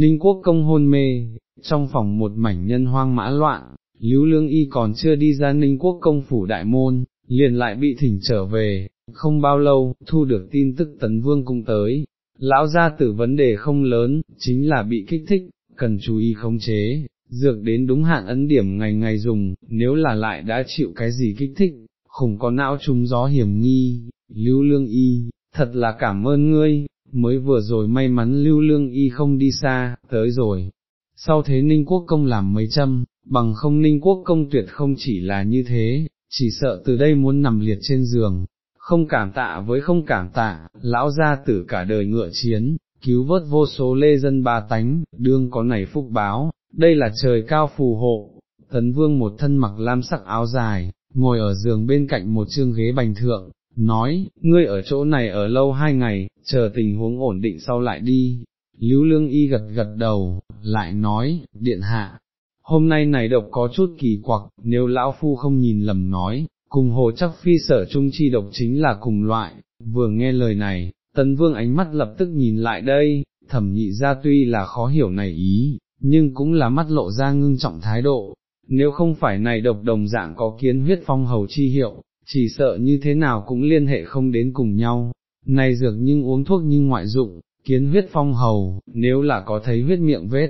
ninh quốc công hôn mê, trong phòng một mảnh nhân hoang mã loạn, Lưu Lương Y còn chưa đi ra ninh quốc công phủ đại môn, liền lại bị thỉnh trở về, không bao lâu, thu được tin tức tấn vương cung tới, lão gia tử vấn đề không lớn, chính là bị kích thích, cần chú ý khống chế, dược đến đúng hạn ấn điểm ngày ngày dùng, nếu là lại đã chịu cái gì kích thích, khủng có não trúng gió hiểm nghi, lưu lương y, thật là cảm ơn ngươi, mới vừa rồi may mắn lưu lương y không đi xa, tới rồi. Sau thế ninh quốc công làm mấy trăm, bằng không ninh quốc công tuyệt không chỉ là như thế, chỉ sợ từ đây muốn nằm liệt trên giường, không cảm tạ với không cảm tạ, lão gia tử cả đời ngựa chiến, cứu vớt vô số lê dân ba tánh, đương có này phúc báo, đây là trời cao phù hộ. Tấn vương một thân mặc lam sắc áo dài, ngồi ở giường bên cạnh một chương ghế bành thượng, nói, ngươi ở chỗ này ở lâu hai ngày, chờ tình huống ổn định sau lại đi. Lưu lương y gật gật đầu, lại nói, điện hạ, hôm nay này độc có chút kỳ quặc, nếu lão phu không nhìn lầm nói, cùng hồ chắc phi sở trung chi độc chính là cùng loại, vừa nghe lời này, tấn vương ánh mắt lập tức nhìn lại đây, thẩm nhị ra tuy là khó hiểu này ý, nhưng cũng là mắt lộ ra ngưng trọng thái độ, nếu không phải này độc đồng dạng có kiến huyết phong hầu chi hiệu, chỉ sợ như thế nào cũng liên hệ không đến cùng nhau, này dược nhưng uống thuốc nhưng ngoại dụng, kiến huyết phong hầu, nếu là có thấy huyết miệng vết,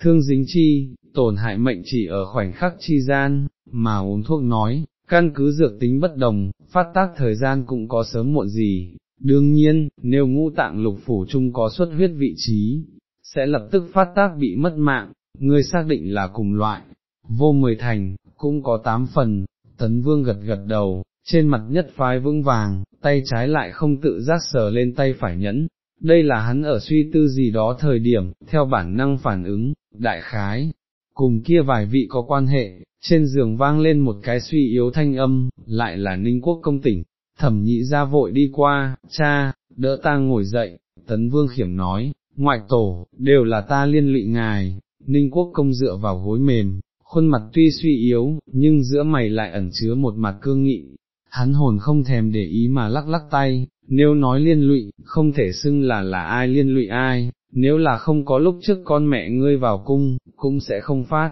thương dính chi, tổn hại mệnh chỉ ở khoảnh khắc chi gian, mà uống thuốc nói, căn cứ dược tính bất đồng, phát tác thời gian cũng có sớm muộn gì, đương nhiên, nếu ngũ tạng lục phủ chung có xuất huyết vị trí, sẽ lập tức phát tác bị mất mạng, người xác định là cùng loại, vô mười thành, cũng có tám phần, tấn vương gật gật đầu, trên mặt nhất phái vững vàng, tay trái lại không tự giác sờ lên tay phải nhẫn, đây là hắn ở suy tư gì đó thời điểm, theo bản năng phản ứng, đại khái, cùng kia vài vị có quan hệ, trên giường vang lên một cái suy yếu thanh âm, lại là ninh quốc công tỉnh, thẩm nhị ra vội đi qua, cha, đỡ ta ngồi dậy, tấn vương khiểm nói, ngoại tổ, đều là ta liên lụy ngài, ninh quốc công dựa vào gối mềm, khuôn mặt tuy suy yếu, nhưng giữa mày lại ẩn chứa một mặt cương nghị, hắn hồn không thèm để ý mà lắc lắc tay, nếu nói liên lụy, không thể xưng là là ai liên lụy ai, nếu là không có lúc trước con mẹ ngươi vào cung, cũng sẽ không phát,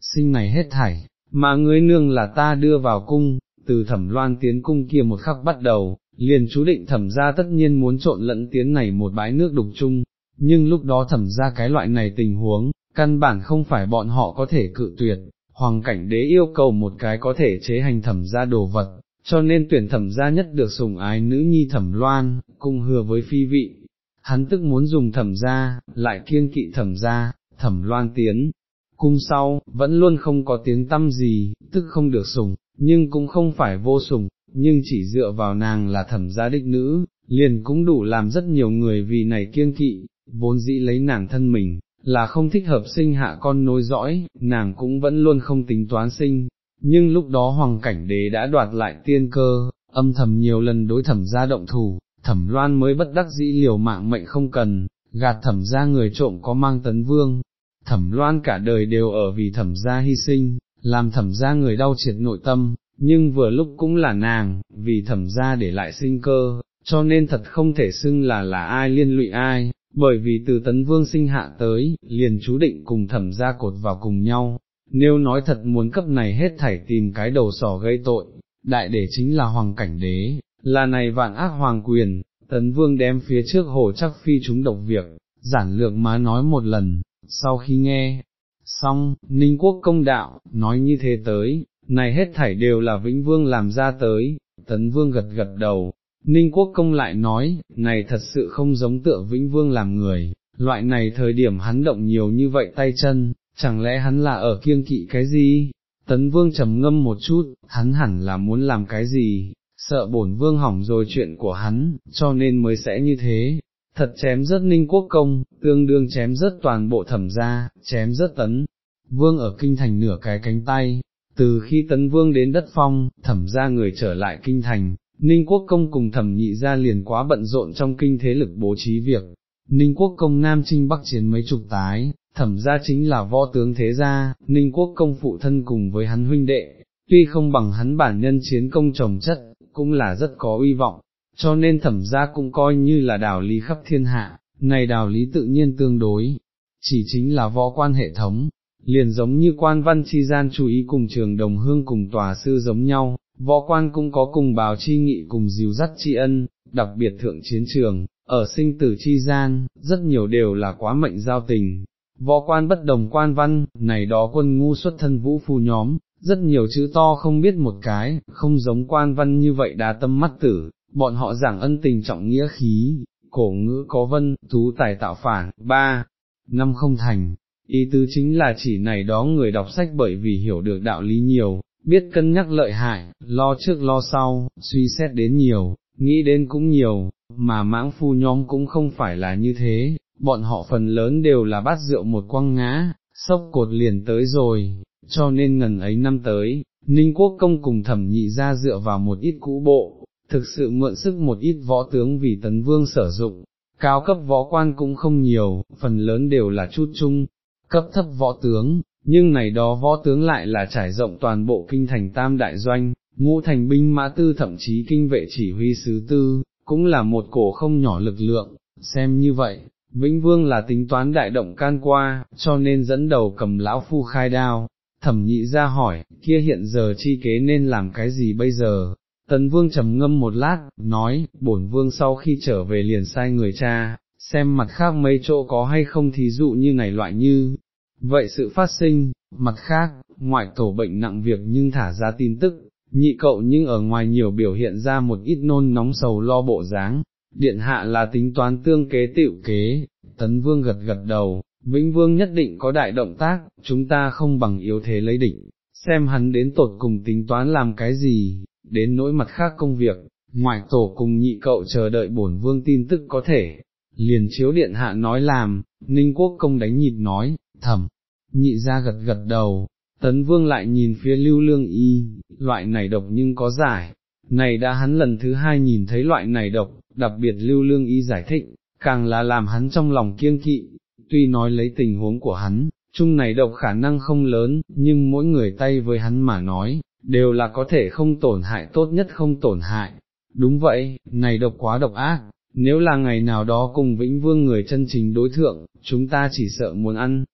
sinh này hết thảy, mà ngươi nương là ta đưa vào cung, từ thẩm loan tiến cung kia một khắc bắt đầu, liền chú định thẩm ra tất nhiên muốn trộn lẫn tiến này một bãi nước đục chung, nhưng lúc đó thẩm ra cái loại này tình huống, căn bản không phải bọn họ có thể cự tuyệt, hoàng cảnh đế yêu cầu một cái có thể chế hành thẩm ra đồ vật, cho nên tuyển thẩm gia nhất được sủng ái nữ nhi thẩm loan, cung hừa với phi vị. Hắn tức muốn dùng thẩm gia, lại kiêng kỵ thẩm gia, thẩm loan tiến, cung sau, vẫn luôn không có tiếng tâm gì, tức không được sủng, nhưng cũng không phải vô sủng, nhưng chỉ dựa vào nàng là thẩm gia đích nữ, liền cũng đủ làm rất nhiều người vì này kiêng kỵ, vốn dĩ lấy nàng thân mình, là không thích hợp sinh hạ con nối dõi, nàng cũng vẫn luôn không tính toán sinh, nhưng lúc đó hoàng cảnh đế đã đoạt lại tiên cơ, âm thầm nhiều lần đối thẩm ra động thủ, thẩm loan mới bất đắc dĩ liều mạng mệnh không cần, gạt thẩm ra người trộm có mang tấn vương, thẩm loan cả đời đều ở vì thẩm ra hy sinh, làm thẩm ra người đau triệt nội tâm, nhưng vừa lúc cũng là nàng, vì thẩm ra để lại sinh cơ, cho nên thật không thể xưng là là ai liên lụy ai, bởi vì từ tấn vương sinh hạ tới, liền chú định cùng thẩm ra cột vào cùng nhau, nếu nói thật muốn cấp này hết thảy tìm cái đầu sỏ gây tội, đại đệ chính là hoàng cảnh đế, là này vạn ác hoàng quyền, tấn vương đem phía trước hồ chắc phi chúng độc việc, giản lược má nói một lần, sau khi nghe, xong, ninh quốc công đạo, nói như thế tới, này hết thảy đều là vĩnh vương làm ra tới, tấn vương gật gật đầu, ninh quốc công lại nói, này thật sự không giống tựa vĩnh vương làm người, loại này thời điểm hắn động nhiều như vậy tay chân, chẳng lẽ hắn là ở kiêng kỵ cái gì? Tấn vương trầm ngâm một chút, hắn hẳn là muốn làm cái gì, sợ bổn vương hỏng rồi chuyện của hắn, cho nên mới sẽ như thế. Thật chém rất ninh quốc công, tương đương chém rất toàn bộ thẩm gia, chém rất tấn. Vương ở kinh thành nửa cái cánh tay, từ khi tấn vương đến đất phong, thẩm gia người trở lại kinh thành, ninh quốc công cùng thẩm nhị gia liền quá bận rộn trong kinh thế lực bố trí việc. Ninh quốc công Nam Trinh Bắc chiến mấy chục tái, thẩm gia chính là võ tướng thế gia, ninh quốc công phụ thân cùng với hắn huynh đệ, tuy không bằng hắn bản nhân chiến công trồng chất, cũng là rất có uy vọng, cho nên thẩm gia cũng coi như là đạo lý khắp thiên hạ, này đạo lý tự nhiên tương đối, chỉ chính là võ quan hệ thống, liền giống như quan văn chi gian chú ý cùng trường đồng hương cùng tòa sư giống nhau, võ quan cũng có cùng bào chi nghị cùng dìu dắt tri ân, đặc biệt thượng chiến trường, ở sinh tử chi gian, rất nhiều đều là quá mệnh giao tình. Võ quan bất đồng quan văn, này đó quân ngu xuất thân vũ phu nhóm, rất nhiều chữ to không biết một cái, không giống quan văn như vậy đá tâm mắt tử, bọn họ giảng ân tình trọng nghĩa khí, cổ ngữ có vân, tú tài tạo phản, ba, năm không thành, ý tứ chính là chỉ này đó người đọc sách bởi vì hiểu được đạo lý nhiều, biết cân nhắc lợi hại, lo trước lo sau, suy xét đến nhiều, nghĩ đến cũng nhiều, mà mãng phu nhóm cũng không phải là như thế, bọn họ phần lớn đều là bát rượu một quăng ngã, sốc cột liền tới rồi, cho nên ngần ấy năm tới, Ninh Quốc Công cùng thẩm nhị ra dựa vào một ít cũ bộ, thực sự mượn sức một ít võ tướng vì tấn vương sử dụng, cao cấp võ quan cũng không nhiều, phần lớn đều là chút chung, cấp thấp võ tướng, nhưng này đó võ tướng lại là trải rộng toàn bộ kinh thành tam đại doanh, ngũ thành binh mã tư thậm chí kinh vệ chỉ huy sứ tư, cũng là một cổ không nhỏ lực lượng, xem như vậy, Vĩnh Vương là tính toán đại động can qua, cho nên dẫn đầu cầm lão phu khai đao, thẩm nhị ra hỏi, kia hiện giờ chi kế nên làm cái gì bây giờ? Tấn Vương trầm ngâm một lát, nói, bổn Vương sau khi trở về liền sai người cha, xem mặt khác mấy chỗ có hay không thí dụ như này loại như, vậy sự phát sinh, mặt khác, ngoại tổ bệnh nặng việc nhưng thả ra tin tức, nhị cậu nhưng ở ngoài nhiều biểu hiện ra một ít nôn nóng sầu lo bộ dáng, điện hạ là tính toán tương kế tiệu kế, tấn vương gật gật đầu, vĩnh vương nhất định có đại động tác, chúng ta không bằng yếu thế lấy định, xem hắn đến tột cùng tính toán làm cái gì, đến nỗi mặt khác công việc, ngoại tổ cùng nhị cậu chờ đợi bổn vương tin tức có thể, liền chiếu điện hạ nói làm, ninh quốc công đánh nhịp nói, thầm, nhị ra gật gật đầu, tấn vương lại nhìn phía lưu lương y, loại này độc nhưng có giải, này đã hắn lần thứ hai nhìn thấy loại này độc, đặc biệt lưu lương y giải thích, càng là làm hắn trong lòng kiêng kỵ, tuy nói lấy tình huống của hắn, chung này độc khả năng không lớn, nhưng mỗi người tay với hắn mà nói, đều là có thể không tổn hại tốt nhất không tổn hại. Đúng vậy, này độc quá độc ác, nếu là ngày nào đó cùng Vĩnh Vương người chân chính đối thượng, chúng ta chỉ sợ muốn ăn,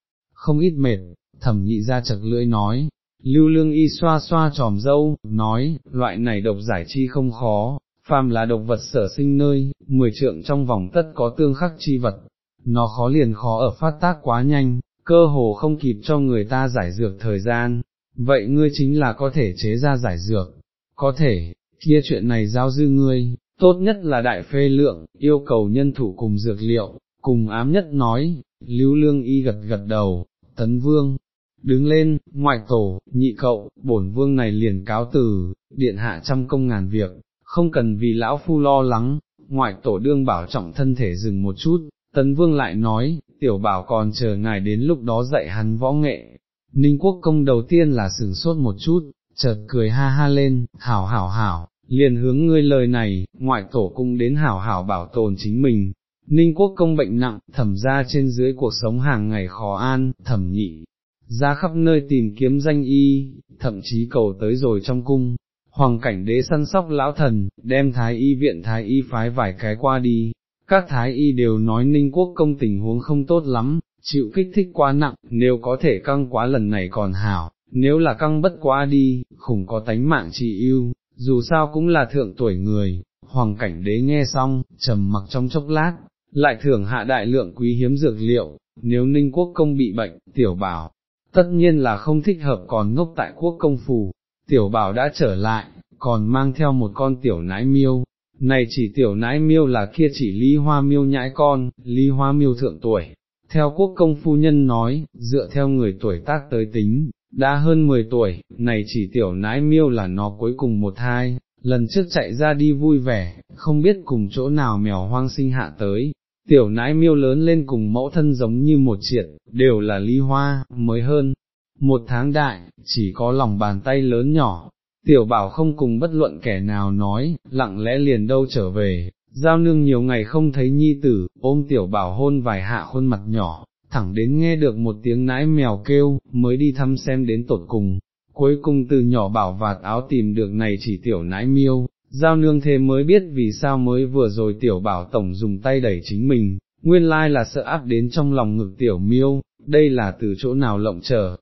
không ít mệt, thẩm nhị ra chật lưỡi nói, lưu lương y xoa xoa tròm dâu, nói, loại này độc giải chi không khó, phàm là độc vật sở sinh nơi, mười trượng trong vòng tất có tương khắc chi vật, nó khó liền khó ở phát tác quá nhanh, cơ hồ không kịp cho người ta giải dược thời gian, vậy ngươi chính là có thể chế ra giải dược, có thể, kia chuyện này giao dư ngươi, tốt nhất là đại phê lượng, yêu cầu nhân thủ cùng dược liệu, cùng ám nhất nói, lưu lương y gật gật đầu, tấn vương, đứng lên, ngoại tổ, nhị cậu, bổn vương này liền cáo từ, điện hạ trăm công ngàn việc, không cần vì lão phu lo lắng, ngoại tổ đương bảo trọng thân thể dừng một chút, tấn vương lại nói, tiểu bảo còn chờ ngài đến lúc đó dạy hắn võ nghệ. Ninh quốc công đầu tiên là sửng sốt một chút, chợt cười ha ha lên, hảo hảo hảo, liền hướng ngươi lời này, ngoại tổ cũng đến hảo hảo bảo tồn chính mình. Ninh quốc công bệnh nặng, thẩm ra trên dưới cuộc sống hàng ngày khó an, thẩm nhị, ra khắp nơi tìm kiếm danh y, thậm chí cầu tới rồi trong cung, hoàng cảnh đế săn sóc lão thần, đem thái y viện thái y phái vài cái qua đi, các thái y đều nói ninh quốc công tình huống không tốt lắm, chịu kích thích quá nặng, nếu có thể căng quá lần này còn hảo, nếu là căng bất quá đi, khủng có tánh mạng trị yêu, dù sao cũng là thượng tuổi người, hoàng cảnh đế nghe xong, trầm mặc trong chốc lát, lại thưởng hạ đại lượng quý hiếm dược liệu, nếu ninh quốc công bị bệnh, tiểu bảo, tất nhiên là không thích hợp còn ngốc tại quốc công phù. Tiểu bảo đã trở lại, còn mang theo một con tiểu nãi miêu, này chỉ tiểu nãi miêu là kia chỉ ly hoa miêu nhãi con, ly hoa miêu thượng tuổi. Theo quốc công phu nhân nói, dựa theo người tuổi tác tới tính, đã hơn 10 tuổi, này chỉ tiểu nãi miêu là nó cuối cùng một thai. Lần trước chạy ra đi vui vẻ, không biết cùng chỗ nào mèo hoang sinh hạ tới, tiểu nãi miêu lớn lên cùng mẫu thân giống như một triệt, đều là ly hoa, mới hơn, một tháng đại, chỉ có lòng bàn tay lớn nhỏ, tiểu bảo không cùng bất luận kẻ nào nói, lặng lẽ liền đâu trở về, giao nương nhiều ngày không thấy nhi tử, ôm tiểu bảo hôn vài hạ khuôn mặt nhỏ, thẳng đến nghe được một tiếng nãi mèo kêu, mới đi thăm xem đến tột cùng, cuối cùng từ nhỏ bảo vạt áo tìm được này chỉ tiểu nãi miêu, giao nương thế mới biết vì sao mới vừa rồi tiểu bảo tổng dùng tay đẩy chính mình, nguyên lai là sợ áp đến trong lòng ngực tiểu miêu, đây là từ chỗ nào lộng trở,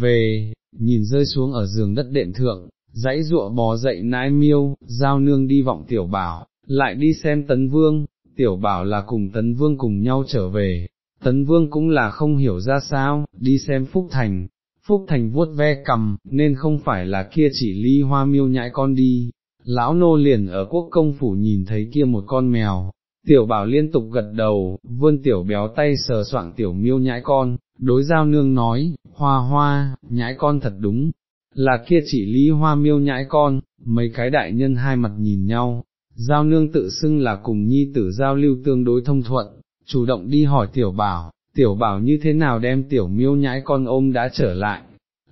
về, nhìn rơi xuống ở giường đất đệm thượng, dãy ruộ bò dậy nãi miêu, giao nương đi vọng tiểu bảo, lại đi xem tấn vương, tiểu bảo là cùng tấn vương cùng nhau trở về, tấn vương cũng là không hiểu ra sao, đi xem Phúc Thành, Phúc Thành vuốt ve cầm, nên không phải là kia chỉ ly hoa miêu nhãi con đi, lão nô liền ở quốc công phủ nhìn thấy kia một con mèo, tiểu bảo liên tục gật đầu, vươn tiểu béo tay sờ soạng tiểu miêu nhãi con, đối giao nương nói, hoa hoa, nhãi con thật đúng, là kia chỉ lý hoa miêu nhãi con, mấy cái đại nhân hai mặt nhìn nhau, giao nương tự xưng là cùng nhi tử giao lưu tương đối thông thuận, chủ động đi hỏi tiểu bảo, tiểu bảo như thế nào đem tiểu miêu nhãi con ôm đã trở lại,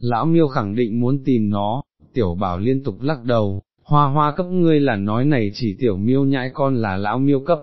lão miêu khẳng định muốn tìm nó, tiểu bảo liên tục lắc đầu, hoa hoa cấp ngươi là nói này chỉ tiểu miêu nhãi con là lão miêu cấp,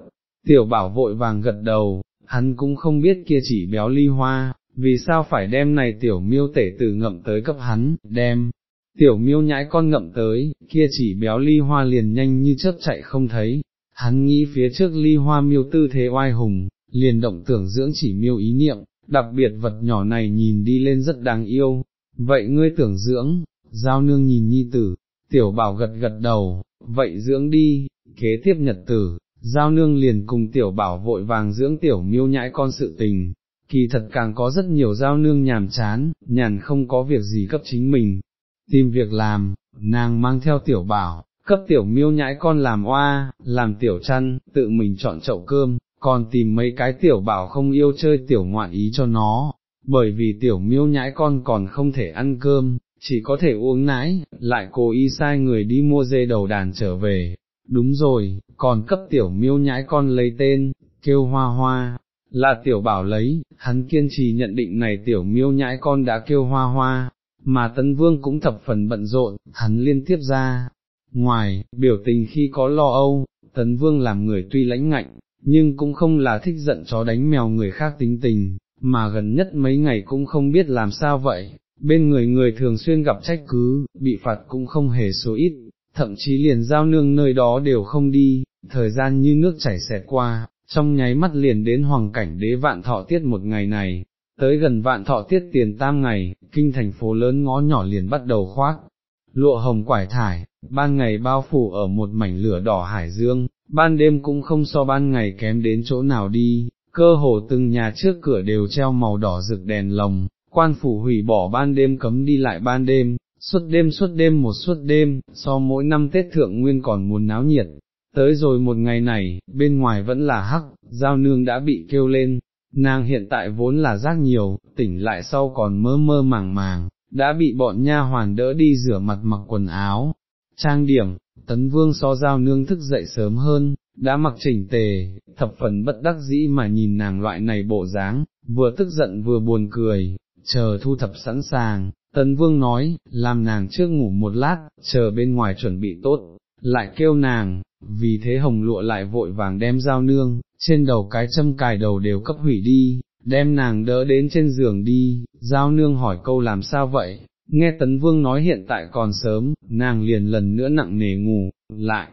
tiểu bảo vội vàng gật đầu, hắn cũng không biết kia chỉ béo ly hoa, vì sao phải đem này tiểu miêu tể tử ngậm tới cấp hắn, đem, tiểu miêu nhãi con ngậm tới, kia chỉ béo ly hoa liền nhanh như chớp chạy không thấy, hắn nghĩ phía trước ly hoa miêu tư thế oai hùng, liền động tưởng dưỡng chỉ miêu ý niệm, đặc biệt vật nhỏ này nhìn đi lên rất đáng yêu, vậy ngươi tưởng dưỡng, giao nương nhìn nhi tử, tiểu bảo gật gật đầu, vậy dưỡng đi, kế tiếp nhật tử, giao nương liền cùng tiểu bảo vội vàng dưỡng tiểu miêu nhãi con sự tình, kỳ thật càng có rất nhiều giao nương nhàm chán, nhàn không có việc gì cấp chính mình, tìm việc làm, nàng mang theo tiểu bảo, cấp tiểu miêu nhãi con làm oa, làm tiểu chăn, tự mình chọn chậu cơm, còn tìm mấy cái tiểu bảo không yêu chơi tiểu ngoạn ý cho nó, bởi vì tiểu miêu nhãi con còn không thể ăn cơm, chỉ có thể uống nãi, lại cố ý sai người đi mua dê đầu đàn trở về. Đúng rồi, còn cấp tiểu miêu nhãi con lấy tên, kêu hoa hoa, là tiểu bảo lấy, hắn kiên trì nhận định này tiểu miêu nhãi con đã kêu hoa hoa, mà tấn vương cũng thập phần bận rộn, hắn liên tiếp ra. Ngoài, biểu tình khi có lo âu, tấn vương làm người tuy lãnh ngạnh, nhưng cũng không là thích giận chó đánh mèo người khác tính tình, mà gần nhất mấy ngày cũng không biết làm sao vậy, bên người người thường xuyên gặp trách cứ, bị phạt cũng không hề số ít, thậm chí liền giao nương nơi đó đều không đi, thời gian như nước chảy xẹt qua, trong nháy mắt liền đến hoàng cảnh đế vạn thọ tiết một ngày này, tới gần vạn thọ tiết tiền tam ngày, kinh thành phố lớn ngõ nhỏ liền bắt đầu khoác, lụa hồng quải thải, ban ngày bao phủ ở một mảnh lửa đỏ hải dương, ban đêm cũng không so ban ngày kém đến chỗ nào đi, cơ hồ từng nhà trước cửa đều treo màu đỏ rực đèn lồng, quan phủ hủy bỏ ban đêm cấm đi lại ban đêm, suốt đêm suốt đêm một suốt đêm, so mỗi năm Tết Thượng Nguyên còn muốn náo nhiệt. Tới rồi một ngày này, bên ngoài vẫn là hắc, giao nương đã bị kêu lên, nàng hiện tại vốn là rác nhiều, tỉnh lại sau còn mơ mơ màng màng, đã bị bọn nha hoàn đỡ đi rửa mặt mặc quần áo, trang điểm, tấn vương so giao nương thức dậy sớm hơn, đã mặc chỉnh tề, thập phần bất đắc dĩ mà nhìn nàng loại này bộ dáng, vừa tức giận vừa buồn cười, chờ thu thập sẵn sàng, tấn vương nói, làm nàng trước ngủ một lát, chờ bên ngoài chuẩn bị tốt, lại kêu nàng, vì thế hồng lụa lại vội vàng đem dao nương, trên đầu cái châm cài đầu đều cấp hủy đi, đem nàng đỡ đến trên giường đi, giao nương hỏi câu làm sao vậy, nghe tấn vương nói hiện tại còn sớm, nàng liền lần nữa nặng nề ngủ, lại,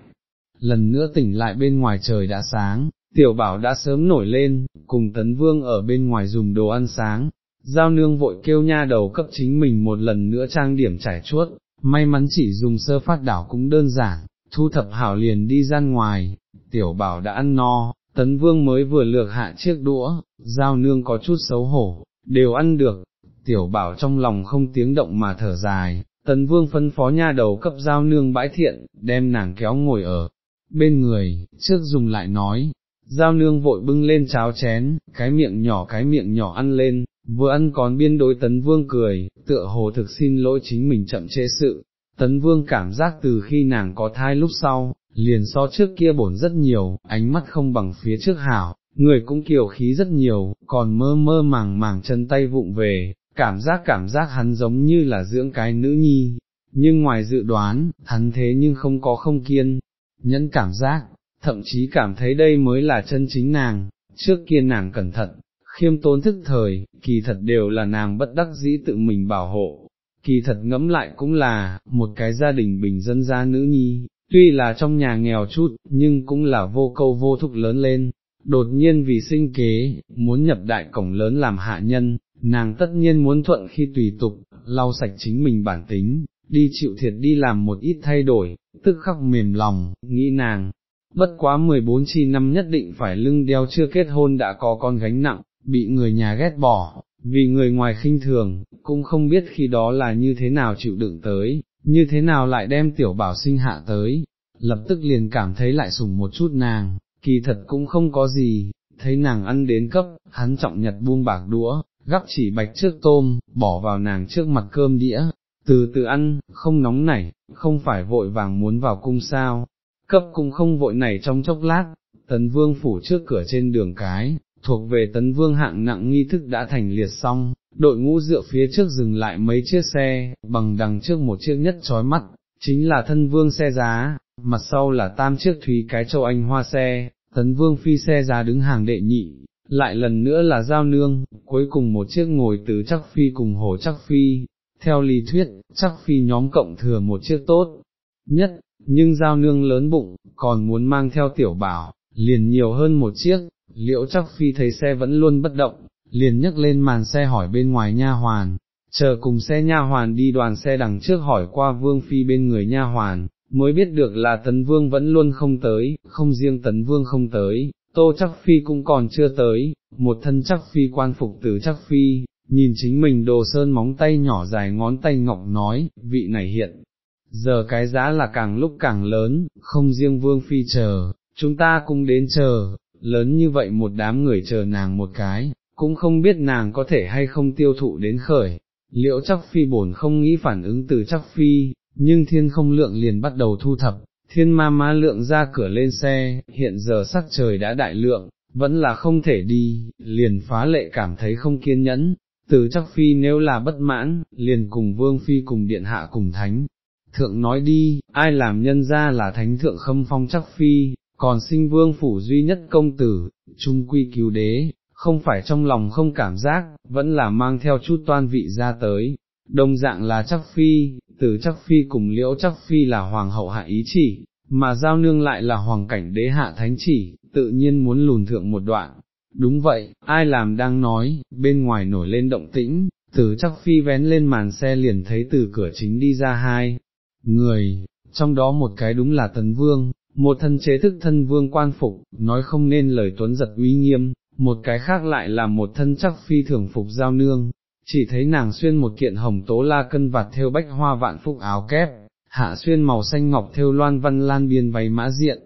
lần nữa tỉnh lại bên ngoài trời đã sáng, tiểu bảo đã sớm nổi lên, cùng tấn vương ở bên ngoài dùng đồ ăn sáng, giao nương vội kêu nha đầu cấp chính mình một lần nữa trang điểm trải chuốt, may mắn chỉ dùng sơ phát đảo cũng đơn giản, thu thập hảo liền đi ra ngoài, tiểu bảo đã ăn no, tấn vương mới vừa lược hạ chiếc đũa, giao nương có chút xấu hổ, đều ăn được, tiểu bảo trong lòng không tiếng động mà thở dài, tấn vương phân phó nha đầu cấp giao nương bãi thiện, đem nàng kéo ngồi ở bên người, trước dùng lại nói, giao nương vội bưng lên cháo chén, cái miệng nhỏ cái miệng nhỏ ăn lên, vừa ăn còn biên đối tấn vương cười, tựa hồ thực xin lỗi chính mình chậm chế sự, tấn vương cảm giác từ khi nàng có thai lúc sau, liền so trước kia bổn rất nhiều, ánh mắt không bằng phía trước hảo, người cũng kiều khí rất nhiều, còn mơ mơ màng màng chân tay vụng về, cảm giác cảm giác hắn giống như là dưỡng cái nữ nhi, nhưng ngoài dự đoán, hắn thế nhưng không có không kiên, nhẫn cảm giác, thậm chí cảm thấy đây mới là chân chính nàng, trước kia nàng cẩn thận, khiêm tốn thức thời, kỳ thật đều là nàng bất đắc dĩ tự mình bảo hộ, kỳ thật ngẫm lại cũng là, một cái gia đình bình dân gia nữ nhi, tuy là trong nhà nghèo chút, nhưng cũng là vô câu vô thúc lớn lên, đột nhiên vì sinh kế, muốn nhập đại cổng lớn làm hạ nhân, nàng tất nhiên muốn thuận khi tùy tục, lau sạch chính mình bản tính, đi chịu thiệt đi làm một ít thay đổi, tức khắc mềm lòng, nghĩ nàng, bất quá 14 chi năm nhất định phải lưng đeo chưa kết hôn đã có con gánh nặng, bị người nhà ghét bỏ, vì người ngoài khinh thường, cũng không biết khi đó là như thế nào chịu đựng tới, như thế nào lại đem tiểu bảo sinh hạ tới, lập tức liền cảm thấy lại sùng một chút nàng, kỳ thật cũng không có gì, thấy nàng ăn đến cấp, hắn trọng nhật buông bạc đũa, gắp chỉ bạch trước tôm, bỏ vào nàng trước mặt cơm đĩa, từ từ ăn, không nóng nảy, không phải vội vàng muốn vào cung sao, cấp cũng không vội này trong chốc lát, tấn vương phủ trước cửa trên đường cái, thuộc về tấn vương hạng nặng nghi thức đã thành liệt xong, đội ngũ dựa phía trước dừng lại mấy chiếc xe, bằng đằng trước một chiếc nhất trói mắt, chính là thân vương xe giá, mặt sau là tam chiếc thúy cái châu anh hoa xe, tấn vương phi xe giá đứng hàng đệ nhị, lại lần nữa là giao nương, cuối cùng một chiếc ngồi từ chắc phi cùng hồ chắc phi, theo lý thuyết, chắc phi nhóm cộng thừa một chiếc tốt, nhất, nhưng giao nương lớn bụng, còn muốn mang theo tiểu bảo, liền nhiều hơn một chiếc, liễu chắc phi thấy xe vẫn luôn bất động, liền nhấc lên màn xe hỏi bên ngoài nha hoàn, chờ cùng xe nha hoàn đi đoàn xe đằng trước hỏi qua vương phi bên người nha hoàn, mới biết được là tấn vương vẫn luôn không tới, không riêng tấn vương không tới, tô chắc phi cũng còn chưa tới, một thân chắc phi quan phục từ chắc phi, nhìn chính mình đồ sơn móng tay nhỏ dài ngón tay ngọc nói, vị này hiện, giờ cái giá là càng lúc càng lớn, không riêng vương phi chờ, chúng ta cũng đến chờ, lớn như vậy một đám người chờ nàng một cái, cũng không biết nàng có thể hay không tiêu thụ đến khởi, liệu chắc phi bổn không nghĩ phản ứng từ chắc phi, nhưng thiên không lượng liền bắt đầu thu thập, thiên ma ma lượng ra cửa lên xe, hiện giờ sắc trời đã đại lượng, vẫn là không thể đi, liền phá lệ cảm thấy không kiên nhẫn, từ chắc phi nếu là bất mãn, liền cùng vương phi cùng điện hạ cùng thánh. Thượng nói đi, ai làm nhân ra là thánh thượng khâm phong chắc phi, còn sinh vương phủ duy nhất công tử, trung quy cứu đế, không phải trong lòng không cảm giác, vẫn là mang theo chút toan vị ra tới. Đồng dạng là chắc phi, từ chắc phi cùng liễu chắc phi là hoàng hậu hạ ý chỉ, mà giao nương lại là hoàng cảnh đế hạ thánh chỉ, tự nhiên muốn lùn thượng một đoạn. Đúng vậy, ai làm đang nói, bên ngoài nổi lên động tĩnh, từ chắc phi vén lên màn xe liền thấy từ cửa chính đi ra hai người, trong đó một cái đúng là tấn vương, một thân chế thức thân vương quan phục, nói không nên lời tuấn giật uy nghiêm, một cái khác lại là một thân chắc phi thường phục giao nương, chỉ thấy nàng xuyên một kiện hồng tố la cân vạt theo bách hoa vạn phúc áo kép, hạ xuyên màu xanh ngọc theo loan văn lan biên váy mã diện,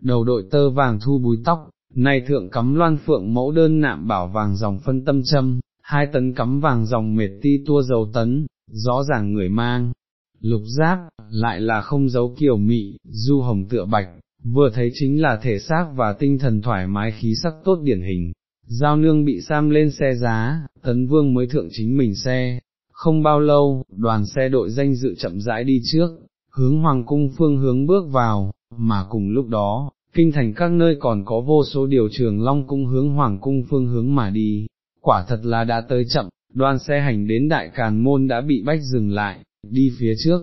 đầu đội tơ vàng thu búi tóc, này thượng cắm loan phượng mẫu đơn nạm bảo vàng dòng phân tâm châm, hai tấn cắm vàng dòng mệt ti tua dầu tấn, rõ ràng người mang. Lục giáp, lại là không giấu kiều mị, du hồng tựa bạch, vừa thấy chính là thể xác và tinh thần thoải mái khí sắc tốt điển hình. Giao nương bị sam lên xe giá, tấn vương mới thượng chính mình xe, không bao lâu, đoàn xe đội danh dự chậm rãi đi trước, hướng hoàng cung phương hướng bước vào, mà cùng lúc đó, kinh thành các nơi còn có vô số điều trường long cung hướng hoàng cung phương hướng mà đi, quả thật là đã tới chậm, đoàn xe hành đến đại càn môn đã bị bách dừng lại, đi phía trước,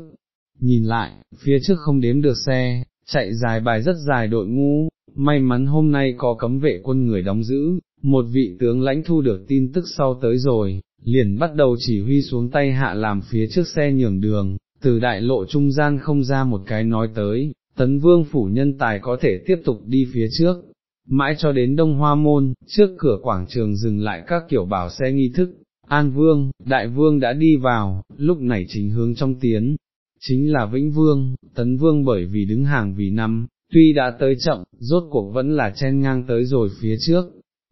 nhìn lại, phía trước không đếm được xe, chạy dài bài rất dài đội ngũ, may mắn hôm nay có cấm vệ quân người đóng giữ, một vị tướng lãnh thu được tin tức sau tới rồi, liền bắt đầu chỉ huy xuống tay hạ làm phía trước xe nhường đường, từ đại lộ trung gian không ra một cái nói tới, tấn vương phủ nhân tài có thể tiếp tục đi phía trước. Mãi cho đến Đông Hoa Môn, trước cửa quảng trường dừng lại các kiểu bảo xe nghi thức, An Vương, Đại Vương đã đi vào, lúc này chính hướng trong tiến, chính là Vĩnh Vương, Tấn Vương bởi vì đứng hàng vì năm, tuy đã tới chậm, rốt cuộc vẫn là chen ngang tới rồi phía trước.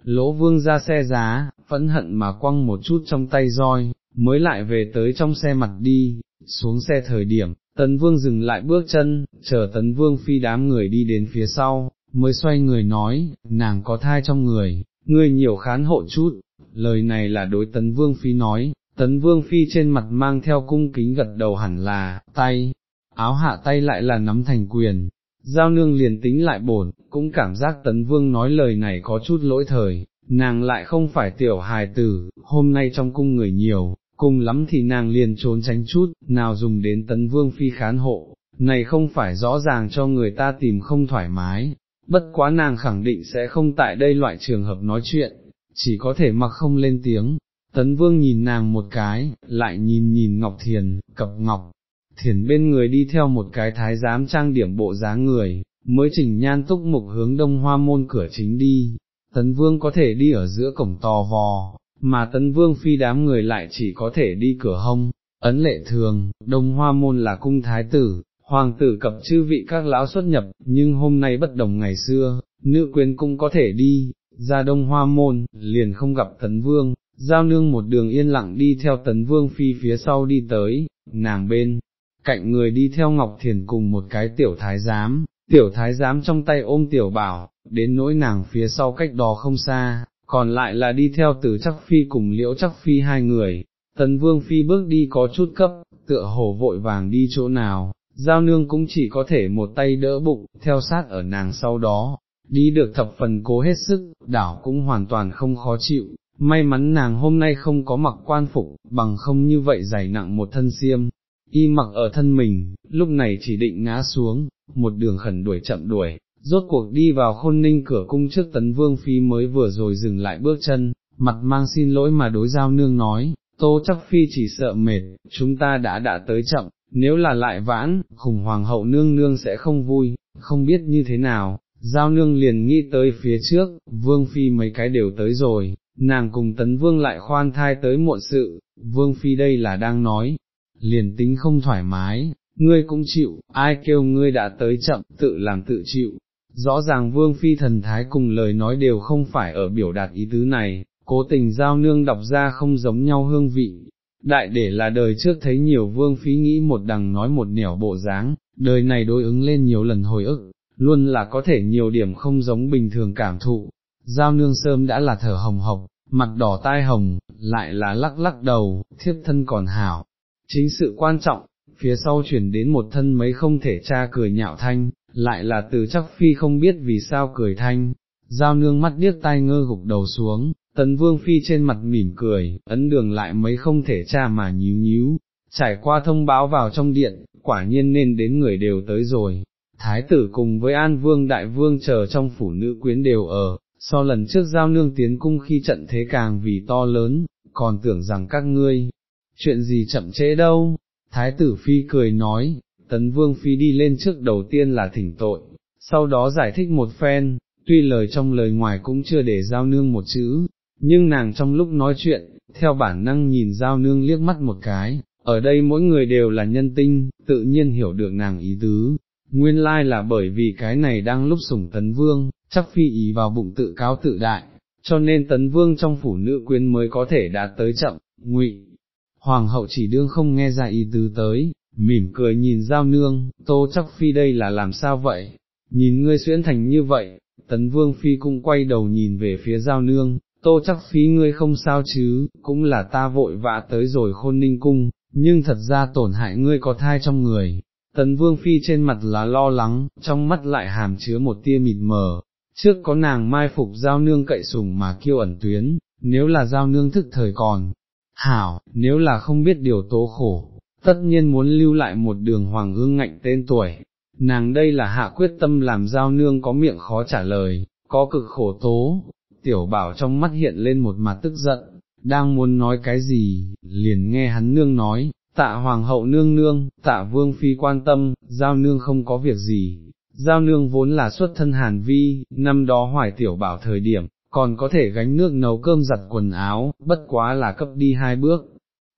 Lỗ Vương ra xe giá, phẫn hận mà quăng một chút trong tay roi, mới lại về tới trong xe mặt đi, xuống xe thời điểm, Tấn Vương dừng lại bước chân, chờ Tấn Vương phi đám người đi đến phía sau, mới xoay người nói, nàng có thai trong người, ngươi nhiều khán hộ chút, lời này là đối Tấn Vương phi nói, Tấn Vương Phi trên mặt mang theo cung kính gật đầu hẳn là, tay, áo hạ tay lại là nắm thành quyền, giao nương liền tính lại bổn, cũng cảm giác Tấn Vương nói lời này có chút lỗi thời, nàng lại không phải tiểu hài tử, hôm nay trong cung người nhiều, cùng lắm thì nàng liền trốn tránh chút, nào dùng đến Tấn Vương Phi khán hộ, này không phải rõ ràng cho người ta tìm không thoải mái, bất quá nàng khẳng định sẽ không tại đây loại trường hợp nói chuyện, chỉ có thể mặc không lên tiếng. Tấn Vương nhìn nàng một cái, lại nhìn nhìn Ngọc Thiền, cập Ngọc, Thiền bên người đi theo một cái thái giám trang điểm bộ dáng người, mới chỉnh nhan túc mục hướng đông hoa môn cửa chính đi, Tấn Vương có thể đi ở giữa cổng tò vò, mà Tấn Vương phi đám người lại chỉ có thể đi cửa hông, ấn lệ thường, đông hoa môn là cung thái tử, hoàng tử cập chư vị các lão xuất nhập, nhưng hôm nay bất đồng ngày xưa, nữ quyến cũng có thể đi, ra đông hoa môn, liền không gặp Tấn Vương, giao nương một đường yên lặng đi theo Tấn Vương phi phía sau đi tới, nàng bên, cạnh người đi theo Ngọc Thiền cùng một cái tiểu thái giám, tiểu thái giám trong tay ôm tiểu bảo, đến nỗi nàng phía sau cách đó không xa, còn lại là đi theo từ chắc phi cùng liễu chắc phi hai người, tấn vương phi bước đi có chút cấp, tựa hồ vội vàng đi chỗ nào, giao nương cũng chỉ có thể một tay đỡ bụng, theo sát ở nàng sau đó, đi được thập phần cố hết sức, đảo cũng hoàn toàn không khó chịu, may mắn nàng hôm nay không có mặc quan phục, bằng không như vậy dày nặng một thân xiêm, y mặc ở thân mình, lúc này chỉ định ngã xuống, một đường khẩn đuổi chậm đuổi, rốt cuộc đi vào khôn ninh cửa cung trước tấn vương phi mới vừa rồi dừng lại bước chân, mặt mang xin lỗi mà đối giao nương nói, tô chắc phi chỉ sợ mệt, chúng ta đã đã tới chậm, nếu là lại vãn, khủng hoàng hậu nương nương sẽ không vui, không biết như thế nào, giao nương liền nghĩ tới phía trước, vương phi mấy cái đều tới rồi, nàng cùng tấn vương lại khoan thai tới muộn sự, vương phi đây là đang nói, liền tính không thoải mái, ngươi cũng chịu, ai kêu ngươi đã tới chậm, tự làm tự chịu. Rõ ràng vương phi thần thái cùng lời nói đều không phải ở biểu đạt ý tứ này, cố tình giao nương đọc ra không giống nhau hương vị. Đại để là đời trước thấy nhiều vương phi nghĩ một đằng nói một nẻo bộ dáng, đời này đối ứng lên nhiều lần hồi ức, luôn là có thể nhiều điểm không giống bình thường cảm thụ. Giao nương sơm đã là thở hồng hộc, mặt đỏ tai hồng, lại là lắc lắc đầu, thiếp thân còn hảo, Chính sự quan trọng, phía sau chuyển đến một thân mấy không thể tra cười nhạo thanh, lại là từ chắc phi không biết vì sao cười thanh, giao nương mắt điếc tai ngơ gục đầu xuống, tấn vương phi trên mặt mỉm cười, ấn đường lại mấy không thể tra mà nhíu nhíu, trải qua thông báo vào trong điện, quả nhiên nên đến người đều tới rồi. Thái tử cùng với An Vương Đại Vương chờ trong phủ nữ quyến đều ở, so lần trước giao nương tiến cung khi trận thế càng vì to lớn, còn tưởng rằng các ngươi, chuyện gì chậm trễ đâu, thái tử phi cười nói, tấn vương phi đi lên trước đầu tiên là thỉnh tội, sau đó giải thích một phen, tuy lời trong lời ngoài cũng chưa để giao nương một chữ, nhưng nàng trong lúc nói chuyện, theo bản năng nhìn giao nương liếc mắt một cái, ở đây mỗi người đều là nhân tinh, tự nhiên hiểu được nàng ý tứ, nguyên lai là bởi vì cái này đang lúc sủng tấn vương, chắc phi ý vào bụng tự cao tự đại, cho nên tấn vương trong phủ nữ quyến mới có thể đạt tới chậm, ngụy Hoàng hậu chỉ đương không nghe ra ý tứ tới, mỉm cười nhìn giao nương, tô chắc phi đây là làm sao vậy, nhìn ngươi xuyễn thành như vậy, tấn vương phi cũng quay đầu nhìn về phía giao nương, tô chắc phi ngươi không sao chứ, cũng là ta vội vã tới rồi khôn ninh cung, nhưng thật ra tổn hại ngươi có thai trong người. Tấn vương phi trên mặt là lo lắng, trong mắt lại hàm chứa một tia mịt mờ, trước có nàng mai phục giao nương cậy sùng mà kiêu ẩn tuyến, nếu là giao nương thức thời còn, hảo, nếu là không biết điều tố khổ, tất nhiên muốn lưu lại một đường hoàng ương ngạnh tên tuổi, nàng đây là hạ quyết tâm làm giao nương có miệng khó trả lời, có cực khổ tố, tiểu bảo trong mắt hiện lên một mặt tức giận, đang muốn nói cái gì, liền nghe hắn nương nói, tạ hoàng hậu nương nương, tạ vương phi quan tâm, giao nương không có việc gì. Giao nương vốn là xuất thân hàn vi, năm đó hoài tiểu bảo thời điểm, còn có thể gánh nước nấu cơm giặt quần áo, bất quá là cấp đi hai bước,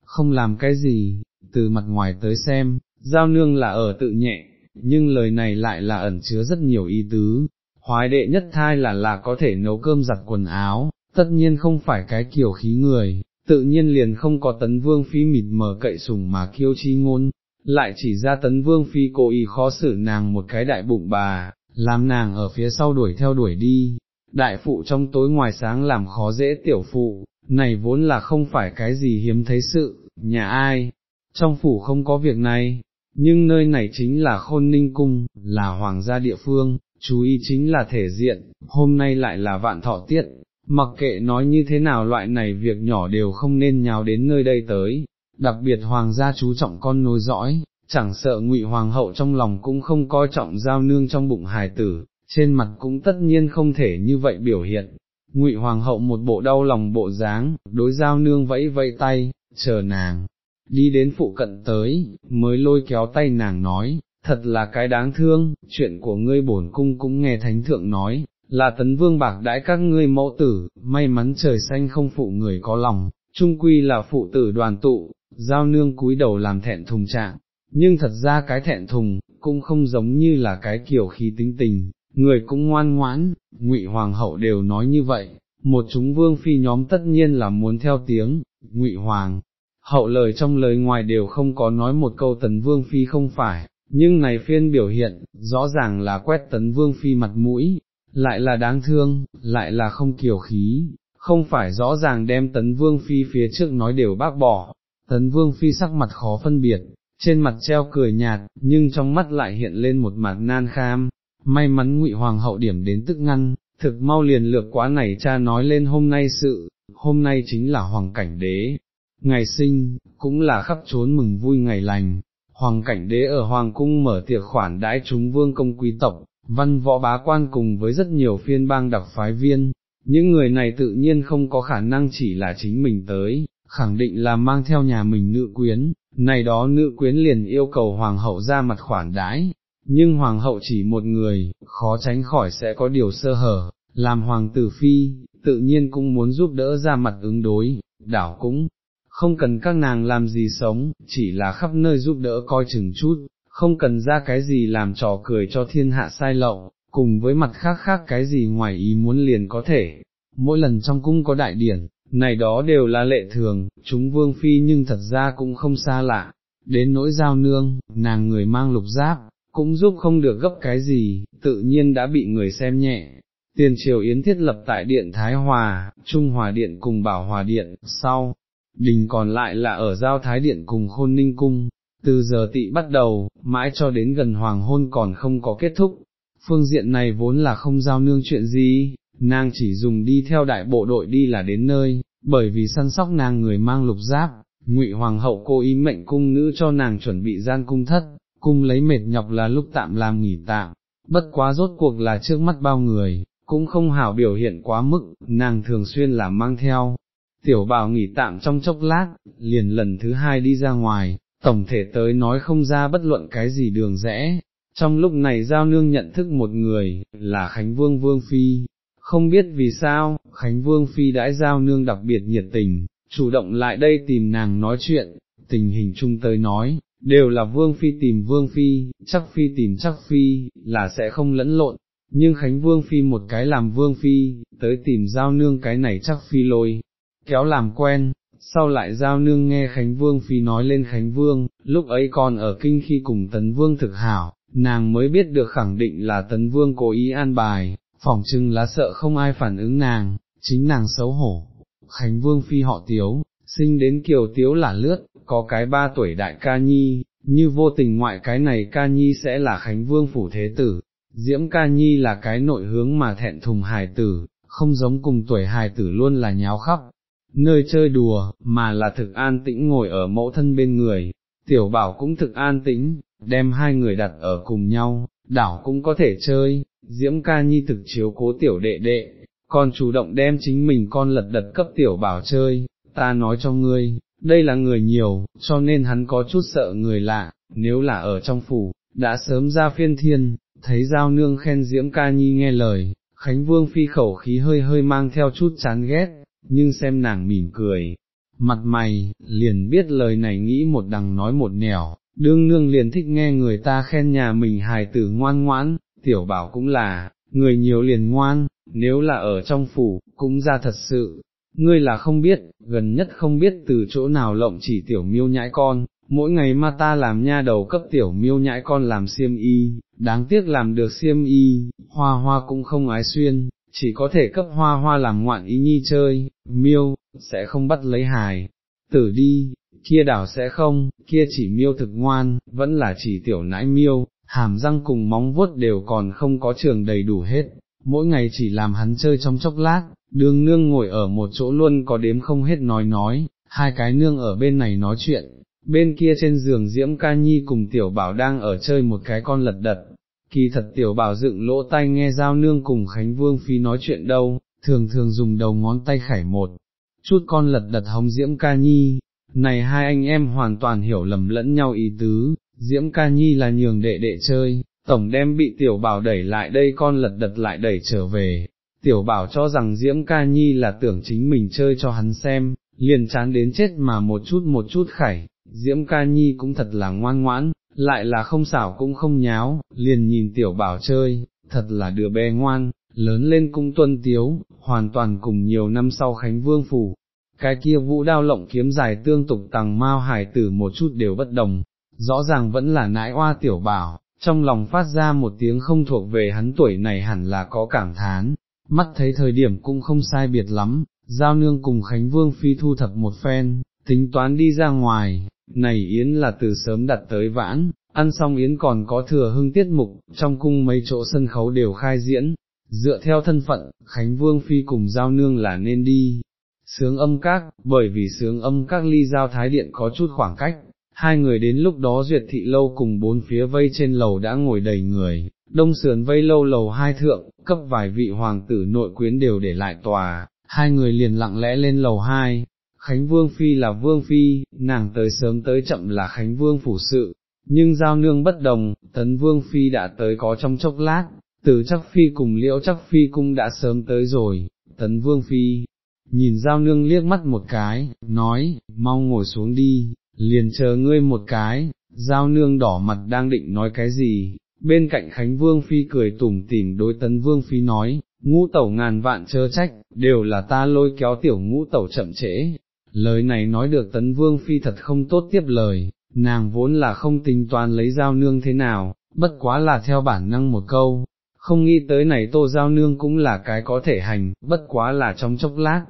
không làm cái gì, từ mặt ngoài tới xem, giao nương là ở tự nhẹ, nhưng lời này lại là ẩn chứa rất nhiều ý tứ, hoài đệ nhất thai là là có thể nấu cơm giặt quần áo, tất nhiên không phải cái kiểu khí người, tự nhiên liền không có tấn vương phi mịt mờ cậy sùng mà kiêu chi ngôn, lại chỉ ra tấn vương phi cố ý khó xử nàng một cái đại bụng bà, làm nàng ở phía sau đuổi theo đuổi đi, đại phụ trong tối ngoài sáng làm khó dễ tiểu phụ, này vốn là không phải cái gì hiếm thấy sự, nhà ai, trong phủ không có việc này, nhưng nơi này chính là khôn ninh cung, là hoàng gia địa phương, chú ý chính là thể diện, hôm nay lại là vạn thọ tiết, mặc kệ nói như thế nào loại này việc nhỏ đều không nên nhào đến nơi đây tới, đặc biệt hoàng gia chú trọng con nối dõi, chẳng sợ ngụy hoàng hậu trong lòng cũng không coi trọng giao nương trong bụng hài tử, trên mặt cũng tất nhiên không thể như vậy biểu hiện. Ngụy Hoàng hậu một bộ đau lòng bộ dáng, đối giao nương vẫy vẫy tay, chờ nàng, đi đến phụ cận tới, mới lôi kéo tay nàng nói, thật là cái đáng thương, chuyện của ngươi bổn cung cũng nghe thánh thượng nói, là tấn vương bạc đãi các ngươi mẫu tử, may mắn trời xanh không phụ người có lòng, trung quy là phụ tử đoàn tụ, giao nương cúi đầu làm thẹn thùng trạng, nhưng thật ra cái thẹn thùng, cũng không giống như là cái kiểu khí tính tình, người cũng ngoan ngoãn, ngụy hoàng hậu đều nói như vậy, một chúng vương phi nhóm tất nhiên là muốn theo tiếng, ngụy hoàng. Hậu lời trong lời ngoài đều không có nói một câu tấn vương phi không phải, nhưng này phiên biểu hiện, rõ ràng là quét tấn vương phi mặt mũi, lại là đáng thương, lại là không kiều khí, không phải rõ ràng đem tấn vương phi phía trước nói đều bác bỏ, tấn vương phi sắc mặt khó phân biệt, trên mặt treo cười nhạt, nhưng trong mắt lại hiện lên một mặt nan kham, may mắn ngụy hoàng hậu điểm đến tức ngăn, thực mau liền lược quá này cha nói lên hôm nay sự, hôm nay chính là hoàng cảnh đế, ngày sinh, cũng là khắp trốn mừng vui ngày lành, hoàng cảnh đế ở hoàng cung mở tiệc khoản đãi chúng vương công quý tộc, văn võ bá quan cùng với rất nhiều phiên bang đặc phái viên, những người này tự nhiên không có khả năng chỉ là chính mình tới, khẳng định là mang theo nhà mình nữ quyến, này đó nữ quyến liền yêu cầu hoàng hậu ra mặt khoản đái, nhưng hoàng hậu chỉ một người, khó tránh khỏi sẽ có điều sơ hở, làm hoàng tử phi, tự nhiên cũng muốn giúp đỡ ra mặt ứng đối, đảo cũng không cần các nàng làm gì sống, chỉ là khắp nơi giúp đỡ coi chừng chút, không cần ra cái gì làm trò cười cho thiên hạ sai lậu, cùng với mặt khác khác cái gì ngoài ý muốn liền có thể. Mỗi lần trong cung có đại điển, này đó đều là lệ thường, chúng vương phi nhưng thật ra cũng không xa lạ, đến nỗi giao nương, nàng người mang lục giáp, cũng giúp không được gấp cái gì, tự nhiên đã bị người xem nhẹ. Tiền triều yến thiết lập tại điện Thái Hòa, Trung Hòa Điện cùng Bảo Hòa Điện, sau, đình còn lại là ở Giao Thái Điện cùng Khôn Ninh Cung, từ giờ tị bắt đầu, mãi cho đến gần hoàng hôn còn không có kết thúc, phương diện này vốn là không giao nương chuyện gì, nàng chỉ dùng đi theo đại bộ đội đi là đến nơi, bởi vì săn sóc nàng người mang lục giáp, ngụy hoàng hậu cô ý mệnh cung nữ cho nàng chuẩn bị gian cung thất, cung lấy mệt nhọc là lúc tạm làm nghỉ tạm, bất quá rốt cuộc là trước mắt bao người, cũng không hảo biểu hiện quá mức, nàng thường xuyên là mang theo. Tiểu bảo nghỉ tạm trong chốc lát, liền lần thứ hai đi ra ngoài, tổng thể tới nói không ra bất luận cái gì đường rẽ. Trong lúc này Giao Nương nhận thức một người, là Khánh Vương Vương Phi, không biết vì sao, Khánh Vương Phi đãi Giao Nương đặc biệt nhiệt tình, chủ động lại đây tìm nàng nói chuyện, tình hình chung tới nói, đều là Vương Phi tìm Vương Phi, chắc Phi tìm chắc Phi, là sẽ không lẫn lộn, nhưng Khánh Vương Phi một cái làm Vương Phi, tới tìm Giao Nương cái này chắc Phi lôi, kéo làm quen, sau lại giao nương nghe Khánh Vương Phi nói lên Khánh Vương, lúc ấy còn ở kinh khi cùng Tấn Vương thực hảo, nàng mới biết được khẳng định là Tấn Vương cố ý an bài, phỏng chừng là sợ không ai phản ứng nàng, chính nàng xấu hổ. Khánh Vương Phi họ Tiếu, sinh đến kiều Tiếu là lướt, có cái ba tuổi đại ca nhi, như vô tình ngoại cái này ca nhi sẽ là Khánh Vương Phủ Thế Tử, Diễm ca nhi là cái nội hướng mà thẹn thùng hài tử, không giống cùng tuổi hài tử luôn là nháo khắp, nơi chơi đùa, mà là thực an tĩnh ngồi ở mẫu thân bên người, tiểu bảo cũng thực an tĩnh, đem hai người đặt ở cùng nhau, đảo cũng có thể chơi, diễm ca nhi thực chiếu cố tiểu đệ đệ, còn chủ động đem chính mình con lật đật cấp tiểu bảo chơi, ta nói cho ngươi, đây là người nhiều, cho nên hắn có chút sợ người lạ, nếu là ở trong phủ, đã sớm ra phiên thiên, thấy giao nương khen diễm ca nhi nghe lời, Khánh Vương phi khẩu khí hơi hơi mang theo chút chán ghét, nhưng xem nàng mỉm cười, mặt mày, liền biết lời này nghĩ một đằng nói một nẻo, đương nương liền thích nghe người ta khen nhà mình hài tử ngoan ngoãn, tiểu bảo cũng là, người nhiều liền ngoan, nếu là ở trong phủ, cũng ra thật sự, ngươi là không biết, gần nhất không biết từ chỗ nào lộng chỉ tiểu miêu nhãi con, mỗi ngày mà ta làm nha đầu cấp tiểu miêu nhãi con làm xiêm y, đáng tiếc làm được xiêm y, hoa hoa cũng không ái xuyên, chỉ có thể cấp hoa hoa làm ngoạn ý nhi chơi, miêu, sẽ không bắt lấy hài, tử đi, kia đảo sẽ không, kia chỉ miêu thực ngoan, vẫn là chỉ tiểu nãi miêu, hàm răng cùng móng vuốt đều còn không có trường đầy đủ hết, mỗi ngày chỉ làm hắn chơi trong chốc lát, đường nương ngồi ở một chỗ luôn có đếm không hết nói nói, hai cái nương ở bên này nói chuyện, bên kia trên giường diễm ca nhi cùng tiểu bảo đang ở chơi một cái con lật đật, kỳ thật tiểu bảo dựng lỗ tai nghe giao nương cùng Khánh Vương Phi nói chuyện đâu, thường thường dùng đầu ngón tay khải một, chút con lật đật hống Diễm Ca Nhi, này hai anh em hoàn toàn hiểu lầm lẫn nhau ý tứ, Diễm Ca Nhi là nhường đệ đệ chơi, tổng đem bị tiểu bảo đẩy lại đây con lật đật lại đẩy trở về, tiểu bảo cho rằng Diễm Ca Nhi là tưởng chính mình chơi cho hắn xem, liền chán đến chết mà một chút một chút khải, Diễm Ca Nhi cũng thật là ngoan ngoãn, lại là không xảo cũng không nháo, liền nhìn tiểu bảo chơi, thật là đứa bé ngoan, lớn lên cung tuân tiếu, hoàn toàn cùng nhiều năm sau Khánh Vương Phủ. Cái kia vũ đao lộng kiếm dài tương tục tàng mao hải tử một chút đều bất đồng, rõ ràng vẫn là nãi oa tiểu bảo, trong lòng phát ra một tiếng không thuộc về hắn tuổi này hẳn là có cảm thán, mắt thấy thời điểm cũng không sai biệt lắm, giao nương cùng Khánh Vương Phi thu thập một phen, tính toán đi ra ngoài, này Yến là từ sớm đặt tới vãn, ăn xong Yến còn có thừa hưng tiết mục, trong cung mấy chỗ sân khấu đều khai diễn, dựa theo thân phận, Khánh Vương Phi cùng giao nương là nên đi. Sướng âm các, bởi vì sướng âm các ly giao thái điện có chút khoảng cách, hai người đến lúc đó duyệt thị lâu cùng bốn phía vây trên lầu đã ngồi đầy người, đông sườn vây lâu lầu hai thượng, cấp vài vị hoàng tử nội quyến đều để lại tòa, hai người liền lặng lẽ lên lầu hai. Khánh Vương Phi là Vương Phi, nàng tới sớm tới chậm là Khánh Vương phủ sự, nhưng giao nương bất đồng, tấn Vương Phi đã tới có trong chốc lát, từ chắc Phi cùng liễu chắc Phi cũng đã sớm tới rồi, tấn Vương Phi, nhìn giao nương liếc mắt một cái, nói, mau ngồi xuống đi, liền chờ ngươi một cái, giao nương đỏ mặt đang định nói cái gì, bên cạnh Khánh Vương Phi cười tủm tỉm đối tấn Vương Phi nói, ngũ tẩu ngàn vạn chớ trách, đều là ta lôi kéo tiểu ngũ tẩu chậm trễ. Lời này nói được tấn Vương Phi thật không tốt tiếp lời, nàng vốn là không tính toán lấy giao nương thế nào, bất quá là theo bản năng một câu, không nghĩ tới này tô giao nương cũng là cái có thể hành, bất quá là trong chốc lát,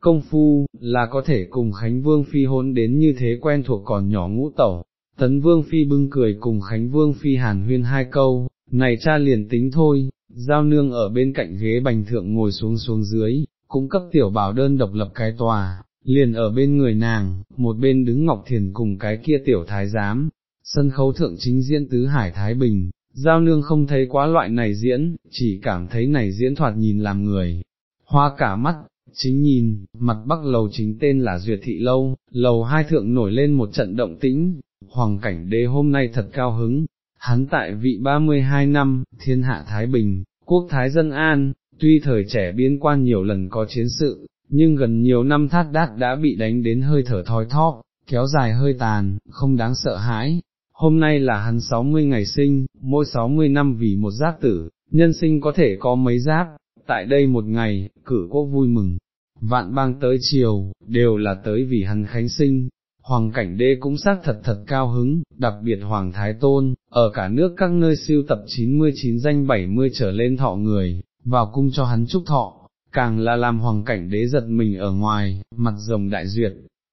công phu, là có thể cùng Khánh Vương Phi hôn đến như thế quen thuộc còn nhỏ ngũ tẩu. Tấn Vương Phi bưng cười cùng Khánh Vương Phi hàn huyên hai câu, này cha liền tính thôi, giao nương ở bên cạnh ghế bành thượng ngồi xuống xuống dưới, cũng cấp tiểu bảo đơn độc lập cái tòa, liền ở bên người nàng, một bên đứng Ngọc Thiền cùng cái kia tiểu thái giám, sân khấu thượng chính diễn tứ hải Thái Bình, giao nương không thấy quá loại này diễn, chỉ cảm thấy này diễn thoạt nhìn làm người, hoa cả mắt, chính nhìn, mặt bắc lầu chính tên là Duyệt Thị Lâu, lầu hai thượng nổi lên một trận động tĩnh, hoàng cảnh đế hôm nay thật cao hứng, hắn tại vị 32 năm, thiên hạ Thái Bình, quốc thái dân an, tuy thời trẻ biên quan nhiều lần có chiến sự, nhưng gần nhiều năm thát đát đã bị đánh đến hơi thở thoi thóp, kéo dài hơi tàn, không đáng sợ hãi. Hôm nay là hắn 60 ngày sinh, mỗi 60 năm vì một giáp tử, nhân sinh có thể có mấy giáp, tại đây một ngày, cử quốc vui mừng, vạn bang tới chiều, đều là tới vì hắn khánh sinh. Hoàng cảnh đế cũng xác thật thật cao hứng, đặc biệt Hoàng Thái Tôn, ở cả nước các nơi siêu tập 99 danh 70 trở lên thọ người, vào cung cho hắn chúc thọ, càng là làm hoàng cảnh đế giật mình ở ngoài, mặt rồng đại duyệt.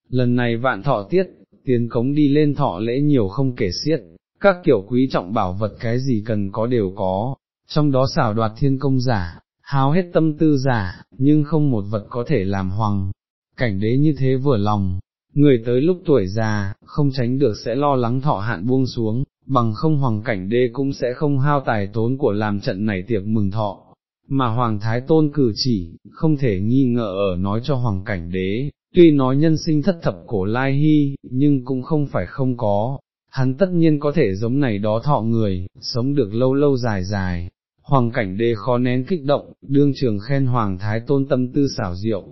Lần này vạn thọ tiết, tiền cống đi lên thọ lễ nhiều không kể xiết, các kiểu quý trọng bảo vật cái gì cần có đều có, trong đó xảo đoạt thiên công giả, háo hết tâm tư giả, nhưng không một vật có thể làm hoàng, cảnh đế như thế vừa lòng, người tới lúc tuổi già, không tránh được sẽ lo lắng thọ hạn buông xuống, bằng không hoàng cảnh đế cũng sẽ không hao tài tốn của làm trận này tiệc mừng thọ. Mà Hoàng Thái Tôn cử chỉ, không thể nghi ngờ ở nói cho Hoàng Cảnh Đế, tuy nói nhân sinh thất thập cổ lai hy, nhưng cũng không phải không có, hắn tất nhiên có thể giống này đó thọ người, sống được lâu lâu dài dài, hoàng cảnh đế khó nén kích động, đương trường khen hoàng thái tôn tâm tư xảo diệu,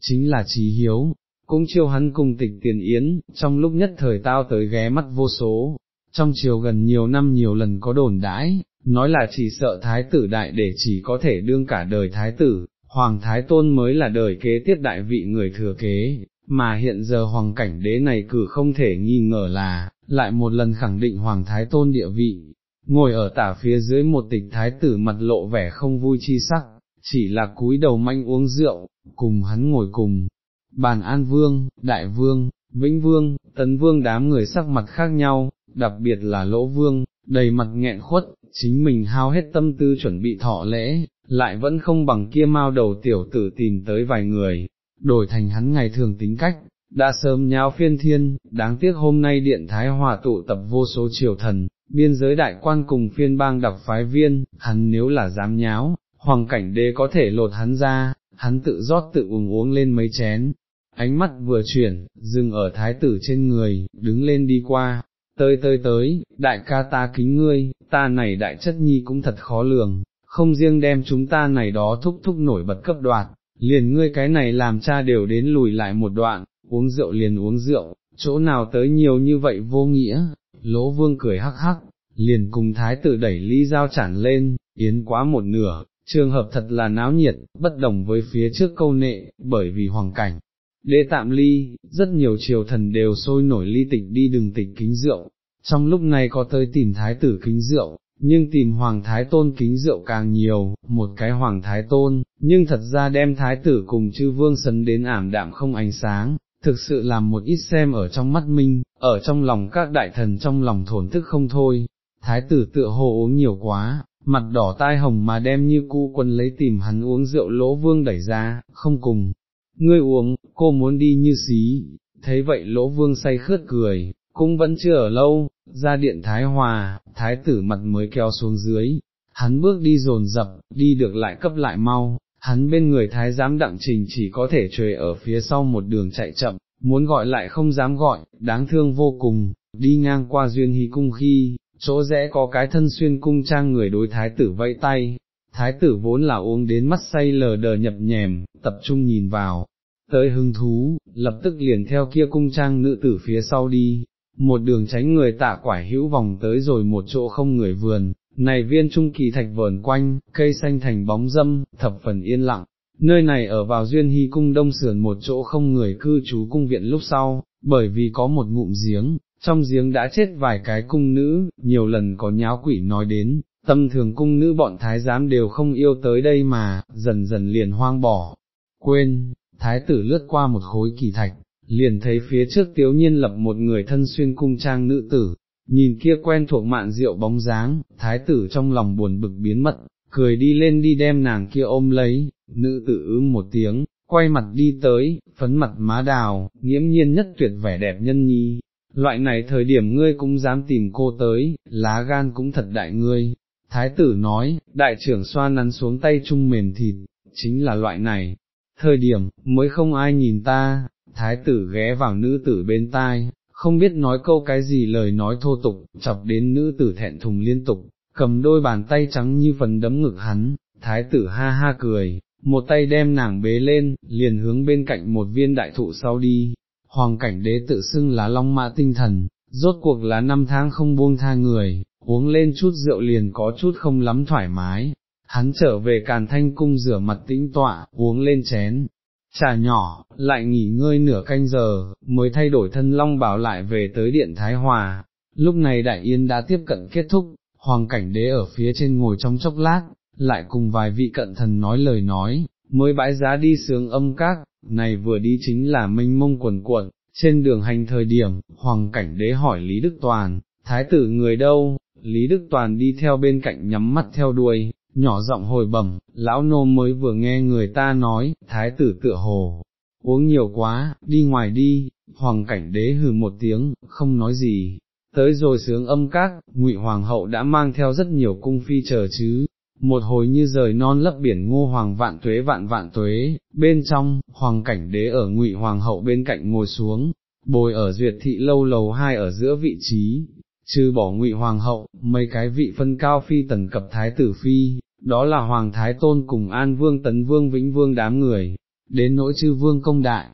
chính là trí hiếu, cũng chiêu hắn cùng tịch tiền yến, trong lúc nhất thời tao tới ghé mắt vô số, trong chiều gần nhiều năm nhiều lần có đồn đãi, nói là chỉ sợ thái tử đại để chỉ có thể đương cả đời thái tử, hoàng thái tôn mới là đời kế tiếp đại vị người thừa kế, mà hiện giờ hoàng cảnh đế này cử không thể nghi ngờ là, lại một lần khẳng định hoàng thái tôn địa vị, ngồi ở tả phía dưới một tịch thái tử mặt lộ vẻ không vui chi sắc, chỉ là cúi đầu manh uống rượu, cùng hắn ngồi cùng, bàn an vương, đại vương, vĩnh vương, tấn vương đám người sắc mặt khác nhau, đặc biệt là lỗ vương, đầy mặt nghẹn khuất, chính mình hao hết tâm tư chuẩn bị thọ lễ, lại vẫn không bằng kia mao đầu tiểu tử tìm tới vài người, đổi thành hắn ngày thường tính cách, đã sớm nháo phiên thiên, đáng tiếc hôm nay điện thái hòa tụ tập vô số triều thần, biên giới đại quan cùng phiên bang đặc phái viên, hắn nếu là dám nháo, hoàng cảnh đế có thể lột hắn ra, hắn tự rót tự uống uống lên mấy chén, ánh mắt vừa chuyển, dừng ở thái tử trên người, đứng lên đi qua, tới tới tới, đại ca ta kính ngươi, ta này đại chất nhi cũng thật khó lường, không riêng đem chúng ta này đó thúc thúc nổi bật cấp đoạt, liền ngươi cái này làm cha đều đến lùi lại một đoạn, uống rượu liền uống rượu, chỗ nào tới nhiều như vậy vô nghĩa, lỗ vương cười hắc hắc, liền cùng thái tử đẩy ly dao chản lên, yến quá một nửa, trường hợp thật là náo nhiệt, bất đồng với phía trước câu nệ, bởi vì hoàng cảnh. Đế tạm ly, rất nhiều triều thần đều sôi nổi ly tịch đi đừng tịch kính rượu, trong lúc này có tới tìm thái tử kính rượu, nhưng tìm hoàng thái tôn kính rượu càng nhiều, một cái hoàng thái tôn, nhưng thật ra đem thái tử cùng chư vương sấn đến ảm đạm không ánh sáng, thực sự làm một ít xem ở trong mắt minh, ở trong lòng các đại thần trong lòng thổn thức không thôi, thái tử tựa hồ uống nhiều quá, mặt đỏ tai hồng mà đem như cu quân lấy tìm hắn uống rượu lỗ vương đẩy ra, không cùng, ngươi uống, cô muốn đi như xí, thấy vậy lỗ vương say khướt cười, cũng vẫn chưa ở lâu, ra điện Thái Hòa, Thái tử mặt mới kéo xuống dưới, hắn bước đi dồn dập, đi được lại cấp lại mau, hắn bên người Thái giám đặng trình chỉ có thể trời ở phía sau một đường chạy chậm, muốn gọi lại không dám gọi, đáng thương vô cùng, đi ngang qua duyên hy cung khi, chỗ rẽ có cái thân xuyên cung trang người đối thái tử vẫy tay, thái tử vốn là uống đến mắt say lờ đờ nhập nhèm, tập trung nhìn vào, tới hứng thú, lập tức liền theo kia cung trang nữ tử phía sau đi, một đường tránh người tạ quải hữu vòng tới rồi một chỗ không người vườn, này viên trung kỳ thạch vờn quanh, cây xanh thành bóng dâm, thập phần yên lặng, nơi này ở vào duyên hy cung đông sườn một chỗ không người cư trú cung viện lúc sau, bởi vì có một ngụm giếng, trong giếng đã chết vài cái cung nữ, nhiều lần có nháo quỷ nói đến, tâm thường cung nữ bọn thái giám đều không yêu tới đây mà, dần dần liền hoang bỏ, quên, thái tử lướt qua một khối kỳ thạch, liền thấy phía trước tiếu nhiên lập một người thân xuyên cung trang nữ tử, nhìn kia quen thuộc mạn rượu bóng dáng, thái tử trong lòng buồn bực biến mật, cười đi lên đi đem nàng kia ôm lấy, nữ tử ưm một tiếng, quay mặt đi tới, phấn mặt má đào, nghiễm nhiên nhất tuyệt vẻ đẹp nhân nhi. Loại này thời điểm ngươi cũng dám tìm cô tới, lá gan cũng thật đại ngươi. Thái tử nói, đại trưởng xoa nắn xuống tay chung mềm thịt, chính là loại này. Thời điểm, mới không ai nhìn ta, thái tử ghé vào nữ tử bên tai, không biết nói câu cái gì lời nói thô tục, chọc đến nữ tử thẹn thùng liên tục, cầm đôi bàn tay trắng như phần đấm ngực hắn, thái tử ha ha cười, một tay đem nàng bế lên, liền hướng bên cạnh một viên đại thụ sau đi, hoàng cảnh đế tự xưng là long mã tinh thần, rốt cuộc là năm tháng không buông tha người, uống lên chút rượu liền có chút không lắm thoải mái, hắn trở về càn thanh cung rửa mặt tĩnh tọa, uống lên chén, trà nhỏ, lại nghỉ ngơi nửa canh giờ, mới thay đổi thân long bảo lại về tới điện Thái Hòa. Lúc này đại yên đã tiếp cận kết thúc, hoàng cảnh đế ở phía trên ngồi trong chốc lát, lại cùng vài vị cận thần nói lời nói, mới bãi giá đi sướng âm các, này vừa đi chính là minh mông quần cuộn, trên đường hành thời điểm, hoàng cảnh đế hỏi Lý Đức Toàn, thái tử người đâu, Lý Đức Toàn đi theo bên cạnh nhắm mắt theo đuôi, nhỏ giọng hồi bẩm, lão nô mới vừa nghe người ta nói, thái tử tựa hồ, uống nhiều quá, đi ngoài đi, hoàng cảnh đế hừ một tiếng, không nói gì. Tới rồi sướng âm các, ngụy hoàng hậu đã mang theo rất nhiều cung phi chờ chứ, một hồi như rời non lấp biển ngô hoàng vạn tuế vạn vạn tuế, bên trong, hoàng cảnh đế ở ngụy hoàng hậu bên cạnh ngồi xuống, bồi ở duyệt thị lâu lầu hai ở giữa vị trí, trừ bỏ ngụy hoàng hậu, mấy cái vị phân cao phi tần cập thái tử phi, đó là hoàng thái tôn cùng an vương tấn vương vĩnh vương đám người, đến nỗi chư vương công đại,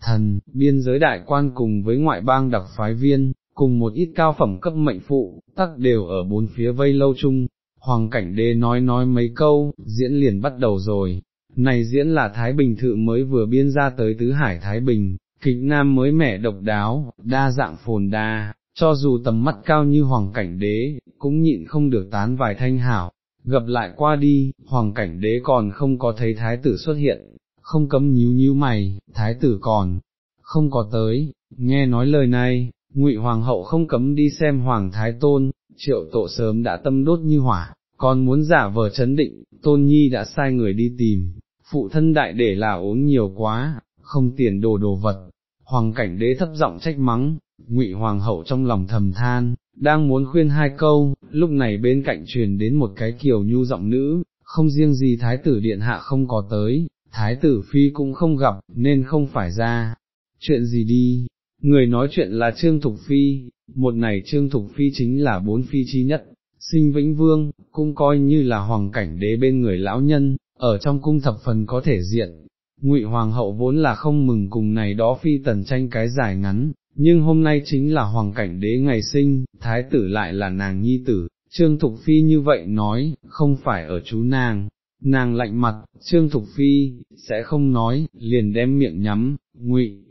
thần, biên giới đại quan cùng với ngoại bang đặc phái viên, cùng một ít cao phẩm cấp mệnh phụ, tắc đều ở bốn phía vây lâu chung, hoàng cảnh đế nói nói mấy câu, diễn liền bắt đầu rồi, này diễn là Thái Bình Thự mới vừa biên ra tới Tứ Hải Thái Bình, kịch nam mới mẻ độc đáo, đa dạng phồn đa, cho dù tầm mắt cao như hoàng cảnh đế, cũng nhịn không được tán vài thanh hảo, gặp lại qua đi, hoàng cảnh đế còn không có thấy thái tử xuất hiện, không cấm nhíu nhíu mày, thái tử còn, không có tới, nghe nói lời này, ngụy hoàng hậu không cấm đi xem hoàng thái tôn, triệu tổ sớm đã tâm đốt như hỏa, còn muốn giả vờ chấn định, tôn nhi đã sai người đi tìm, phụ thân đại để là uống nhiều quá, không tiền đồ đồ vật, hoàng cảnh đế thấp giọng trách mắng, ngụy hoàng hậu trong lòng thầm than, đang muốn khuyên hai câu, lúc này bên cạnh truyền đến một cái kiều nhu giọng nữ, không riêng gì thái tử điện hạ không có tới, thái tử phi cũng không gặp, nên không phải ra. Chuyện gì đi, người nói chuyện là Trương Thục Phi, một này Trương Thục Phi chính là bốn phi chi nhất, sinh vĩnh vương, cũng coi như là hoàng cảnh đế bên người lão nhân, ở trong cung thập phần có thể diện. Ngụy Hoàng hậu vốn là không mừng cùng này đó phi tần tranh cái dài ngắn, nhưng hôm nay chính là hoàng cảnh đế ngày sinh, thái tử lại là nàng nhi tử, Trương Thục Phi như vậy nói, không phải ở chú nàng, nàng lạnh mặt, Trương Thục Phi, sẽ không nói, liền đem miệng nhắm, ngụy.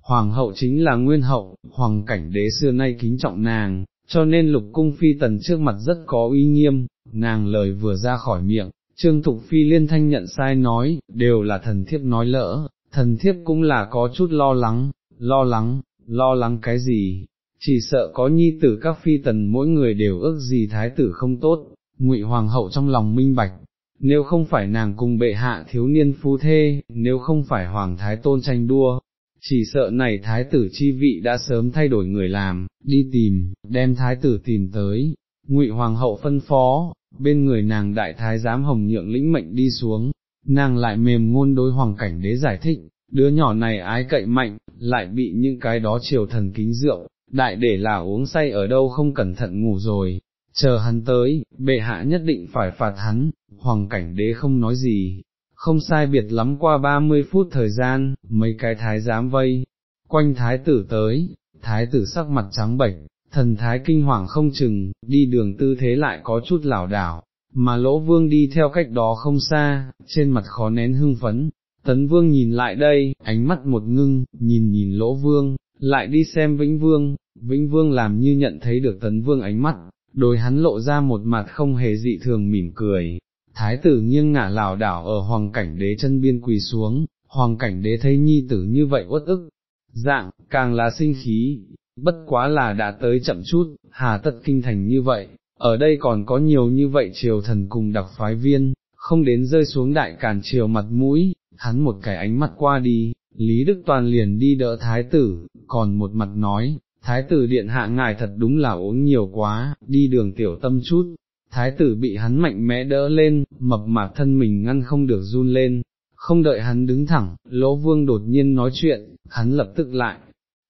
Hoàng hậu chính là nguyên hậu, hoàng cảnh đế xưa nay kính trọng nàng, cho nên lục cung phi tần trước mặt rất có uy nghiêm, nàng lời vừa ra khỏi miệng, Trương Thục Phi liên thanh nhận sai nói, đều là thần thiếp nói lỡ, thần thiếp cũng là có chút lo lắng, lo lắng, lo lắng cái gì, chỉ sợ có nhi tử các phi tần mỗi người đều ước gì thái tử không tốt, ngụy hoàng hậu trong lòng minh bạch, nếu không phải nàng cùng bệ hạ thiếu niên phu thê, nếu không phải hoàng thái tôn tranh đua, chỉ sợ này thái tử chi vị đã sớm thay đổi người làm, đi tìm, đem thái tử tìm tới, ngụy hoàng hậu phân phó, bên người nàng đại thái giám hồng nhượng lĩnh mệnh đi xuống, nàng lại mềm ngôn đối hoàng cảnh đế giải thích, đứa nhỏ này ái cậy mạnh, lại bị những cái đó triều thần kính rượu, đại để là uống say ở đâu không cẩn thận ngủ rồi, chờ hắn tới, bệ hạ nhất định phải phạt hắn, hoàng cảnh đế không nói gì, không sai biệt lắm qua 30 phút thời gian, mấy cái thái giám vây, quanh thái tử tới, thái tử sắc mặt trắng bệch, thần thái kinh hoàng không chừng, đi đường tư thế lại có chút lảo đảo, mà lỗ vương đi theo cách đó không xa, trên mặt khó nén hưng phấn, tấn vương nhìn lại đây, ánh mắt một ngưng, nhìn nhìn lỗ vương, lại đi xem vĩnh vương, vĩnh vương làm như nhận thấy được tấn vương ánh mắt, đôi hắn lộ ra một mặt không hề dị thường mỉm cười, thái tử nghiêng ngả lảo đảo ở hoàng cảnh đế chân biên quỳ xuống, hoàng cảnh đế thấy nhi tử như vậy uất ức, dạng, càng là sinh khí, bất quá là đã tới chậm chút, hà tất kinh thành như vậy, ở đây còn có nhiều như vậy triều thần cùng đặc phái viên, không đến rơi xuống đại càn triều mặt mũi, hắn một cái ánh mắt qua đi, Lý Đức Toàn liền đi đỡ thái tử, còn một mặt nói, thái tử điện hạ ngài thật đúng là uống nhiều quá, đi đường tiểu tâm chút, thái tử bị hắn mạnh mẽ đỡ lên, mập mạp thân mình ngăn không được run lên, không đợi hắn đứng thẳng, lỗ vương đột nhiên nói chuyện, hắn lập tức lại,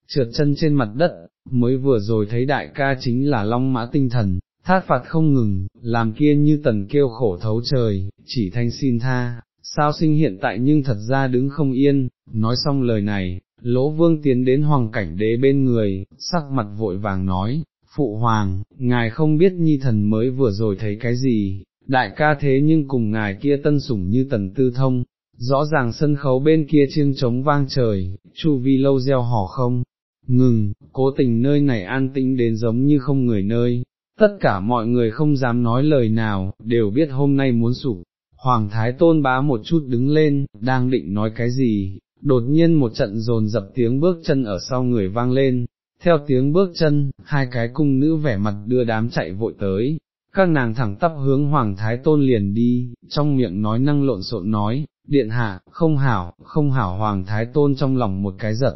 trượt chân trên mặt đất, mới vừa rồi thấy đại ca chính là long mã tinh thần, thát phạt không ngừng, làm kia như tần kêu khổ thấu trời, chỉ thanh xin tha, sao sinh hiện tại nhưng thật ra đứng không yên, nói xong lời này, lỗ vương tiến đến hoàng cảnh đế bên người, sắc mặt vội vàng nói, phụ hoàng, ngài không biết nhi thần mới vừa rồi thấy cái gì, đại ca thế nhưng cùng ngài kia tân sủng như tần tư thông, rõ ràng sân khấu bên kia chiêng trống vang trời, chu vi lâu gieo hò không, ngừng, cố tình nơi này an tĩnh đến giống như không người nơi, tất cả mọi người không dám nói lời nào, đều biết hôm nay muốn sụp. Hoàng Thái Tôn bá một chút đứng lên, đang định nói cái gì, đột nhiên một trận rồn dập tiếng bước chân ở sau người vang lên, theo tiếng bước chân, hai cái cung nữ vẻ mặt đưa đám chạy vội tới, các nàng thẳng tắp hướng Hoàng Thái Tôn liền đi, trong miệng nói năng lộn xộn nói, điện hạ, không hảo, không hảo. Hoàng Thái Tôn trong lòng một cái giật.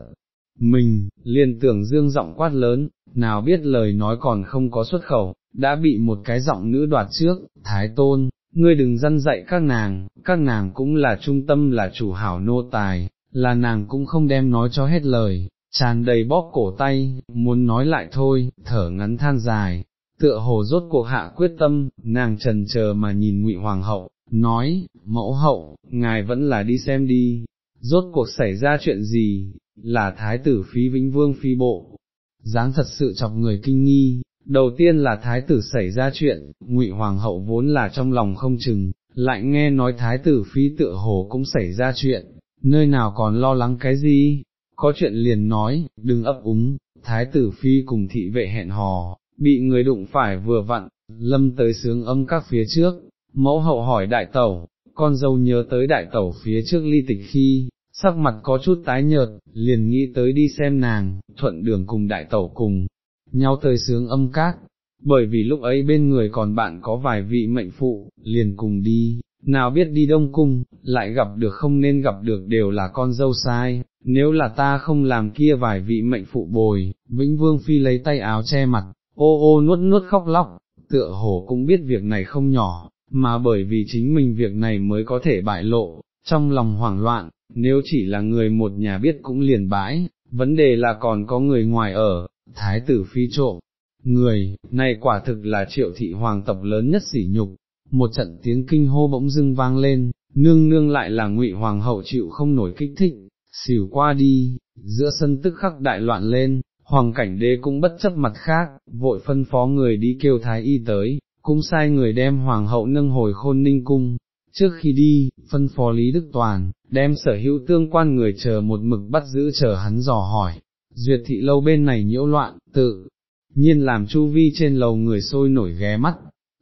Mình, liền tưởng dương giọng quát lớn, nào biết lời nói còn không có xuất khẩu, đã bị một cái giọng nữ đoạt trước, Thái Tôn, ngươi đừng dân dạy các nàng, các nàng cũng là trung tâm là chủ hảo nô tài, là nàng cũng không đem nói cho hết lời, tràn đầy bóp cổ tay, muốn nói lại thôi, thở ngắn than dài, tựa hồ rốt cuộc hạ quyết tâm, nàng trần chờ mà nhìn ngụy hoàng hậu, nói, mẫu hậu, ngài vẫn là đi xem đi, rốt cuộc xảy ra chuyện gì, là thái tử phí vĩnh vương phi bộ, dáng thật sự chọc người kinh nghi, đầu tiên là thái tử xảy ra chuyện, ngụy hoàng hậu vốn là trong lòng không chừng, lại nghe nói thái tử phi tựa hồ cũng xảy ra chuyện, nơi nào còn lo lắng cái gì, có chuyện liền nói, đừng ấp úng, thái tử phi cùng thị vệ hẹn hò, bị người đụng phải vừa vặn, lâm tới sướng âm các phía trước, mẫu hậu hỏi đại tẩu, con dâu nhớ tới đại tẩu phía trước ly tịch khi, sắc mặt có chút tái nhợt, liền nghĩ tới đi xem nàng, thuận đường cùng đại tẩu cùng, nhau tới sướng âm các, bởi vì lúc ấy bên người còn bạn có vài vị mệnh phụ, liền cùng đi, nào biết đi đông cung, lại gặp được không nên gặp được đều là con dâu sai, nếu là ta không làm kia vài vị mệnh phụ bồi, Vĩnh Vương Phi lấy tay áo che mặt, ô ô nuốt nuốt khóc lóc, tựa hồ cũng biết việc này không nhỏ, mà bởi vì chính mình việc này mới có thể bại lộ, trong lòng hoảng loạn, nếu chỉ là người một nhà biết cũng liền bãi, vấn đề là còn có người ngoài ở, thái tử phi trộm. Người, này quả thực là triệu thị hoàng tộc lớn nhất sỉ nhục, một trận tiếng kinh hô bỗng dưng vang lên, nương nương lại là ngụy hoàng hậu chịu không nổi kích thích, xỉu qua đi, giữa sân tức khắc đại loạn lên, hoàng cảnh đế cũng bất chấp mặt khác, vội phân phó người đi kêu thái y tới, cũng sai người đem hoàng hậu nâng hồi khôn ninh cung. Trước khi đi, phân phó Lý Đức Toàn, đem sở hữu tương quan người chờ một mực bắt giữ chờ hắn dò hỏi, duyệt thị lâu bên này nhiễu loạn, tự nhiên làm chu vi trên lầu người sôi nổi ghé mắt,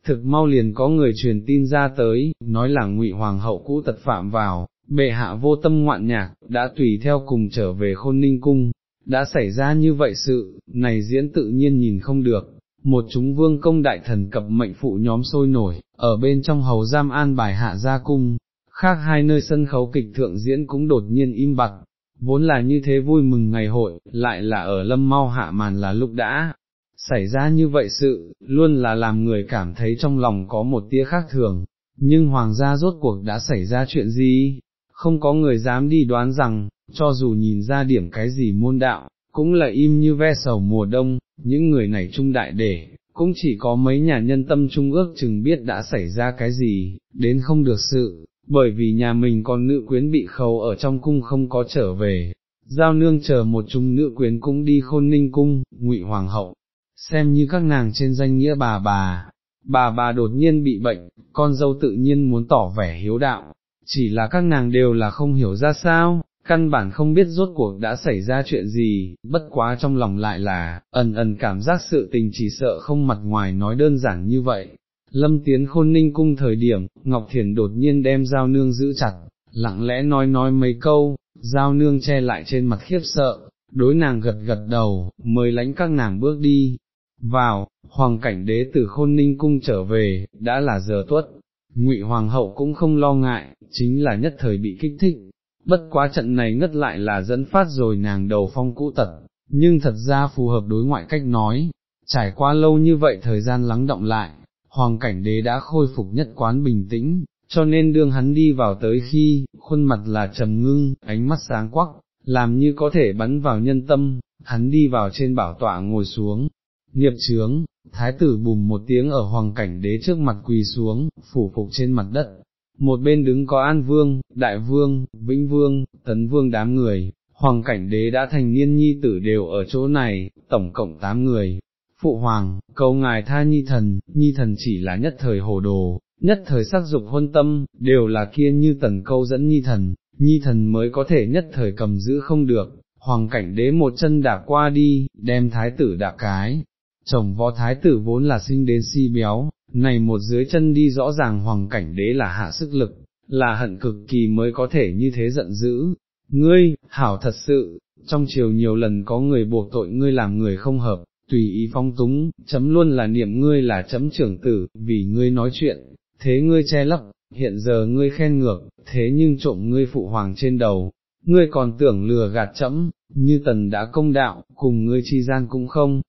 thực mau liền có người truyền tin ra tới, nói là ngụy hoàng hậu cũ tật phạm vào, bệ hạ vô tâm ngoạn nhạc, đã tùy theo cùng trở về khôn ninh cung, đã xảy ra như vậy sự, này diễn tự nhiên nhìn không được, một chúng vương công đại thần cập mệnh phụ nhóm sôi nổi, ở bên trong hầu giam an bài hạ gia cung, khác hai nơi sân khấu kịch thượng diễn cũng đột nhiên im bặt, vốn là như thế vui mừng ngày hội, lại là ở lâm mau hạ màn là lúc đã, xảy ra như vậy sự, luôn là làm người cảm thấy trong lòng có một tia khác thường, nhưng hoàng gia rốt cuộc đã xảy ra chuyện gì, không có người dám đi đoán rằng, cho dù nhìn ra điểm cái gì môn đạo, cũng là im như ve sầu mùa đông, những người này trung đại để, cũng chỉ có mấy nhà nhân tâm trung ước chừng biết đã xảy ra cái gì, đến không được sự, bởi vì nhà mình còn nữ quyến bị khâu ở trong cung không có trở về, giao nương chờ một chung nữ quyến cũng đi khôn ninh cung, ngụy hoàng hậu, xem như các nàng trên danh nghĩa bà bà, bà bà đột nhiên bị bệnh, con dâu tự nhiên muốn tỏ vẻ hiếu đạo, chỉ là các nàng đều là không hiểu ra sao, căn bản không biết rốt cuộc đã xảy ra chuyện gì, bất quá trong lòng lại là, ẩn ẩn cảm giác sự tình chỉ sợ không mặt ngoài nói đơn giản như vậy. Lâm tiến khôn ninh cung thời điểm, Ngọc Thiền đột nhiên đem giao nương giữ chặt, lặng lẽ nói nói mấy câu, giao nương che lại trên mặt khiếp sợ, đối nàng gật gật đầu, mời lãnh các nàng bước đi, vào, hoàng cảnh đế từ khôn ninh cung trở về, đã là giờ tuất, ngụy hoàng hậu cũng không lo ngại, chính là nhất thời bị kích thích, bất quá trận này ngất lại là dẫn phát rồi nàng đầu phong cũ tật, nhưng thật ra phù hợp đối ngoại cách nói, trải qua lâu như vậy thời gian lắng động lại, hoàng cảnh đế đã khôi phục nhất quán bình tĩnh, cho nên đương hắn đi vào tới khi, khuôn mặt là trầm ngưng, ánh mắt sáng quắc, làm như có thể bắn vào nhân tâm, hắn đi vào trên bảo tọa ngồi xuống, nghiệp trướng, thái tử bùm một tiếng ở hoàng cảnh đế trước mặt quỳ xuống, phủ phục trên mặt đất, một bên đứng có An Vương, Đại Vương, Vĩnh Vương, Tấn Vương đám người, hoàng cảnh đế đã thành niên nhi tử đều ở chỗ này, tổng cộng 8 người. Phụ hoàng, cầu ngài tha nhi thần, nhi thần chỉ là nhất thời hồ đồ, nhất thời sắc dục hôn tâm, đều là kia như tần câu dẫn nhi thần, nhi thần mới có thể nhất thời cầm giữ không được, hoàng cảnh đế một chân đạp qua đi, đem thái tử đạp cái, chồng võ thái tử vốn là sinh đến si béo, này một dưới chân đi rõ ràng hoàng cảnh đế là hạ sức lực, là hận cực kỳ mới có thể như thế giận dữ. Ngươi, hảo thật sự, trong chiều nhiều lần có người buộc tội ngươi làm người không hợp, tùy ý phong túng, chấm luôn là niệm ngươi là chấm trưởng tử, vì ngươi nói chuyện, thế ngươi che lấp, hiện giờ ngươi khen ngược, thế nhưng trộm ngươi phụ hoàng trên đầu, ngươi còn tưởng lừa gạt chấm, như tần đã công đạo, cùng ngươi chi gian cũng không,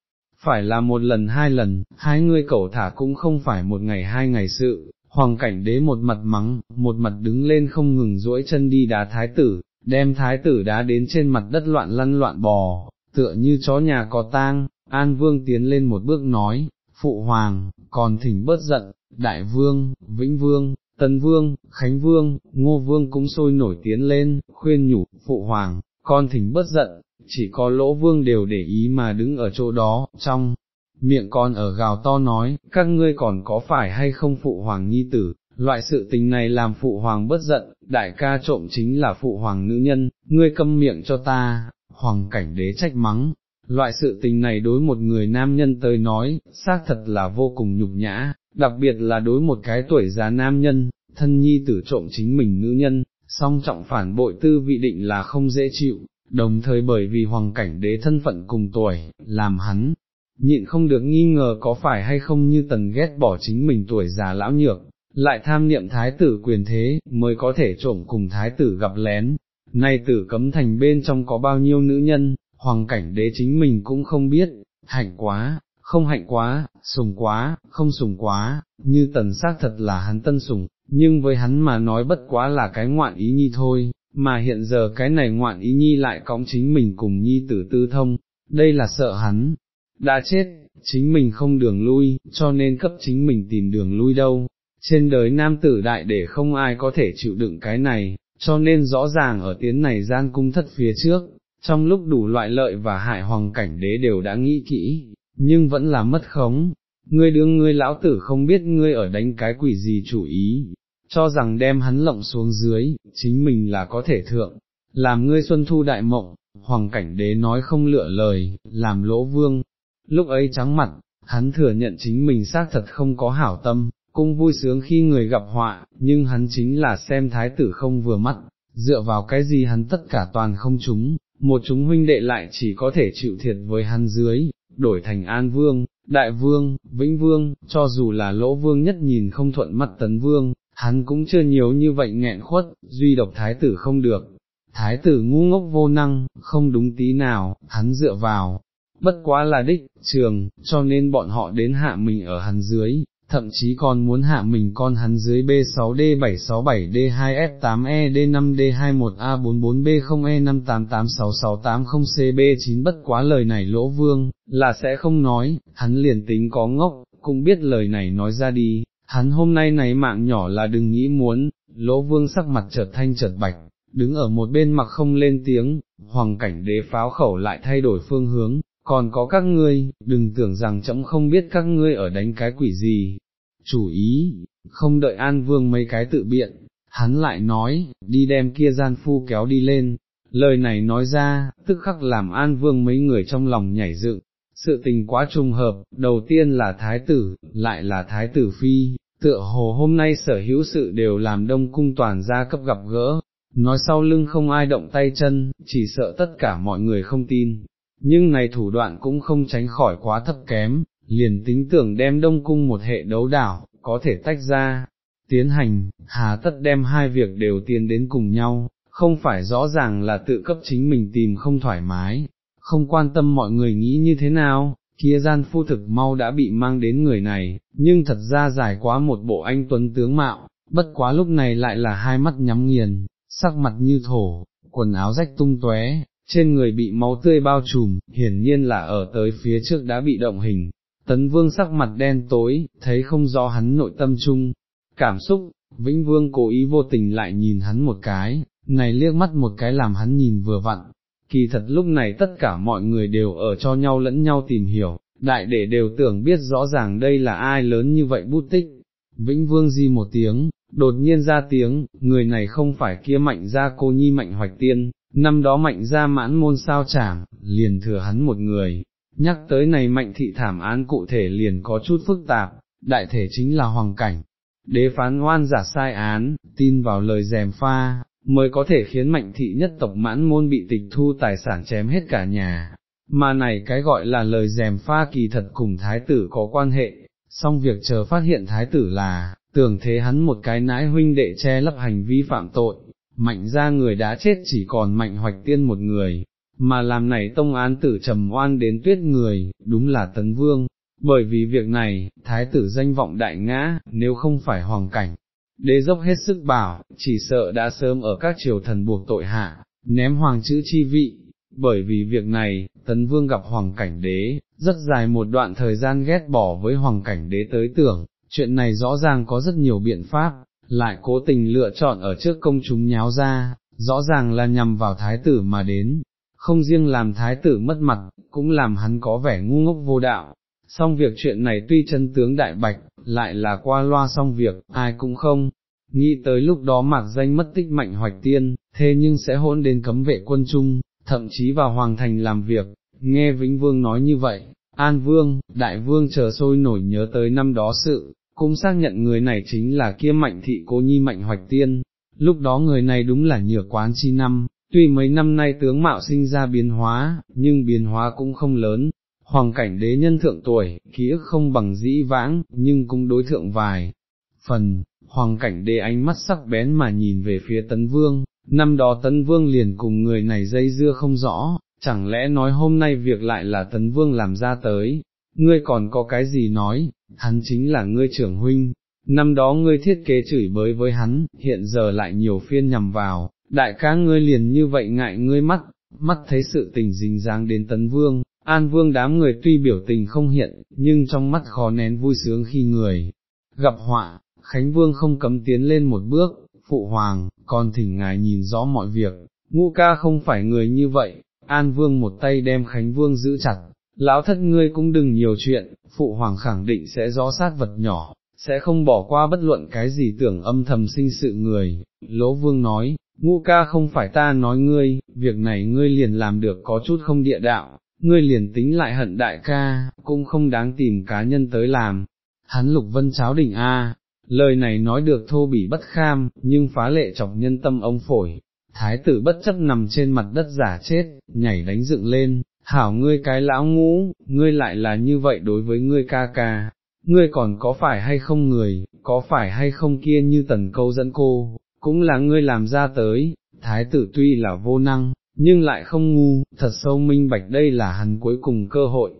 phải là một lần hai lần, hai ngươi cẩu thả cũng không phải một ngày hai ngày sự, hoàng cảnh đế một mặt mắng, một mặt đứng lên không ngừng duỗi chân đi đá thái tử, đem thái tử đá đến trên mặt đất loạn lăn loạn bò, tựa như chó nhà có tang, an vương tiến lên một bước nói, phụ hoàng, còn thỉnh bớt giận, đại vương, vĩnh vương, tân vương, khánh vương, ngô vương cũng sôi nổi tiến lên, khuyên nhủ, phụ hoàng, con thỉnh bớt giận, chỉ có lỗ vương đều để ý mà đứng ở chỗ đó, trong miệng con ở gào to nói, các ngươi còn có phải hay không phụ hoàng nhi tử, loại sự tình này làm phụ hoàng bất giận, đại ca trộm chính là phụ hoàng nữ nhân, ngươi câm miệng cho ta, hoàng cảnh đế trách mắng. Loại sự tình này đối một người nam nhân tới nói, xác thật là vô cùng nhục nhã, đặc biệt là đối một cái tuổi già nam nhân, thân nhi tử trộm chính mình nữ nhân, song trọng phản bội tư vị định là không dễ chịu, đồng thời bởi vì hoàng cảnh đế thân phận cùng tuổi, làm hắn, nhịn không được nghi ngờ có phải hay không như tần ghét bỏ chính mình tuổi già lão nhược, lại tham niệm thái tử quyền thế, mới có thể trộm cùng thái tử gặp lén. Nay tử cấm thành bên trong có bao nhiêu nữ nhân, hoàng cảnh đế chính mình cũng không biết, hạnh quá, không hạnh quá, sùng quá, không sùng quá, như tần xác thật là hắn tân sùng, nhưng với hắn mà nói bất quá là cái ngoạn ý nhi thôi, mà hiện giờ cái này ngoạn ý nhi lại cõng chính mình cùng nhi tử tư thông, đây là sợ hắn, đã chết, chính mình không đường lui, cho nên cấp chính mình tìm đường lui đâu, trên đời nam tử đại để không ai có thể chịu đựng cái này, cho nên rõ ràng ở tiến này gian cung thất phía trước, trong lúc đủ loại lợi và hại hoàng cảnh đế đều đã nghĩ kỹ, nhưng vẫn là mất khống, ngươi đương ngươi lão tử không biết ngươi ở đánh cái quỷ gì chủ ý, cho rằng đem hắn lộng xuống dưới, chính mình là có thể thượng, làm ngươi xuân thu đại mộng, hoàng cảnh đế nói không lựa lời, làm lỗ vương, lúc ấy trắng mặt, hắn thừa nhận chính mình xác thật không có hảo tâm, cũng vui sướng khi người gặp họa, nhưng hắn chính là xem thái tử không vừa mắt, dựa vào cái gì hắn tất cả toàn không chúng, một chúng huynh đệ lại chỉ có thể chịu thiệt với hắn dưới, đổi thành an vương, đại vương, vĩnh vương, cho dù là lỗ vương nhất nhìn không thuận mắt tấn vương, hắn cũng chưa nhiều như vậy nghẹn khuất, duy độc thái tử không được. Thái tử ngu ngốc vô năng, không đúng tí nào, hắn dựa vào, bất quá là đích, trường, cho nên bọn họ đến hạ mình ở hắn dưới, thậm chí còn muốn hạ mình con hắn dưới b6d767d2f8ed5d21a44b0e5886680cb9 bất quá lời này lỗ vương, là sẽ không nói, hắn liền tính có ngốc, cũng biết lời này nói ra đi, hắn hôm nay này mạng nhỏ là đừng nghĩ muốn, lỗ vương sắc mặt chợt thanh chợt bạch, đứng ở một bên mặc không lên tiếng, hoàng cảnh đế pháo khẩu lại thay đổi phương hướng, còn có các ngươi, đừng tưởng rằng chậm không biết các ngươi ở đánh cái quỷ gì, chủ ý, không đợi An Vương mấy cái tự biện, hắn lại nói, đi đem kia gian phu kéo đi lên, lời này nói ra, tức khắc làm An Vương mấy người trong lòng nhảy dựng, sự tình quá trùng hợp, đầu tiên là thái tử, lại là thái tử phi, tựa hồ hôm nay sở hữu sự đều làm đông cung toàn gia cấp gặp gỡ, nói sau lưng không ai động tay chân, chỉ sợ tất cả mọi người không tin, nhưng này thủ đoạn cũng không tránh khỏi quá thấp kém, liền tính tưởng đem đông cung một hệ đấu đảo, có thể tách ra, tiến hành, hà tất đem hai việc đều tiến đến cùng nhau, không phải rõ ràng là tự cấp chính mình tìm không thoải mái, không quan tâm mọi người nghĩ như thế nào, kia gian phu thực mau đã bị mang đến người này, nhưng thật ra dài quá một bộ anh tuấn tướng mạo, bất quá lúc này lại là hai mắt nhắm nghiền, sắc mặt như thổ, quần áo rách tung tóe, trên người bị máu tươi bao trùm, hiển nhiên là ở tới phía trước đã bị động hình. Tấn vương sắc mặt đen tối, thấy không rõ hắn nội tâm chung, cảm xúc, vĩnh vương cố ý vô tình lại nhìn hắn một cái, này liếc mắt một cái làm hắn nhìn vừa vặn, kỳ thật lúc này tất cả mọi người đều ở cho nhau lẫn nhau tìm hiểu, đại để đều tưởng biết rõ ràng đây là ai lớn như vậy bút tích. Vĩnh Vương di một tiếng, đột nhiên ra tiếng, người này không phải kia mạnh ra cô nhi mạnh hoạch tiên, năm đó mạnh ra mãn môn sao chảm, liền thừa hắn một người. Nhắc tới này mạnh thị thảm án cụ thể liền có chút phức tạp, đại thể chính là hoàng cảnh. Đế phán oan giả sai án, tin vào lời dèm pha, mới có thể khiến mạnh thị nhất tộc mãn môn bị tịch thu tài sản chém hết cả nhà. Mà này cái gọi là lời dèm pha kỳ thật cùng thái tử có quan hệ, song việc chờ phát hiện thái tử là, tưởng thế hắn một cái nãi huynh đệ che lấp hành vi phạm tội, mạnh ra người đã chết chỉ còn mạnh hoạch tiên một người, mà làm này tông án tử trầm oan đến tuyết người, đúng là tấn vương, bởi vì việc này, thái tử danh vọng đại ngã, nếu không phải hoàng cảnh, đế dốc hết sức bảo, chỉ sợ đã sớm ở các triều thần buộc tội hạ, ném hoàng chữ chi vị, bởi vì việc này, tấn vương gặp hoàng cảnh đế, rất dài một đoạn thời gian ghét bỏ với hoàng cảnh đế tới tưởng, chuyện này rõ ràng có rất nhiều biện pháp, lại cố tình lựa chọn ở trước công chúng nháo ra, rõ ràng là nhằm vào thái tử mà đến, không riêng làm thái tử mất mặt, cũng làm hắn có vẻ ngu ngốc vô đạo. Xong việc chuyện này tuy chân tướng đại bạch, lại là qua loa xong việc, ai cũng không, nghĩ tới lúc đó mạc danh mất tích mạnh hoạch tiên, thế nhưng sẽ hôn đến cấm vệ quân chung, thậm chí vào hoàng thành làm việc, nghe Vĩnh Vương nói như vậy, An Vương, Đại Vương chờ sôi nổi nhớ tới năm đó sự, cũng xác nhận người này chính là kia mạnh thị cố nhi mạnh hoạch tiên, lúc đó người này đúng là nhược quán chi năm, tuy mấy năm nay tướng mạo sinh ra biến hóa, nhưng biến hóa cũng không lớn, hoàng cảnh đế nhân thượng tuổi, ký ức không bằng dĩ vãng, nhưng cũng đối thượng vài phần, hoàng cảnh đế ánh mắt sắc bén mà nhìn về phía tấn vương, năm đó tấn vương liền cùng người này dây dưa không rõ, chẳng lẽ nói hôm nay việc lại là tấn vương làm ra tới, ngươi còn có cái gì nói, hắn chính là ngươi trưởng huynh, năm đó ngươi thiết kế chửi bới với hắn, hiện giờ lại nhiều phiên nhằm vào, đại ca ngươi liền như vậy ngại ngươi mắt, mắt thấy sự tình dính dáng đến tấn vương, an vương đám người tuy biểu tình không hiện, nhưng trong mắt khó nén vui sướng khi người gặp họa, Khánh Vương không cấm tiến lên một bước, phụ hoàng, còn thỉnh ngài nhìn rõ mọi việc, ngũ ca không phải người như vậy, An Vương một tay đem Khánh Vương giữ chặt, lão thất ngươi cũng đừng nhiều chuyện, phụ hoàng khẳng định sẽ rõ sát vật nhỏ, sẽ không bỏ qua bất luận cái gì tưởng âm thầm sinh sự người, Lỗ Vương nói, ngũ ca không phải ta nói ngươi, việc này ngươi liền làm được có chút không địa đạo, ngươi liền tính lại hận đại ca, cũng không đáng tìm cá nhân tới làm. Hắn lục vân cháo đỉnh A, lời này nói được thô bỉ bất kham, nhưng phá lệ chọc nhân tâm ông phổi. Thái tử bất chấp nằm trên mặt đất giả chết, nhảy đánh dựng lên, hảo ngươi cái lão ngũ, ngươi lại là như vậy đối với ngươi ca ca, ngươi còn có phải hay không người, có phải hay không kia như tần câu dẫn cô, cũng là ngươi làm ra tới, thái tử tuy là vô năng, nhưng lại không ngu, thật sâu minh bạch đây là hắn cuối cùng cơ hội,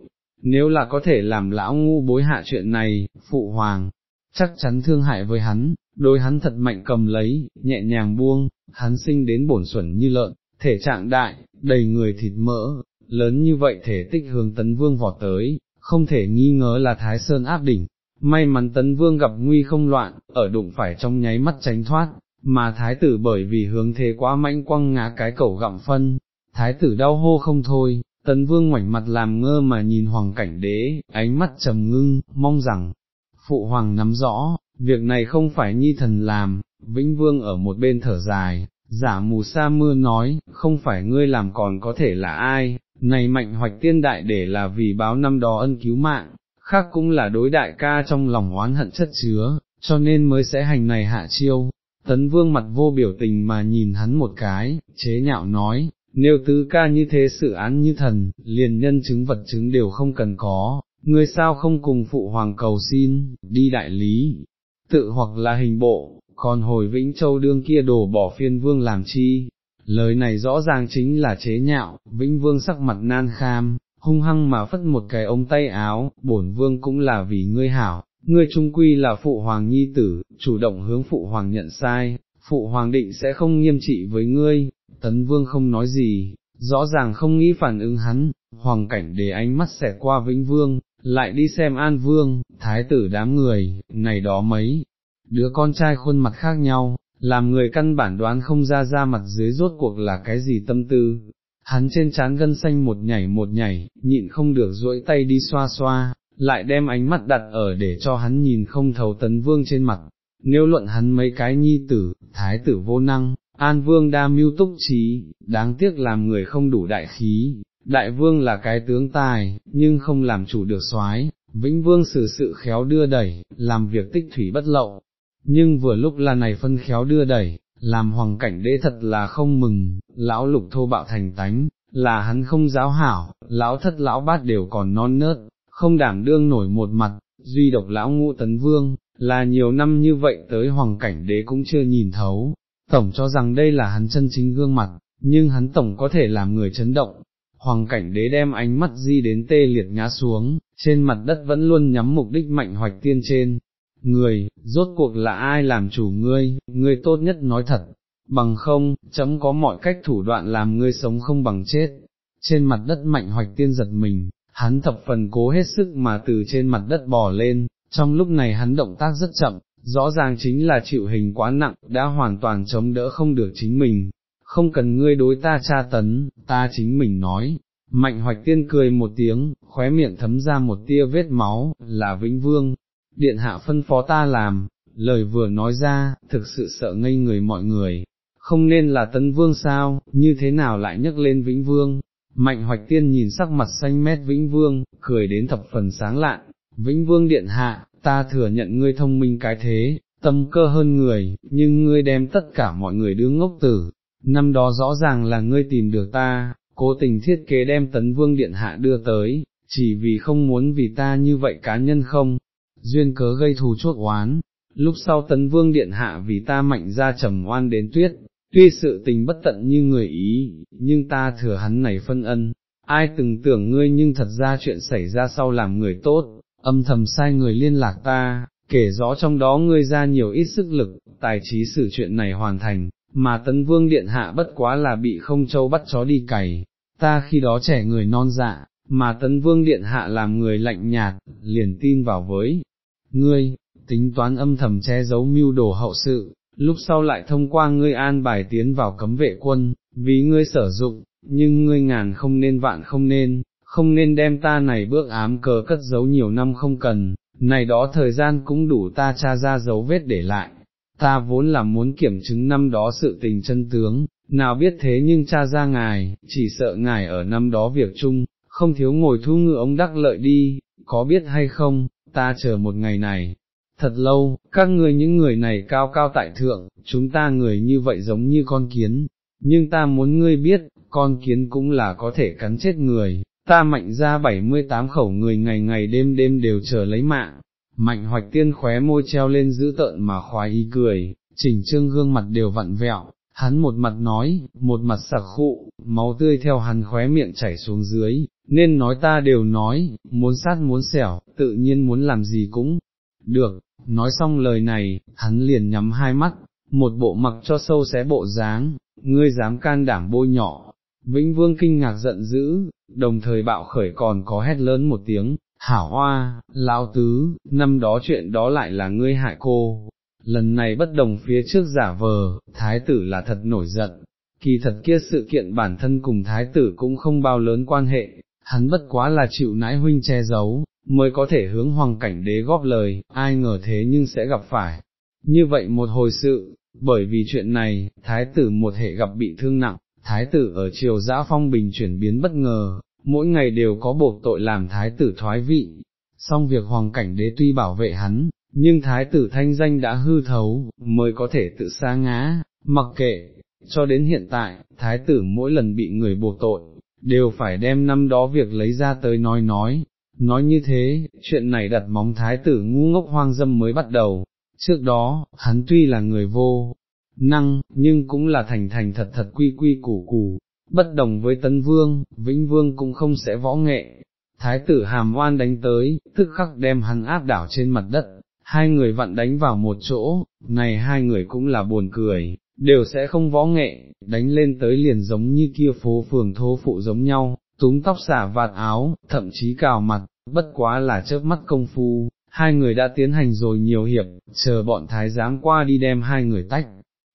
nếu là có thể làm lão ngu bối hạ chuyện này, phụ hoàng, chắc chắn thương hại với hắn, đôi hắn thật mạnh cầm lấy, nhẹ nhàng buông, hắn sinh đến bổn xuẩn như lợn, thể trạng đại, đầy người thịt mỡ, lớn như vậy thể tích hướng tấn vương vọt tới, không thể nghi ngờ là Thái Sơn áp đỉnh, may mắn tấn vương gặp nguy không loạn, ở đụng phải trong nháy mắt tránh thoát, mà thái tử bởi vì hướng thế quá mạnh quăng ngã cái cẩu gặm phân, thái tử đau hô không thôi, tấn vương ngoảnh mặt làm ngơ mà nhìn hoàng cảnh đế, ánh mắt trầm ngưng, mong rằng, phụ hoàng nắm rõ, việc này không phải nhi thần làm, vĩnh vương ở một bên thở dài, giả mù sa mưa nói, không phải ngươi làm còn có thể là ai, này mạnh hoạch tiên đại để là vì báo năm đó ân cứu mạng, khác cũng là đối đại ca trong lòng oán hận chất chứa, cho nên mới sẽ hành này hạ chiêu. Tấn vương mặt vô biểu tình mà nhìn hắn một cái, chế nhạo nói, nếu tứ ca như thế sự án như thần, liền nhân chứng vật chứng đều không cần có, ngươi sao không cùng phụ hoàng cầu xin, đi đại lý, tự hoặc là hình bộ, còn hồi Vĩnh Châu đương kia đổ bỏ phiên vương làm chi, lời này rõ ràng chính là chế nhạo, Vĩnh Vương sắc mặt nan kham, hung hăng mà phất một cái ống tay áo, bổn vương cũng là vì ngươi hảo, ngươi trung quy là phụ hoàng nhi tử, chủ động hướng phụ hoàng nhận sai, phụ hoàng định sẽ không nghiêm trị với ngươi, tấn vương không nói gì, rõ ràng không nghĩ phản ứng hắn, hoàng cảnh để ánh mắt xẻ qua vĩnh vương, lại đi xem an vương, thái tử đám người, này đó mấy, đứa con trai khuôn mặt khác nhau, làm người căn bản đoán không ra ra mặt dưới rốt cuộc là cái gì tâm tư. Hắn trên trán gân xanh một nhảy một nhảy, nhịn không được duỗi tay đi xoa xoa, lại đem ánh mắt đặt ở để cho hắn nhìn không thấu tấn vương trên mặt. Nếu luận hắn mấy cái nhi tử, thái tử vô năng, an vương đa mưu túc trí, đáng tiếc làm người không đủ đại khí, đại vương là cái tướng tài, nhưng không làm chủ được soái. Vĩnh vương xử sự khéo đưa đẩy, làm việc tích thủy bất lậu, nhưng vừa lúc là này phân khéo đưa đẩy, làm hoàng cảnh đế thật là không mừng, lão lục thô bạo thành tánh, là hắn không giáo hảo, lão thất lão bát đều còn non nớt, không đảm đương nổi một mặt, duy độc lão ngũ tấn vương, là nhiều năm như vậy tới hoàng cảnh đế cũng chưa nhìn thấu, tổng cho rằng đây là hắn chân chính gương mặt, nhưng hắn tổng có thể làm người chấn động. Hoàng cảnh đế đem ánh mắt di đến tê liệt ngã xuống, trên mặt đất vẫn luôn nhắm mục đích mạnh hoạch tiên trên, người, rốt cuộc là ai làm chủ ngươi, ngươi tốt nhất nói thật, bằng không, chấm có mọi cách thủ đoạn làm ngươi sống không bằng chết. Trên mặt đất mạnh hoạch tiên giật mình, hắn thập phần cố hết sức mà từ trên mặt đất bò lên, trong lúc này hắn động tác rất chậm, rõ ràng chính là chịu hình quá nặng, đã hoàn toàn chống đỡ không được chính mình, không cần ngươi đối ta tra tấn, ta chính mình nói. Mạnh hoạch tiên cười một tiếng, khóe miệng thấm ra một tia vết máu, là vĩnh vương, điện hạ phân phó ta làm, lời vừa nói ra, thực sự sợ ngây người mọi người, không nên là tấn vương sao, như thế nào lại nhắc lên vĩnh vương, mạnh hoạch tiên nhìn sắc mặt xanh mét vĩnh vương, cười đến thập phần sáng lạn, vĩnh vương điện hạ, ta thừa nhận ngươi thông minh cái thế, tâm cơ hơn người, nhưng ngươi đem tất cả mọi người đưa ngốc tử, năm đó rõ ràng là ngươi tìm được ta, cố tình thiết kế đem tấn vương điện hạ đưa tới, chỉ vì không muốn vì ta như vậy cá nhân không, duyên cớ gây thù chuốc oán, lúc sau tấn vương điện hạ vì ta mạnh ra trầm oan đến tuyết, tuy sự tình bất tận như người ý, nhưng ta thừa hắn này phân ân, ai từng tưởng ngươi nhưng thật ra chuyện xảy ra sau làm người tốt, âm thầm sai người liên lạc ta, kể rõ trong đó ngươi ra nhiều ít sức lực, tài trí xử chuyện này hoàn thành, mà tấn vương điện hạ bất quá là bị không châu bắt chó đi cày, ta khi đó trẻ người non dạ, mà tấn vương điện hạ làm người lạnh nhạt, liền tin vào với ngươi, tính toán âm thầm che giấu mưu đồ hậu sự, lúc sau lại thông qua ngươi an bài tiến vào cấm vệ quân, vì ngươi sở dụng, nhưng ngươi ngàn không nên vạn không nên, không nên đem ta này bước ám cờ cất giấu nhiều năm không cần, này đó thời gian cũng đủ ta tra ra dấu vết để lại, ta vốn là muốn kiểm chứng năm đó sự tình chân tướng, nào biết thế nhưng cha ra ngài, chỉ sợ ngài ở năm đó việc chung, không thiếu ngồi thu ngựa ông đắc lợi đi, có biết hay không, ta chờ một ngày này. Thật lâu, các người những người này cao cao tại thượng, chúng ta người như vậy giống như con kiến, nhưng ta muốn ngươi biết, con kiến cũng là có thể cắn chết người, ta mạnh ra 78 khẩu người ngày ngày đêm đêm đều chờ lấy mạng, mạnh hoạch tiên khóe môi treo lên giữ tợn mà khoái ý cười, chỉnh trương gương mặt đều vặn vẹo, hắn một mặt nói, một mặt sặc khụ, máu tươi theo hắn khóe miệng chảy xuống dưới, nên nói ta đều nói, muốn sát muốn xẻo, tự nhiên muốn làm gì cũng được, nói xong lời này, hắn liền nhắm hai mắt, một bộ mặc cho sâu xé bộ dáng, ngươi dám can đảm bôi nhỏ, Vĩnh Vương kinh ngạc giận dữ, đồng thời bạo khởi còn có hét lớn một tiếng, hảo hoa, lão tứ, năm đó chuyện đó lại là ngươi hại cô, lần này bất đồng phía trước giả vờ, thái tử là thật nổi giận, kỳ thật kia sự kiện bản thân cùng thái tử cũng không bao lớn quan hệ, hắn bất quá là chịu nãi huynh che giấu, mới có thể hướng hoàng cảnh đế góp lời, ai ngờ thế nhưng sẽ gặp phải. Như vậy một hồi sự, bởi vì chuyện này, thái tử một hệ gặp bị thương nặng, thái tử ở triều giã phong bình chuyển biến bất ngờ, mỗi ngày đều có buộc tội làm thái tử thoái vị, xong việc hoàng cảnh đế tuy bảo vệ hắn, nhưng thái tử thanh danh đã hư thấu, mới có thể tự xa ngã, mặc kệ, cho đến hiện tại, thái tử mỗi lần bị người buộc tội, đều phải đem năm đó việc lấy ra tới nói nói, nói như thế, chuyện này đặt móng thái tử ngu ngốc hoang dâm mới bắt đầu, trước đó, hắn tuy là người vô năng, nhưng cũng là thành thành thật thật quy quy củ củ, bất đồng với Tân Vương, Vĩnh Vương cũng không sẽ võ nghệ. Thái tử hàm oan đánh tới, tức khắc đem hắn áp đảo trên mặt đất, hai người vặn đánh vào một chỗ, này hai người cũng là buồn cười, đều sẽ không võ nghệ, đánh lên tới liền giống như kia phố phường thô phụ giống nhau, túm tóc xả vạt áo, thậm chí cào mặt, bất quá là chớp mắt công phu, hai người đã tiến hành rồi nhiều hiệp, chờ bọn thái giám qua đi đem hai người tách.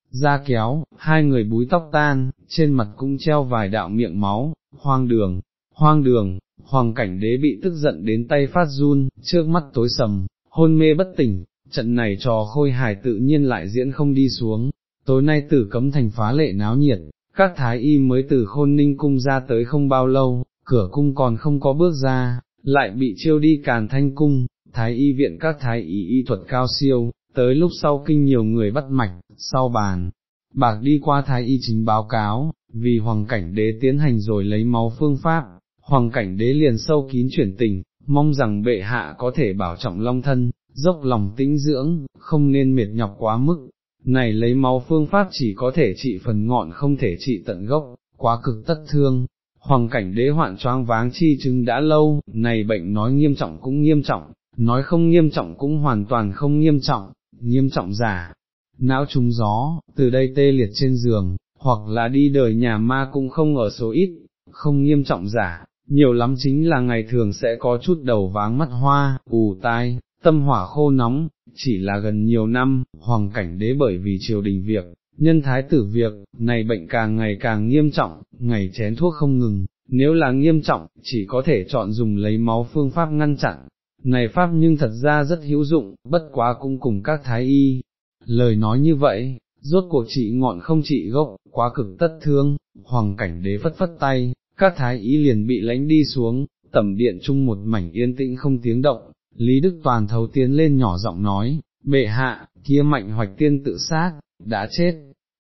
Ra kéo, hai người búi tóc tan, trên mặt cũng treo vài đạo miệng máu, hoang đường, hoang đường, hoàng cảnh đế bị tức giận đến tay phát run, trước mắt tối sầm, hôn mê bất tỉnh, trận này trò khôi hài tự nhiên lại diễn không đi xuống, tối nay tử cấm thành phá lệ náo nhiệt, các thái y mới từ khôn ninh cung ra tới không bao lâu, cửa cung còn không có bước ra, lại bị chiêu đi càn thanh cung, thái y viện các thái y y thuật cao siêu, tới lúc sau kinh nhiều người bắt mạch, sau bàn, bạc đi qua thái y chính báo cáo, vì hoàng cảnh đế tiến hành rồi lấy máu phương pháp, hoàng cảnh đế liền sâu kín chuyển tình, mong rằng bệ hạ có thể bảo trọng long thân, dốc lòng tĩnh dưỡng, không nên mệt nhọc quá mức. Này lấy máu phương pháp chỉ có thể trị phần ngọn không thể trị tận gốc, quá cực tất thương. Hoàng cảnh đế hoạn choáng váng chi chứng đã lâu, này bệnh nói nghiêm trọng cũng nghiêm trọng, nói không nghiêm trọng cũng hoàn toàn không nghiêm trọng, nghiêm trọng giả, não trúng gió, từ đây tê liệt trên giường, hoặc là đi đời nhà ma cũng không ở số ít, không nghiêm trọng giả, nhiều lắm chính là ngày thường sẽ có chút đầu váng mắt hoa, ù tai, tâm hỏa khô nóng, chỉ là gần nhiều năm, hoàng cảnh đế bởi vì triều đình việc, nhân thái tử việc, này bệnh càng ngày càng nghiêm trọng, ngày chén thuốc không ngừng, nếu là nghiêm trọng, chỉ có thể chọn dùng lấy máu phương pháp ngăn chặn. Này pháp nhưng thật ra rất hữu dụng, bất quá cũng cùng các thái y. Lời nói như vậy, rốt cuộc trị ngọn không trị gốc, quá cực tất thương, hoàng cảnh đế phất phất tay, các thái ý liền bị lánh đi xuống, tầm điện chung một mảnh yên tĩnh không tiếng động, Lý Đức Toàn thấu tiến lên nhỏ giọng nói, bệ hạ, kia mạnh hoạch tiên tự sát, đã chết,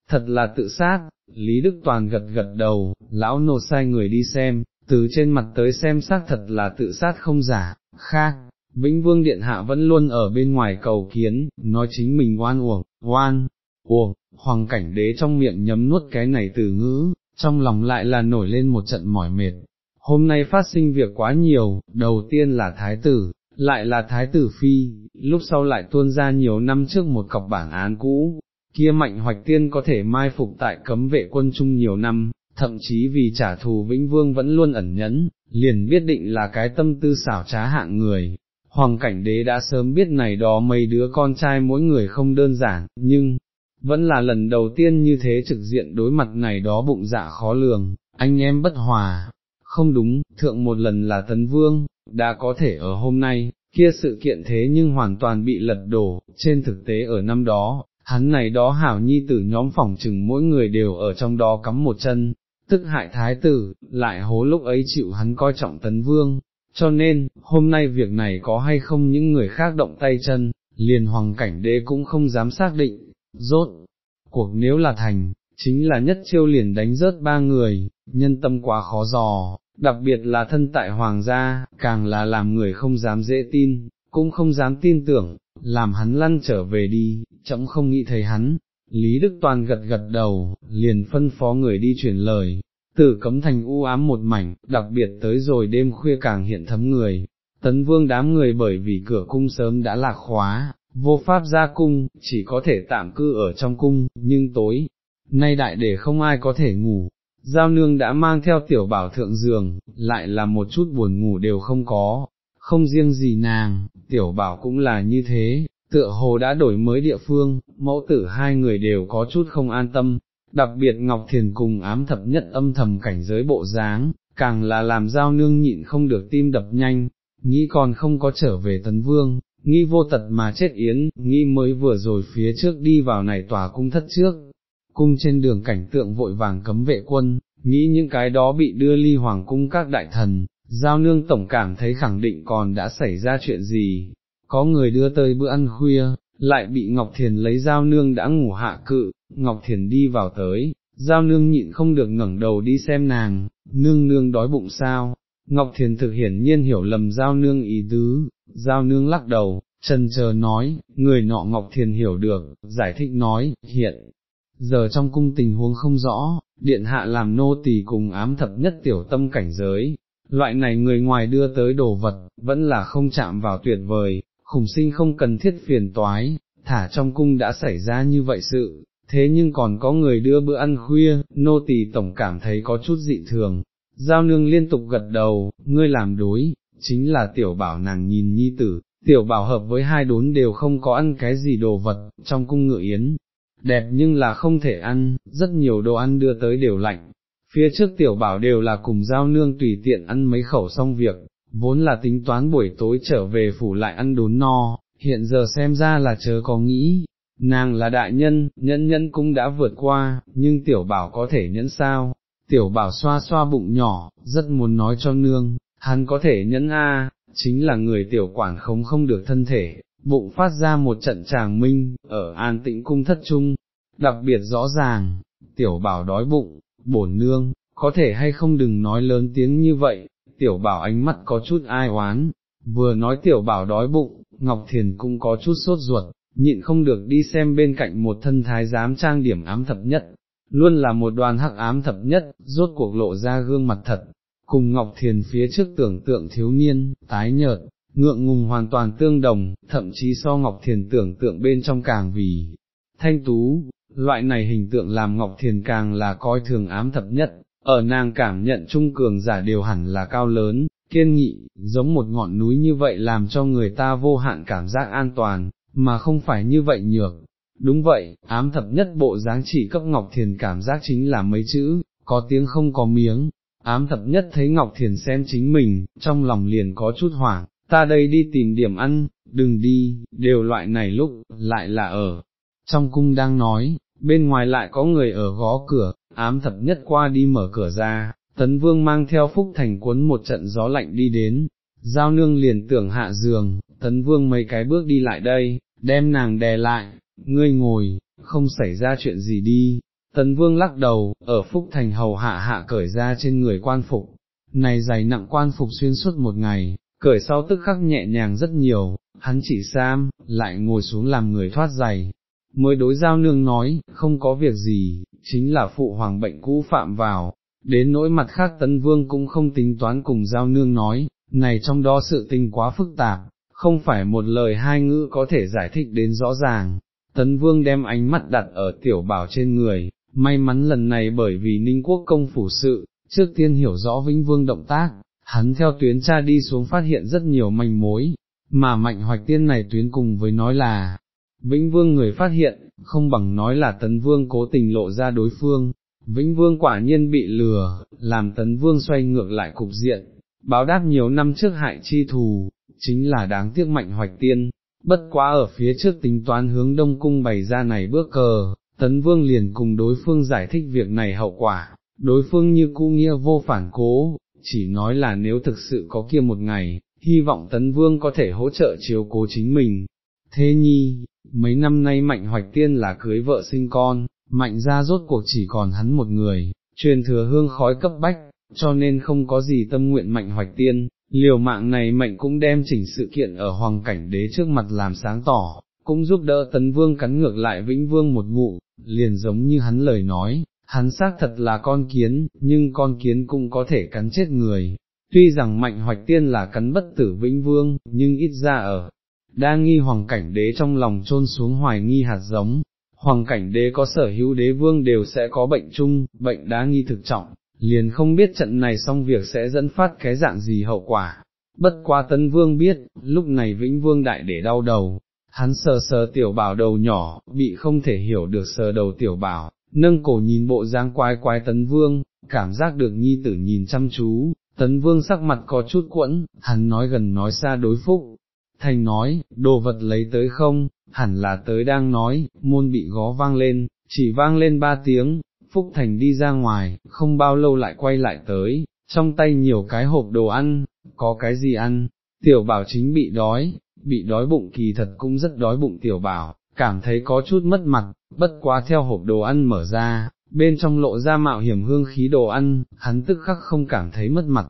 thật là tự sát, Lý Đức Toàn gật gật đầu, lão nô sai người đi xem, từ trên mặt tới xem xác thật là tự sát không giả, khác, Vĩnh Vương Điện Hạ vẫn luôn ở bên ngoài cầu kiến, nói chính mình oan uổng, oan, uổng, hoàng cảnh đế trong miệng nhấm nuốt cái này từ ngữ, trong lòng lại là nổi lên một trận mỏi mệt. hôm nay phát sinh việc quá nhiều, đầu tiên là thái tử, lại là thái tử phi, lúc sau lại tuôn ra nhiều năm trước một cọc bản án cũ, kia mạnh hoạch tiên có thể mai phục tại cấm vệ quân chung nhiều năm, thậm chí vì trả thù Vĩnh Vương vẫn luôn ẩn nhẫn, liền biết định là cái tâm tư xảo trá hạng người. Hoàng cảnh đế đã sớm biết này đó mấy đứa con trai mỗi người không đơn giản, nhưng, vẫn là lần đầu tiên như thế trực diện đối mặt này đó bụng dạ khó lường, anh em bất hòa, không đúng, thượng một lần là tấn vương, đã có thể ở hôm nay, kia sự kiện thế nhưng hoàn toàn bị lật đổ, trên thực tế ở năm đó, hắn này đó hảo nhi tử nhóm phỏng chừng mỗi người đều ở trong đó cắm một chân, tức hại thái tử, lại hố lúc ấy chịu hắn coi trọng tấn vương, cho nên, hôm nay việc này có hay không những người khác động tay chân, liền hoàng cảnh đế cũng không dám xác định, rốt, cuộc nếu là thành, chính là nhất chiêu liền đánh rớt ba người, nhân tâm quá khó dò, đặc biệt là thân tại hoàng gia, càng là làm người không dám dễ tin, cũng không dám tin tưởng, làm hắn lăn trở về đi, chậm không nghĩ thấy hắn. Lý Đức Toàn gật gật đầu, liền phân phó người đi chuyển lời, tử cấm thành u ám một mảnh, đặc biệt tới rồi đêm khuya càng hiện thấm người, tấn vương đám người bởi vì cửa cung sớm đã lạc khóa, vô pháp ra cung, chỉ có thể tạm cư ở trong cung, nhưng tối, nay đại để không ai có thể ngủ, giao nương đã mang theo tiểu bảo thượng giường, lại là một chút buồn ngủ đều không có, không riêng gì nàng, tiểu bảo cũng là như thế, tựa hồ đã đổi mới địa phương, mẫu tử hai người đều có chút không an tâm, đặc biệt Ngọc Thiền cùng ám thập nhất âm thầm cảnh giới bộ dáng, càng là làm giao nương nhịn không được tim đập nhanh, nghĩ còn không có trở về tấn vương, nghi vô tật mà chết yến, nghi mới vừa rồi phía trước đi vào này tòa cung thất trước, cung trên đường cảnh tượng vội vàng cấm vệ quân, nghĩ những cái đó bị đưa ly hoàng cung các đại thần, giao nương tổng cảm thấy khẳng định còn đã xảy ra chuyện gì, có người đưa tới bữa ăn khuya, lại bị Ngọc Thiền lấy giao nương đã ngủ hạ cự, Ngọc Thiền đi vào tới, giao nương nhịn không được ngẩng đầu đi xem nàng, nương nương đói bụng sao, Ngọc Thiền thực hiển nhiên hiểu lầm giao nương ý tứ, giao nương lắc đầu, trần chờ nói, người nọ Ngọc Thiền hiểu được, giải thích nói, hiện, giờ trong cung tình huống không rõ, điện hạ làm nô tỳ cùng ám thập nhất tiểu tâm cảnh giới, loại này người ngoài đưa tới đồ vật, vẫn là không chạm vào tuyệt vời, khủng sinh không cần thiết phiền toái, thả trong cung đã xảy ra như vậy sự, thế nhưng còn có người đưa bữa ăn khuya, nô tỳ tổng cảm thấy có chút dị thường. Giao nương liên tục gật đầu, ngươi làm đối, chính là tiểu bảo nàng nhìn nhi tử, tiểu bảo hợp với hai đốn đều không có ăn cái gì đồ vật, trong cung ngựa yến, đẹp nhưng là không thể ăn, rất nhiều đồ ăn đưa tới đều lạnh. Phía trước tiểu bảo đều là cùng giao nương tùy tiện ăn mấy khẩu xong việc, vốn là tính toán buổi tối trở về phủ lại ăn đốn no, hiện giờ xem ra là chớ có nghĩ, nàng là đại nhân, nhẫn nhẫn cũng đã vượt qua, nhưng tiểu bảo có thể nhẫn sao, tiểu bảo xoa xoa bụng nhỏ, rất muốn nói cho nương, hắn có thể nhẫn a, chính là người tiểu quản không không được thân thể, bụng phát ra một trận tràng minh, ở an tĩnh cung thất trung, đặc biệt rõ ràng, tiểu bảo đói bụng, bổn nương, có thể hay không đừng nói lớn tiếng như vậy, tiểu bảo ánh mắt có chút ai oán, vừa nói tiểu bảo đói bụng, Ngọc Thiền cũng có chút sốt ruột, nhịn không được đi xem bên cạnh một thân thái giám trang điểm ám thập nhất, luôn là một đoàn hắc ám thập nhất, rốt cuộc lộ ra gương mặt thật, cùng Ngọc Thiền phía trước tưởng tượng thiếu niên, tái nhợt, ngượng ngùng hoàn toàn tương đồng, thậm chí so Ngọc Thiền tưởng tượng bên trong càng vì thanh tú, loại này hình tượng làm Ngọc Thiền càng là coi thường ám thập nhất, ở nàng cảm nhận trung cường giả đều hẳn là cao lớn, kiên nghị, giống một ngọn núi như vậy làm cho người ta vô hạn cảm giác an toàn, mà không phải như vậy nhược. Đúng vậy, ám thập nhất bộ dáng chỉ cấp Ngọc Thiền cảm giác chính là mấy chữ, có tiếng không có miếng. Ám thập nhất thấy Ngọc Thiền xem chính mình, trong lòng liền có chút hoảng, ta đây đi tìm điểm ăn, đừng đi, đều loại này lúc, lại là ở. Trong cung đang nói, bên ngoài lại có người ở gó cửa, ám thập nhất qua đi mở cửa ra, tấn vương mang theo phúc thành cuốn một trận gió lạnh đi đến, giao nương liền tưởng hạ giường, tấn vương mấy cái bước đi lại đây, đem nàng đè lại, ngươi ngồi, không xảy ra chuyện gì đi. Tấn vương lắc đầu, ở phúc thành hầu hạ hạ cởi ra trên người quan phục, này dày nặng quan phục xuyên suốt một ngày, cởi sau tức khắc nhẹ nhàng rất nhiều, hắn chỉ sam, lại ngồi xuống làm người thoát giày, mới đối giao nương nói, không có việc gì, chính là phụ hoàng bệnh cũ phạm vào, đến nỗi mặt khác tấn vương cũng không tính toán cùng giao nương nói, này trong đó sự tình quá phức tạp, không phải một lời hai ngữ có thể giải thích đến rõ ràng. Tấn vương đem ánh mắt đặt ở tiểu bảo trên người, may mắn lần này bởi vì ninh quốc công phủ sự, trước tiên hiểu rõ vĩnh vương động tác, hắn theo tuyến cha đi xuống phát hiện rất nhiều manh mối, mà mạnh hoạch tiên này tuyến cùng với nói là, vĩnh vương người phát hiện, không bằng nói là tấn vương cố tình lộ ra đối phương, vĩnh vương quả nhiên bị lừa, làm tấn vương xoay ngược lại cục diện, báo đáp nhiều năm trước hại chi thù, chính là đáng tiếc mạnh hoạch tiên, bất quá ở phía trước tính toán hướng đông cung bày ra này bước cờ, tấn vương liền cùng đối phương giải thích việc này hậu quả, đối phương như cũ nghĩa vô phản cố, chỉ nói là nếu thực sự có kia một ngày, hy vọng tấn vương có thể hỗ trợ chiếu cố chính mình. Thế nhi, mấy năm nay mạnh hoạch tiên là cưới vợ sinh con, mạnh ra rốt cuộc chỉ còn hắn một người, truyền thừa hương khói cấp bách, cho nên không có gì tâm nguyện mạnh hoạch tiên, liều mạng này mệnh cũng đem chỉnh sự kiện ở hoàng cảnh đế trước mặt làm sáng tỏ, cũng giúp đỡ tấn vương cắn ngược lại vĩnh vương một ngụ, liền giống như hắn lời nói, hắn xác thật là con kiến, nhưng con kiến cũng có thể cắn chết người. Tuy rằng mạnh hoạch tiên là cắn bất tử vĩnh vương, nhưng ít ra ở, đa nghi hoàng cảnh đế trong lòng trôn xuống hoài nghi hạt giống, hoàng cảnh đế có sở hữu đế vương đều sẽ có bệnh chung, bệnh đa nghi thực trọng, liền không biết trận này xong việc sẽ dẫn phát cái dạng gì hậu quả. Bất qua tấn vương biết, lúc này vĩnh vương đại để đau đầu, hắn sờ sờ tiểu bảo đầu nhỏ, bị không thể hiểu được sờ đầu tiểu bảo, nâng cổ nhìn bộ dáng quái quái tấn vương, cảm giác được nhi tử nhìn chăm chú, tấn vương sắc mặt có chút quẫn, hắn nói gần nói xa đối phúc. Thành nói, đồ vật lấy tới không, hẳn là tới đang nói, môn bị gó vang lên, chỉ vang lên ba tiếng, Phúc Thành đi ra ngoài, không bao lâu lại quay lại tới, trong tay nhiều cái hộp đồ ăn, có cái gì ăn, tiểu bảo chính bị đói, bị đói bụng kỳ thật cũng rất đói bụng tiểu bảo, cảm thấy có chút mất mặt, bất quá theo hộp đồ ăn mở ra, bên trong lộ ra mạo hiểm hương khí đồ ăn, hắn tức khắc không cảm thấy mất mặt,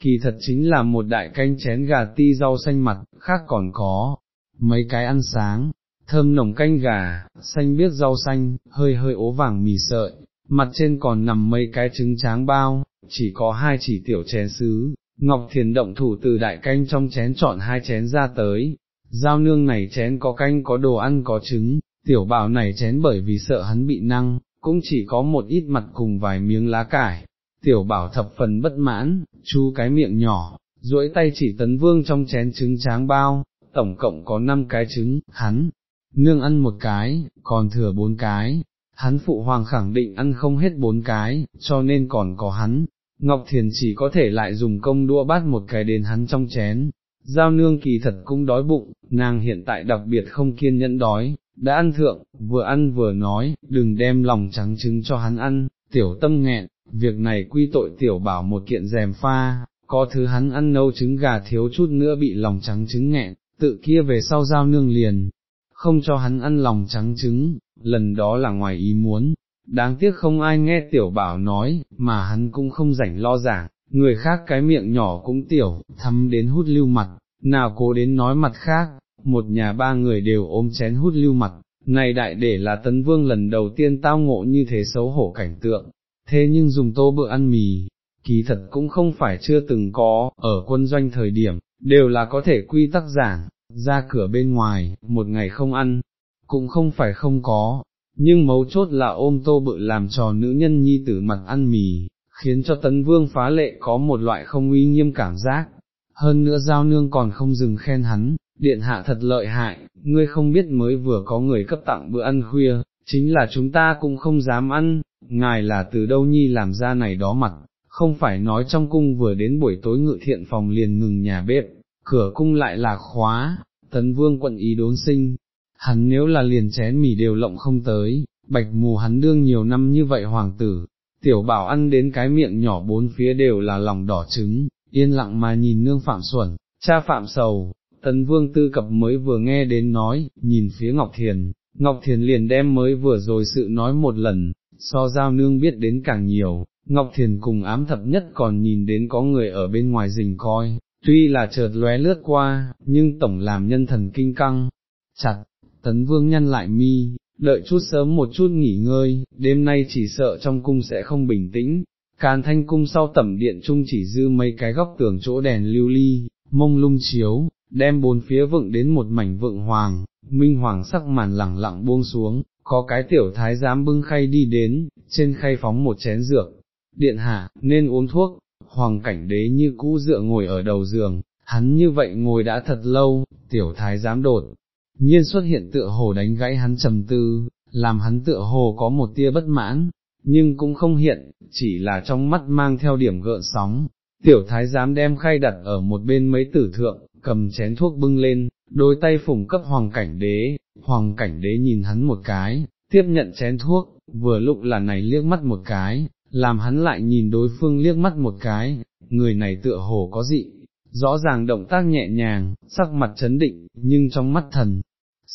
kỳ thật chính là một đại canh chén gà ti rau xanh mặt, khác còn có, mấy cái ăn sáng, thơm nồng canh gà, xanh biết rau xanh, hơi hơi ố vàng mì sợi, mặt trên còn nằm mấy cái trứng tráng bao, chỉ có hai chỉ tiểu chén sứ, Ngọc Thiền động thủ từ đại canh trong chén chọn hai chén ra tới, giao nương này chén có canh có đồ ăn có trứng, tiểu bảo này chén bởi vì sợ hắn bị năng, cũng chỉ có một ít mặt cùng vài miếng lá cải, tiểu bảo thập phần bất mãn, chu cái miệng nhỏ, duỗi tay chỉ tấn vương trong chén trứng tráng bao, tổng cộng có năm cái trứng, hắn, nương ăn một cái, còn thừa bốn cái, hắn phụ hoàng khẳng định ăn không hết bốn cái, cho nên còn có hắn, Ngọc Thiền chỉ có thể lại dùng công đua bát một cái đến hắn trong chén. Giao nương kỳ thật cũng đói bụng, nàng hiện tại đặc biệt không kiên nhẫn đói, đã ăn thượng, vừa ăn vừa nói, đừng đem lòng trắng trứng cho hắn ăn, tiểu tâm nghẹn, việc này quy tội tiểu bảo một kiện rèm pha, có thứ hắn ăn nâu trứng gà thiếu chút nữa bị lòng trắng trứng nghẹn, tự kia về sau giao nương liền, không cho hắn ăn lòng trắng trứng, lần đó là ngoài ý muốn, đáng tiếc không ai nghe tiểu bảo nói, mà hắn cũng không rảnh lo giảng, người khác cái miệng nhỏ cũng tiểu, thấm đến hút lưu mặt, nào cố đến nói mặt khác, một nhà ba người đều ôm chén hút lưu mặt, này đại để là tấn vương lần đầu tiên tao ngộ như thế xấu hổ cảnh tượng, thế nhưng dùng tô bữa ăn mì, kỳ thật cũng không phải chưa từng có, ở quân doanh thời điểm, đều là có thể quy tắc giảng, ra cửa bên ngoài, một ngày không ăn, cũng không phải không có, nhưng mấu chốt là ôm tô bự làm trò nữ nhân nhi tử mặt ăn mì, khiến cho tấn vương phá lệ có một loại không uy nghiêm cảm giác. Hơn nữa giao nương còn không dừng khen hắn, điện hạ thật lợi hại, ngươi không biết mới vừa có người cấp tặng bữa ăn khuya, chính là chúng ta cũng không dám ăn, ngài là từ đâu nhi làm ra này đó mặt, không phải nói trong cung vừa đến buổi tối ngự thiện phòng liền ngừng nhà bếp, cửa cung lại là khóa, tấn vương quận ý đốn sinh, hắn nếu là liền chén mì đều lộng không tới, bạch mù hắn đương nhiều năm như vậy hoàng tử, tiểu bảo ăn đến cái miệng nhỏ bốn phía đều là lòng đỏ trứng, yên lặng mà nhìn nương phạm xuẩn, cha phạm sầu, tấn vương tư cập mới vừa nghe đến nói, nhìn phía Ngọc Thiền, Ngọc Thiền liền đem mới vừa rồi sự nói một lần, so giao nương biết đến càng nhiều, Ngọc Thiền cùng ám thập nhất còn nhìn đến có người ở bên ngoài rình coi, tuy là chợt lóe lướt qua, nhưng tổng làm nhân thần kinh căng, chặt, tấn vương nhăn lại mi, đợi chút sớm một chút nghỉ ngơi, đêm nay chỉ sợ trong cung sẽ không bình tĩnh, Càn thanh cung sau tẩm điện Chung chỉ dư mấy cái góc tường chỗ đèn lưu ly, mông lung chiếu, đem bốn phía vựng đến một mảnh vựng hoàng, minh hoàng sắc màn lẳng lặng buông xuống, có cái tiểu thái giám bưng khay đi đến, trên khay phóng một chén dược, điện hạ, nên uống thuốc, hoàng cảnh đế như cũ dựa ngồi ở đầu giường, hắn như vậy ngồi đã thật lâu, tiểu thái giám đột, nhiên xuất hiện tựa hồ đánh gãy hắn trầm tư, làm hắn tựa hồ có một tia bất mãn, nhưng cũng không hiện, chỉ là trong mắt mang theo điểm gợn sóng. Tiểu thái giám đem khay đặt ở một bên mấy tử thượng, cầm chén thuốc bưng lên, đôi tay phủng cấp hoàng cảnh đế, hoàng cảnh đế nhìn hắn một cái, tiếp nhận chén thuốc, vừa lúc là này liếc mắt một cái, làm hắn lại nhìn đối phương liếc mắt một cái, người này tựa hồ có dị, rõ ràng động tác nhẹ nhàng, sắc mặt chấn định, nhưng trong mắt thần,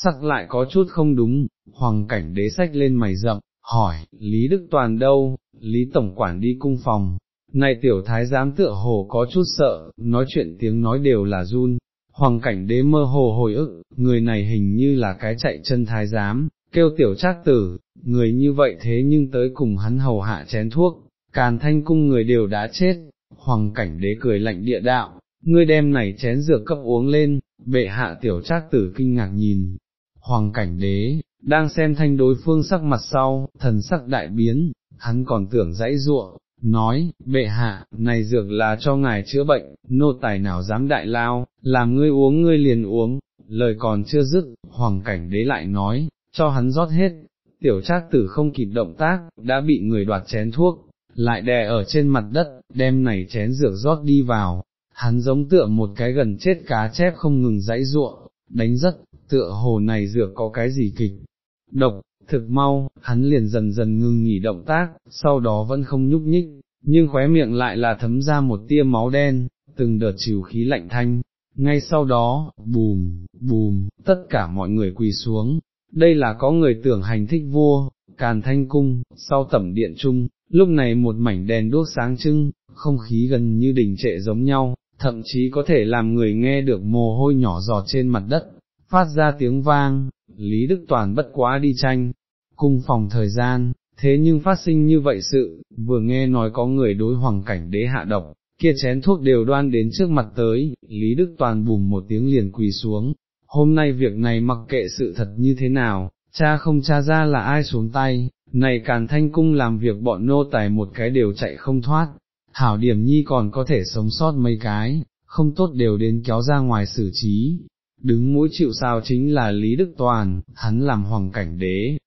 sắc lại có chút không đúng, hoàng cảnh đế sách lên mày rậm, hỏi, Lý Đức Toàn đâu, Lý Tổng Quản đi cung phòng, này tiểu thái giám tựa hồ có chút sợ, nói chuyện tiếng nói đều là run, hoàng cảnh đế mơ hồ hồi ức, người này hình như là cái chạy chân thái giám, kêu tiểu trác tử, người như vậy thế nhưng tới cùng hắn hầu hạ chén thuốc, càn thanh cung người đều đã chết, hoàng cảnh đế cười lạnh địa đạo, ngươi đem này chén dược cấp uống lên, bệ hạ tiểu trác tử kinh ngạc nhìn, hoàng cảnh đế, đang xem thanh đối phương sắc mặt sau, thần sắc đại biến, hắn còn tưởng dãy ruộng, nói, bệ hạ, này dược là cho ngài chữa bệnh, nô tài nào dám đại lao, làm ngươi uống ngươi liền uống, lời còn chưa dứt, hoàng cảnh đế lại nói, cho hắn rót hết, tiểu trác tử không kịp động tác, đã bị người đoạt chén thuốc, lại đè ở trên mặt đất, đem này chén dược rót đi vào, hắn giống tựa một cái gần chết cá chép không ngừng dãy ruộng, đánh rất, tựa hồ này dược có cái gì kịch, độc, thực mau, hắn liền dần dần ngừng nghỉ động tác, sau đó vẫn không nhúc nhích, nhưng khóe miệng lại là thấm ra một tia máu đen, từng đợt chiều khí lạnh thanh, ngay sau đó, bùm, bùm, tất cả mọi người quỳ xuống, đây là có người tưởng hành thích vua, càn thanh cung, sau tẩm điện trung, lúc này một mảnh đèn đốt sáng trưng, không khí gần như đình trệ giống nhau, thậm chí có thể làm người nghe được mồ hôi nhỏ giọt trên mặt đất, phát ra tiếng vang, Lý Đức Toàn bất quá đi tranh, cung phòng thời gian, thế nhưng phát sinh như vậy sự, vừa nghe nói có người đối hoàng cảnh đế hạ độc, kia chén thuốc đều đoan đến trước mặt tới, Lý Đức Toàn bùm một tiếng liền quỳ xuống, hôm nay việc này mặc kệ sự thật như thế nào, cha không cha ra là ai xuống tay, này càn thanh cung làm việc bọn nô tài một cái đều chạy không thoát, hảo điểm nhi còn có thể sống sót mấy cái, không tốt đều đến kéo ra ngoài xử trí. Đứng mũi chịu sao chính là Lý Đức Toàn, hắn làm hoàng cảnh đế,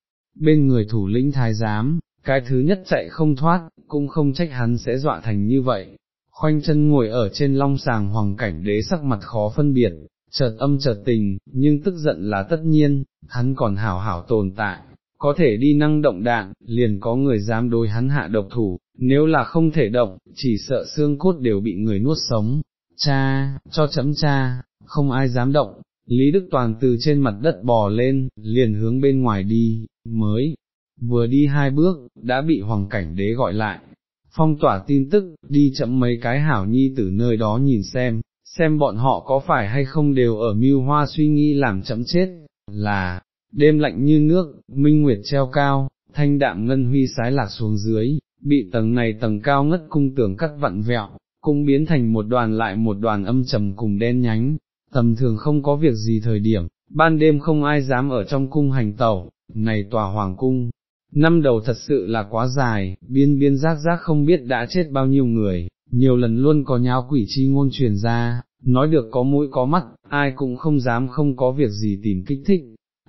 bên người thủ lĩnh thái giám, cái thứ nhất chạy không thoát, cũng không trách hắn sẽ dọa thành như vậy. Khoanh chân ngồi ở trên long sàng hoàng cảnh đế sắc mặt khó phân biệt, chợt âm chợt tình, nhưng tức giận là tất nhiên, hắn còn hảo hảo tồn tại, có thể đi năng động đạn, liền có người dám đối hắn hạ độc thủ, nếu là không thể động, chỉ sợ xương cốt đều bị người nuốt sống. Cha, cho chấm cha, không ai dám động, Lý Đức Toàn từ trên mặt đất bò lên, liền hướng bên ngoài đi, mới, vừa đi hai bước, đã bị hoàng cảnh đế gọi lại, phong tỏa tin tức, đi chậm mấy cái hảo nhi từ nơi đó nhìn xem, xem bọn họ có phải hay không đều ở mưu hoa suy nghĩ làm chậm chết, là, đêm lạnh như nước, minh nguyệt treo cao, thanh đạm ngân huy sái lạc xuống dưới, bị tầng này tầng cao ngất cung tưởng cắt vặn vẹo, cũng biến thành một đoàn lại một đoàn âm trầm cùng đen nhánh, tầm thường không có việc gì thời điểm, ban đêm không ai dám ở trong cung hành tẩu, này tòa hoàng cung, năm đầu thật sự là quá dài, biên biên giác giác không biết đã chết bao nhiêu người, nhiều lần luôn có nháo quỷ chi ngôn truyền ra, nói được có mũi có mắt, ai cũng không dám không có việc gì tìm kích thích.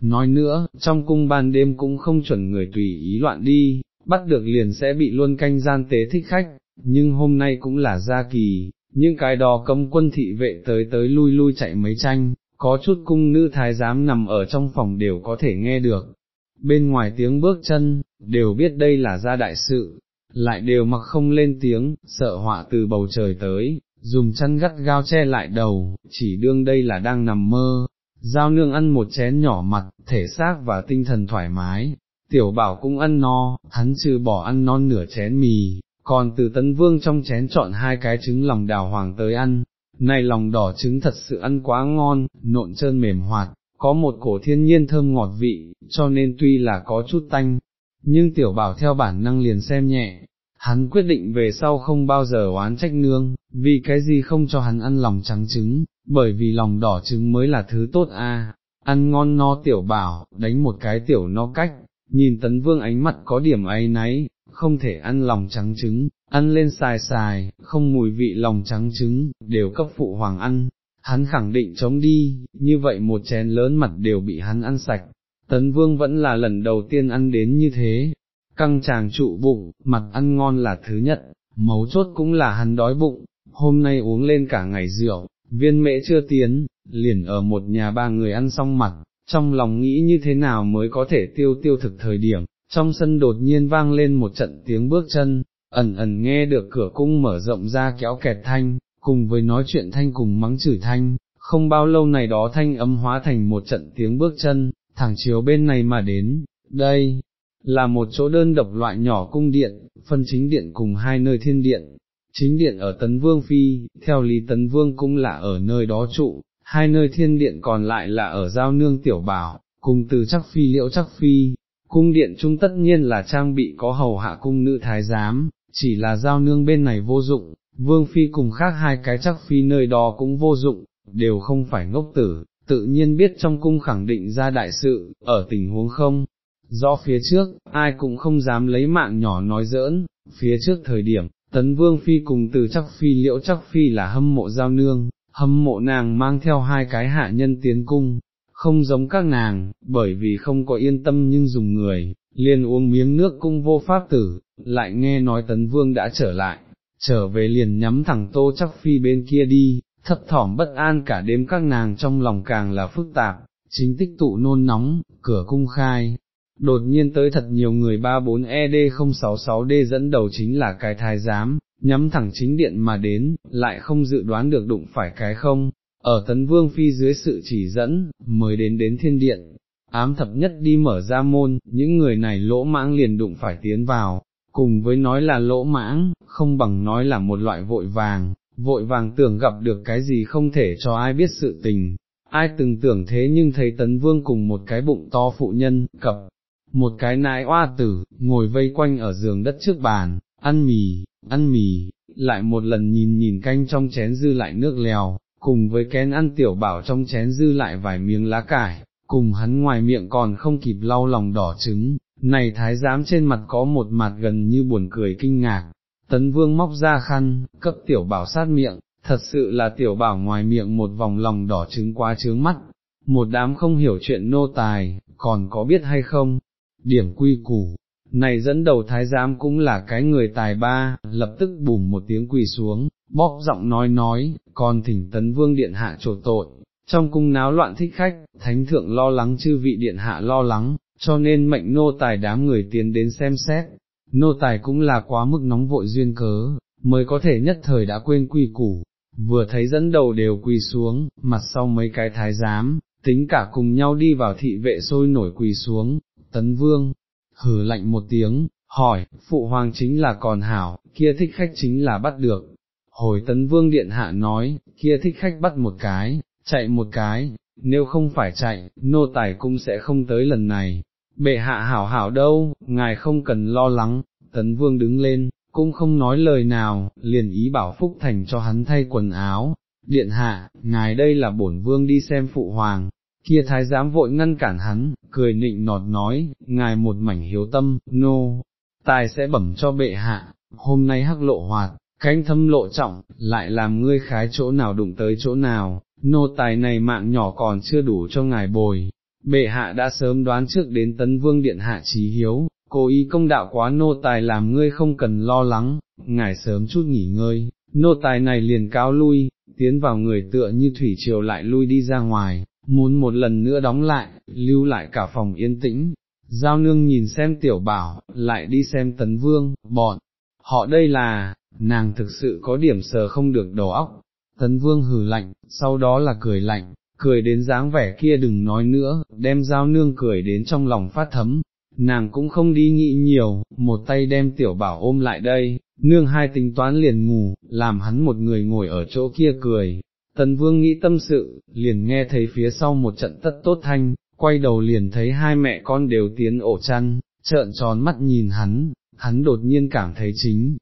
Nói nữa, trong cung ban đêm cũng không chuẩn người tùy ý loạn đi, bắt được liền sẽ bị luôn canh gian tế thích khách, nhưng hôm nay cũng là gia kỳ, những cái đó cấm quân thị vệ tới tới lui lui chạy mấy tranh, có chút cung nữ thái giám nằm ở trong phòng đều có thể nghe được. Bên ngoài tiếng bước chân, đều biết đây là gia đại sự, lại đều mặc không lên tiếng, sợ họa từ bầu trời tới, dùng chân gắt gao che lại đầu, chỉ đương đây là đang nằm mơ. Giao nương ăn một chén nhỏ mặt, thể xác và tinh thần thoải mái, tiểu bảo cũng ăn no, hắn trừ bỏ ăn non nửa chén mì, còn từ tấn vương trong chén chọn hai cái trứng lòng đào hoàng tới ăn, này lòng đỏ trứng thật sự ăn quá ngon, nộn trơn mềm hoạt, có một cổ thiên nhiên thơm ngọt vị, cho nên tuy là có chút tanh, nhưng tiểu bảo theo bản năng liền xem nhẹ, hắn quyết định về sau không bao giờ oán trách nương, vì cái gì không cho hắn ăn lòng trắng trứng, bởi vì lòng đỏ trứng mới là thứ tốt a. ăn ngon no tiểu bảo, đánh một cái tiểu no cách, nhìn tấn vương ánh mặt có điểm ấy náy, không thể ăn lòng trắng trứng, ăn lên xài xài, không mùi vị lòng trắng trứng, đều cấp phụ hoàng ăn, hắn khẳng định chống đi, như vậy một chén lớn mặt đều bị hắn ăn sạch, tấn vương vẫn là lần đầu tiên ăn đến như thế, căng tràng trụ bụng, mặt ăn ngon là thứ nhất, mấu chốt cũng là hắn đói bụng, hôm nay uống lên cả ngày rượu, viên mễ chưa tiến, liền ở một nhà ba người ăn xong mặt, trong lòng nghĩ như thế nào mới có thể tiêu tiêu thực thời điểm, trong sân đột nhiên vang lên một trận tiếng bước chân, ẩn ẩn nghe được cửa cung mở rộng ra kéo kẹt thanh, cùng với nói chuyện thanh cùng mắng chửi thanh, không bao lâu này đó thanh âm hóa thành một trận tiếng bước chân, thẳng chiếu bên này mà đến, đây, là một chỗ đơn độc loại nhỏ cung điện, phân chính điện cùng hai nơi thiên điện. Chính điện ở Tấn Vương Phi, theo Lý Tấn Vương cũng là ở nơi đó trụ, hai nơi thiên điện còn lại là ở Giao Nương Tiểu Bảo, cùng từ chắc Phi liễu chắc Phi. Cung điện trung tất nhiên là trang bị có hầu hạ cung nữ thái giám, chỉ là Giao Nương bên này vô dụng, Vương Phi cùng khác hai cái chắc Phi nơi đó cũng vô dụng, đều không phải ngốc tử, tự nhiên biết trong cung khẳng định ra đại sự, ở tình huống không, do phía trước, ai cũng không dám lấy mạng nhỏ nói giỡn, phía trước thời điểm, tấn vương phi cùng từ chắc phi liễu chắc phi là hâm mộ giao nương, hâm mộ nàng mang theo hai cái hạ nhân tiến cung, không giống các nàng, bởi vì không có yên tâm nhưng dùng người, liền uống miếng nước cung vô pháp tử, lại nghe nói tấn vương đã trở lại, trở về liền nhắm thẳng tô chắc phi bên kia đi, thấp thỏm bất an cả đêm các nàng trong lòng càng là phức tạp, chính tích tụ nôn nóng, cửa cung khai, đột nhiên tới thật nhiều người 34ED066D dẫn đầu chính là cái thái giám, nhắm thẳng chính điện mà đến, lại không dự đoán được đụng phải cái không, ở tấn vương phi dưới sự chỉ dẫn, mới đến đến thiên điện, ám thập nhất đi mở ra môn, những người này lỗ mãng liền đụng phải tiến vào, cùng với nói là lỗ mãng, không bằng nói là một loại vội vàng, vội vàng tưởng gặp được cái gì không thể cho ai biết sự tình. Ai từng tưởng thế nhưng thấy tấn vương cùng một cái bụng to phụ nhân, cập, một cái nãi oa tử, ngồi vây quanh ở giường đất trước bàn, ăn mì, ăn mì, lại một lần nhìn nhìn canh trong chén dư lại nước lèo, cùng với kén ăn tiểu bảo trong chén dư lại vài miếng lá cải, cùng hắn ngoài miệng còn không kịp lau lòng đỏ trứng, này thái giám trên mặt có một mặt gần như buồn cười kinh ngạc, tấn vương móc ra khăn, cấp tiểu bảo sát miệng, thật sự là tiểu bảo ngoài miệng một vòng lòng đỏ trứng quá trướng mắt, một đám không hiểu chuyện nô tài, còn có biết hay không, điểm quy củ, này dẫn đầu thái giám cũng là cái người tài ba, lập tức bùm một tiếng quỳ xuống, bóp giọng nói nói, còn thỉnh tấn vương điện hạ trổ tội, trong cung náo loạn thích khách, thánh thượng lo lắng chư vị điện hạ lo lắng, cho nên mệnh nô tài đám người tiến đến xem xét, nô tài cũng là quá mức nóng vội duyên cớ, mới có thể nhất thời đã quên quy củ, vừa thấy dẫn đầu đều quỳ xuống, mặt sau mấy cái thái giám, tính cả cùng nhau đi vào thị vệ sôi nổi quỳ xuống, tấn vương, hử lạnh một tiếng, hỏi, phụ hoàng chính là còn hảo, kia thích khách chính là bắt được. Hồi tấn vương điện hạ nói, kia thích khách bắt một cái, chạy một cái, nếu không phải chạy, nô tài cũng sẽ không tới lần này. Bệ hạ hảo hảo đâu, ngài không cần lo lắng, tấn vương đứng lên, cũng không nói lời nào, liền ý bảo Phúc Thành cho hắn thay quần áo. Điện hạ, ngài đây là bổn vương đi xem phụ hoàng, kia thái giám vội ngăn cản hắn, cười nịnh nọt nói, ngài một mảnh hiếu tâm, nô, no, tài sẽ bẩm cho bệ hạ, hôm nay hắc lộ hoạt, cánh thâm lộ trọng, lại làm ngươi khái chỗ nào đụng tới chỗ nào, nô tài này mạng nhỏ còn chưa đủ cho ngài bồi. Bệ hạ đã sớm đoán trước đến tấn vương điện hạ trí hiếu, cố ý công đạo quá nô tài làm ngươi không cần lo lắng, ngài sớm chút nghỉ ngơi, nô tài này liền cáo lui, tiến vào người tựa như thủy triều lại lui đi ra ngoài, muốn một lần nữa đóng lại, lưu lại cả phòng yên tĩnh. Giao nương nhìn xem tiểu bảo, lại đi xem tấn vương, bọn, họ đây là, nàng thực sự có điểm sờ không được đầu óc. Tấn vương hừ lạnh, sau đó là cười lạnh, cười đến dáng vẻ kia đừng nói nữa, đem dao nương cười đến trong lòng phát thấm. Nàng cũng không đi nghĩ nhiều, một tay đem tiểu bảo ôm lại đây, nương hai tính toán liền ngủ, làm hắn một người ngồi ở chỗ kia cười, Tần vương nghĩ tâm sự, liền nghe thấy phía sau một trận tất tốt thanh, quay đầu liền thấy hai mẹ con đều tiến ổ chăn, trợn tròn mắt nhìn hắn, hắn đột nhiên cảm thấy chính,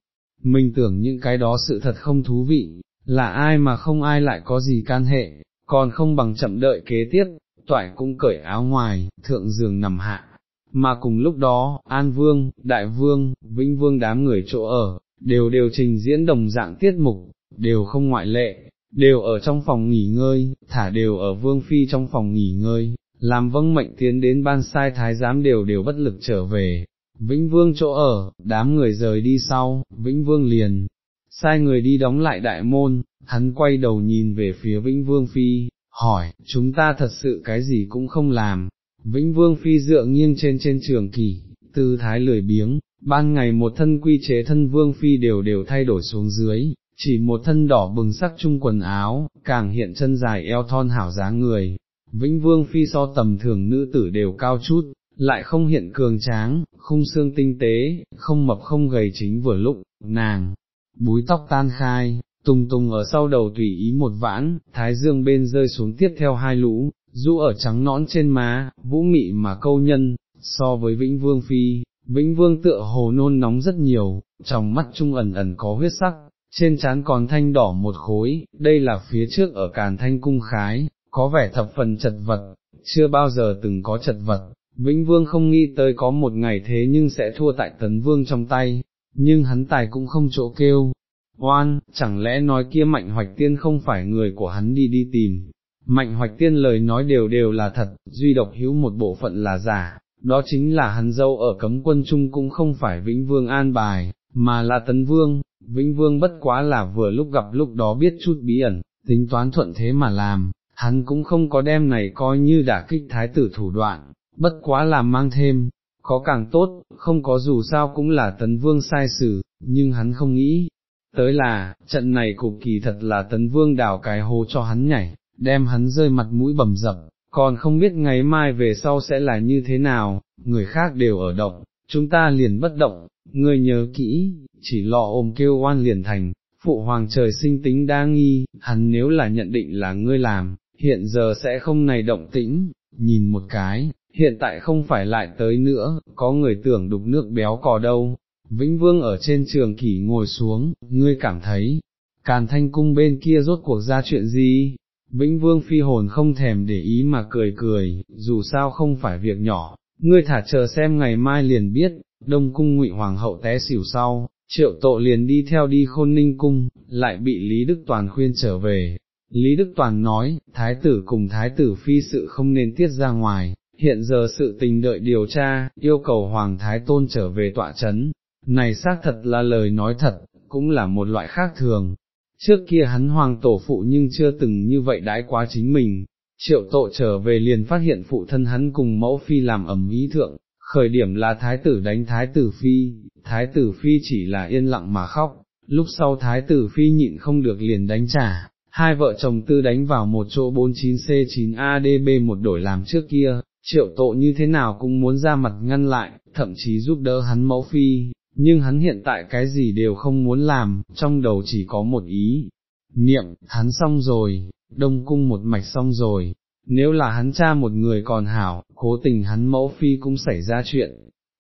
mình tưởng những cái đó sự thật không thú vị, là ai mà không ai lại có gì can hệ, còn không bằng chậm đợi kế tiếp, toại cũng cởi áo ngoài, thượng giường nằm hạ. Mà cùng lúc đó, An Vương, Đại Vương, Vĩnh Vương đám người chỗ ở, đều đều trình diễn đồng dạng tiết mục, đều không ngoại lệ, đều ở trong phòng nghỉ ngơi, thả đều ở Vương Phi trong phòng nghỉ ngơi, làm vâng mệnh tiến đến ban sai thái giám đều đều bất lực trở về. Vĩnh Vương chỗ ở, đám người rời đi sau, Vĩnh Vương liền, sai người đi đóng lại đại môn, hắn quay đầu nhìn về phía Vĩnh Vương Phi, hỏi, chúng ta thật sự cái gì cũng không làm, Vĩnh Vương Phi dựa nghiêng trên trên trường kỳ, tư thái lười biếng, ban ngày một thân quy chế thân Vương Phi đều đều thay đổi xuống dưới, chỉ một thân đỏ bừng sắc chung quần áo, càng hiện chân dài eo thon hảo dáng người. Vĩnh Vương Phi so tầm thường nữ tử đều cao chút, lại không hiện cường tráng, khung xương tinh tế, không mập không gầy chính vừa lúc, nàng, búi tóc tan khai, tùng tùng ở sau đầu tùy ý một vãn, thái dương bên rơi xuống tiếp theo hai lũ, rũ ở trắng nõn trên má, vũ mị mà câu nhân, so với Vĩnh Vương Phi, Vĩnh Vương tựa hồ nôn nóng rất nhiều, trong mắt trung ẩn ẩn có huyết sắc, trên trán còn thanh đỏ một khối, đây là phía trước ở càn thanh cung khái, có vẻ thập phần chật vật, chưa bao giờ từng có chật vật, Vĩnh Vương không nghĩ tới có một ngày thế nhưng sẽ thua tại Tấn Vương trong tay, nhưng hắn tài cũng không chỗ kêu. Oan, chẳng lẽ nói kia mạnh hoạch tiên không phải người của hắn đi đi tìm, mạnh hoạch tiên lời nói đều đều là thật, duy độc hữu một bộ phận là giả, đó chính là hắn dâu ở cấm quân chung cũng không phải Vĩnh Vương an bài, mà là Tấn Vương, Vĩnh Vương bất quá là vừa lúc gặp lúc đó biết chút bí ẩn, tính toán thuận thế mà làm, hắn cũng không có đem này coi như đả kích thái tử thủ đoạn, bất quá là mang thêm, có càng tốt, không có dù sao cũng là tấn vương sai xử, nhưng hắn không nghĩ, tới là, trận này cục kỳ thật là tấn vương đào cái hồ cho hắn nhảy, đem hắn rơi mặt mũi bầm dập, còn không biết ngày mai về sau sẽ là như thế nào, người khác đều ở động, chúng ta liền bất động, ngươi nhớ kỹ, chỉ lọ ôm kêu oan liền thành, phụ hoàng trời sinh tính đa nghi, hắn nếu là nhận định là ngươi làm, hiện giờ sẽ không này động tĩnh, nhìn một cái, hiện tại không phải lại tới nữa, có người tưởng đục nước béo cò đâu. Vĩnh Vương ở trên trường kỷ ngồi xuống, ngươi cảm thấy, càn thanh cung bên kia rốt cuộc ra chuyện gì? Vĩnh Vương phi hồn không thèm để ý mà cười cười, dù sao không phải việc nhỏ, ngươi thả chờ xem ngày mai liền biết, đông cung ngụy hoàng hậu té xỉu sau, triệu tộ liền đi theo đi khôn ninh cung, lại bị Lý Đức Toàn khuyên trở về. Lý Đức Toàn nói, thái tử cùng thái tử phi sự không nên tiết ra ngoài, hiện giờ sự tình đợi điều tra, yêu cầu Hoàng Thái Tôn trở về tọa chấn, này xác thật là lời nói thật, cũng là một loại khác thường. Trước kia hắn hoàng tổ phụ nhưng chưa từng như vậy đãi quá chính mình, triệu tội trở về liền phát hiện phụ thân hắn cùng mẫu phi làm ẩm ý thượng, khởi điểm là thái tử đánh thái tử phi, thái tử phi chỉ là yên lặng mà khóc, lúc sau thái tử phi nhịn không được liền đánh trả, hai vợ chồng tư đánh vào một chỗ 49C9ADB một đổi làm trước kia, triệu tội như thế nào cũng muốn ra mặt ngăn lại, thậm chí giúp đỡ hắn mẫu phi, nhưng hắn hiện tại cái gì đều không muốn làm, trong đầu chỉ có một ý, niệm, hắn xong rồi, đông cung một mạch xong rồi, nếu là hắn cha một người còn hảo, cố tình hắn mẫu phi cũng xảy ra chuyện.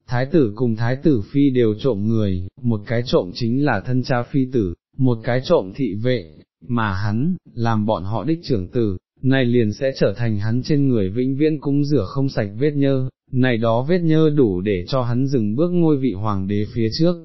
Thái tử cùng thái tử phi đều trộm người, một cái trộm chính là thân cha phi tử, một cái trộm thị vệ, mà hắn, làm bọn họ đích trưởng tử, này liền sẽ trở thành hắn trên người vĩnh viễn cũng rửa không sạch vết nhơ, này đó vết nhơ đủ để cho hắn dừng bước ngôi vị hoàng đế phía trước.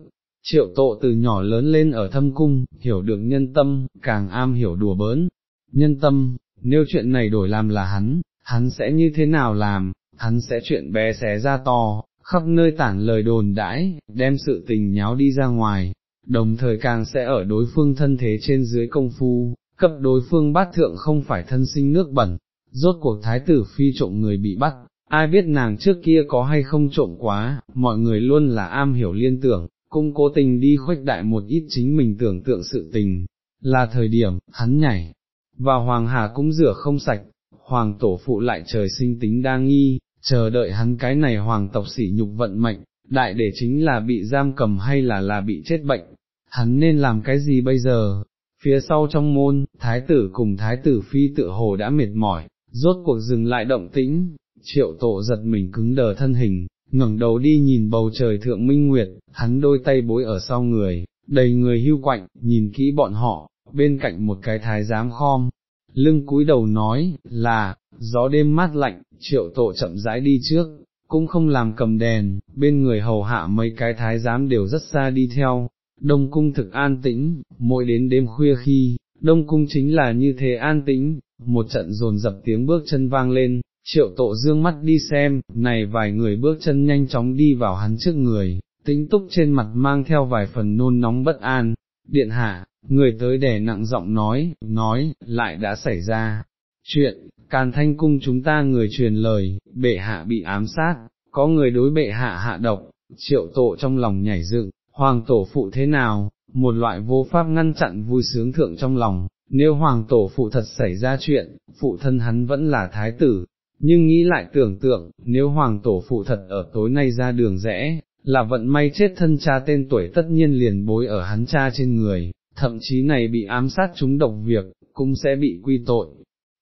Triệu tộ từ nhỏ lớn lên ở thâm cung, hiểu được nhân tâm, càng am hiểu đùa bỡn. Nhân tâm, nếu chuyện này đổi làm là hắn, hắn sẽ như thế nào làm, hắn sẽ chuyện bé xé ra to, khắp nơi tản lời đồn đãi, đem sự tình nháo đi ra ngoài, đồng thời càng sẽ ở đối phương thân thế trên dưới công phu, cấp đối phương bát thượng không phải thân sinh nước bẩn, rốt cuộc thái tử phi trộm người bị bắt, ai biết nàng trước kia có hay không trộm quá, mọi người luôn là am hiểu liên tưởng, cũng cố tình đi khuếch đại một ít chính mình tưởng tượng sự tình, là thời điểm, hắn nhảy, và hoàng hà cũng rửa không sạch, hoàng tổ phụ lại trời sinh tính đa nghi, chờ đợi hắn cái này hoàng tộc sỉ nhục vận mệnh, đại để chính là bị giam cầm hay là là bị chết bệnh, hắn nên làm cái gì bây giờ, Phía sau trong môn, thái tử cùng thái tử phi tự hồ đã mệt mỏi, rốt cuộc dừng lại động tĩnh, triệu tổ giật mình cứng đờ thân hình, ngẩng đầu đi nhìn bầu trời thượng minh nguyệt, hắn đôi tay bối ở sau người, đầy người hưu quạnh, nhìn kỹ bọn họ, bên cạnh một cái thái giám khom, lưng cúi đầu nói, là, gió đêm mát lạnh, triệu tổ chậm rãi đi trước, cũng không làm cầm đèn, bên người hầu hạ mấy cái thái giám đều rất xa đi theo, đông cung thực an tĩnh, mỗi đến đêm khuya khi, đông cung chính là như thế an tĩnh, một trận dồn dập tiếng bước chân vang lên, triệu tộ dương mắt đi xem, này vài người bước chân nhanh chóng đi vào hắn trước người, tĩnh túc trên mặt mang theo vài phần nôn nóng bất an, điện hạ, người tới đẻ nặng giọng nói, nói, lại đã xảy ra, chuyện, càn thanh cung chúng ta người truyền lời, bệ hạ bị ám sát, có người đối bệ hạ hạ độc, triệu tộ trong lòng nhảy dựng, hoàng tổ phụ thế nào, một loại vô pháp ngăn chặn vui sướng thượng trong lòng, nếu hoàng tổ phụ thật xảy ra chuyện, phụ thân hắn vẫn là thái tử, nhưng nghĩ lại tưởng tượng, nếu hoàng tổ phụ thật ở tối nay ra đường rẽ, là vận may chết thân cha tên tuổi tất nhiên liền bối ở hắn cha trên người, thậm chí này bị ám sát chúng độc việc, cũng sẽ bị quy tội.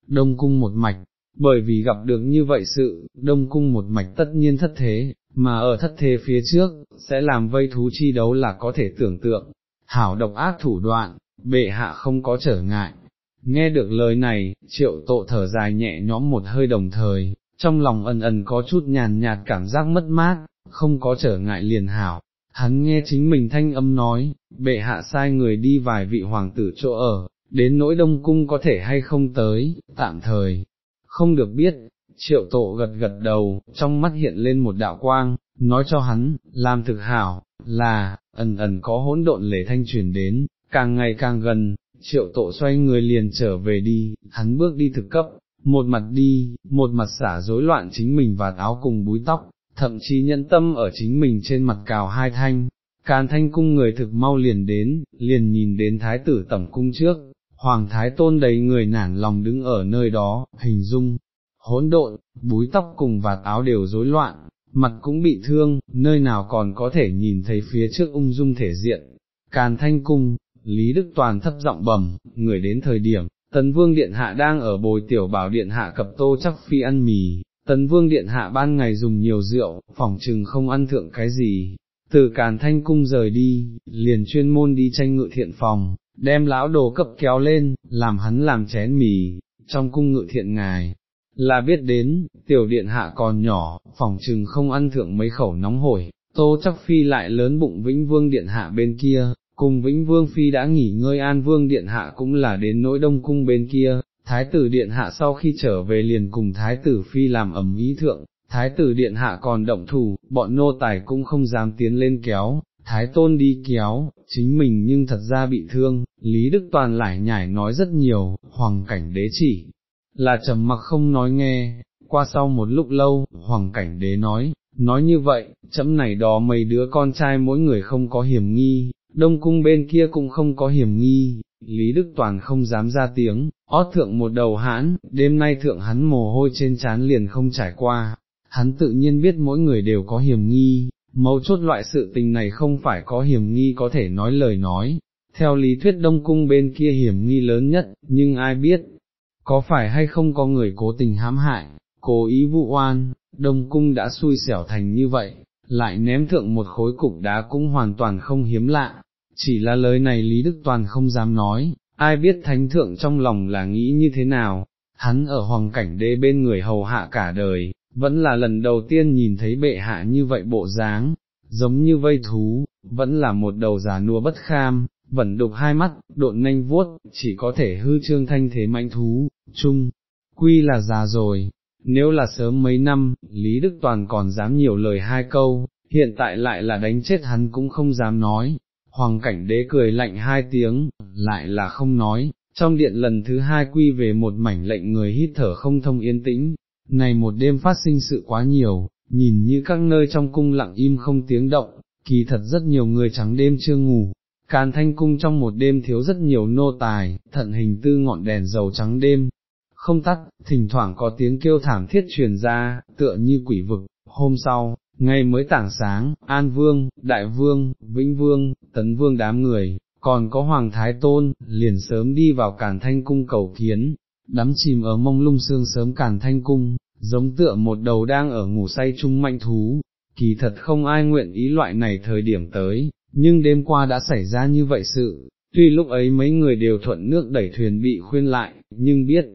Đông cung một mạch, bởi vì gặp được như vậy sự, đông cung một mạch tất nhiên thất thế, mà ở thất thế phía trước, sẽ làm vây thú chi đấu là có thể tưởng tượng, hảo độc ác thủ đoạn, bệ hạ không có trở ngại. Nghe được lời này, triệu tộ thở dài nhẹ nhõm một hơi đồng thời, trong lòng ẩn ẩn có chút nhàn nhạt cảm giác mất mát, không có trở ngại liền hảo. Hắn nghe chính mình thanh âm nói, bệ hạ sai người đi vài vị hoàng tử chỗ ở, đến nỗi đông cung có thể hay không tới, tạm thời, không được biết, triệu tổ gật gật đầu, trong mắt hiện lên một đạo quang, nói cho hắn, làm thực hảo, là, ẩn ẩn có hỗn độn lễ thanh truyền đến, càng ngày càng gần, triệu tổ xoay người liền trở về đi, hắn bước đi thực cấp, một mặt đi, một mặt xả rối loạn chính mình và áo cùng búi tóc, thậm chí nhẫn tâm ở chính mình trên mặt cào hai thanh, càn thanh cung người thực mau liền đến, liền nhìn đến thái tử tẩm cung trước, hoàng thái tôn đầy người nản lòng đứng ở nơi đó, hình dung, hỗn độn, búi tóc cùng vạt áo đều rối loạn, mặt cũng bị thương, nơi nào còn có thể nhìn thấy phía trước ung dung thể diện. Càn thanh cung, Lý Đức Toàn thấp giọng bẩm, người đến thời điểm, Tấn Vương Điện Hạ đang ở bồi tiểu bảo Điện Hạ cập tô chắc phi ăn mì, Tấn Vương Điện Hạ ban ngày dùng nhiều rượu, phỏng chừng không ăn thượng cái gì, từ Càn Thanh Cung rời đi, liền chuyên môn đi tranh ngự thiện phòng, đem lão đồ cập kéo lên, làm hắn làm chén mì, trong cung ngự thiện ngài, là biết đến, tiểu điện hạ còn nhỏ, phòng trừng không ăn thượng mấy khẩu nóng hổi, tô chắc phi lại lớn bụng vĩnh vương điện hạ bên kia, cùng vĩnh vương phi đã nghỉ ngơi an vương điện hạ cũng là đến nỗi đông cung bên kia, thái tử điện hạ sau khi trở về liền cùng thái tử phi làm ẩm ý thượng, thái tử điện hạ còn động thủ, bọn nô tài cũng không dám tiến lên kéo. Thái tôn đi kéo, chính mình nhưng thật ra bị thương, Lý Đức Toàn lại nhảy nói rất nhiều, hoàng cảnh đế chỉ, là trầm mặc không nói nghe, qua sau một lúc lâu, hoàng cảnh đế nói, nói như vậy, chấm này đó mấy đứa con trai mỗi người không có hiểm nghi, đông cung bên kia cũng không có hiểm nghi, Lý Đức Toàn không dám ra tiếng, ót thượng một đầu hãn, đêm nay thượng hắn mồ hôi trên trán liền không trải qua, hắn tự nhiên biết mỗi người đều có hiểm nghi, mấu chốt loại sự tình này không phải có hiểm nghi có thể nói lời nói. Theo lý thuyết Đông Cung bên kia hiểm nghi lớn nhất, nhưng ai biết, có phải hay không có người cố tình hãm hại, cố ý vụ oan, đông cung đã xui xẻo thành như vậy, lại ném thượng một khối cục đá cũng hoàn toàn không hiếm lạ, chỉ là lời này Lý Đức Toàn không dám nói, ai biết thánh thượng trong lòng là nghĩ như thế nào, hắn ở hoàng cảnh đế bên người hầu hạ cả đời, vẫn là lần đầu tiên nhìn thấy bệ hạ như vậy bộ dáng, giống như vây thú, vẫn là một đầu già nua bất kham, vẫn đục hai mắt, độn nanh vuốt, chỉ có thể hư trương thanh thế mạnh thú, chung, quy là già rồi, nếu là sớm mấy năm, Lý Đức Toàn còn dám nhiều lời hai câu, hiện tại lại là đánh chết hắn cũng không dám nói, hoàng cảnh đế cười lạnh hai tiếng, lại là không nói, trong điện lần thứ hai quy về một mảnh lệnh người hít thở không thông yên tĩnh, này một đêm phát sinh sự quá nhiều, nhìn như các nơi trong cung lặng im không tiếng động, kỳ thật rất nhiều người trắng đêm chưa ngủ, Càn thanh cung trong một đêm thiếu rất nhiều nô tài, thận hình tư ngọn đèn dầu trắng đêm, không tắt, thỉnh thoảng có tiếng kêu thảm thiết truyền ra, tựa như quỷ vực, hôm sau, ngày mới tảng sáng, An Vương, Đại Vương, Vĩnh Vương, Tấn Vương đám người, còn có Hoàng Thái Tôn, liền sớm đi vào càn thanh cung cầu kiến, đắm chìm ở mông lung sương sớm càn thanh cung, giống tựa một đầu đang ở ngủ say chung mạnh thú, kỳ thật không ai nguyện ý loại này thời điểm tới, nhưng đêm qua đã xảy ra như vậy sự, tuy lúc ấy mấy người đều thuận nước đẩy thuyền bị khuyên lại, nhưng biết,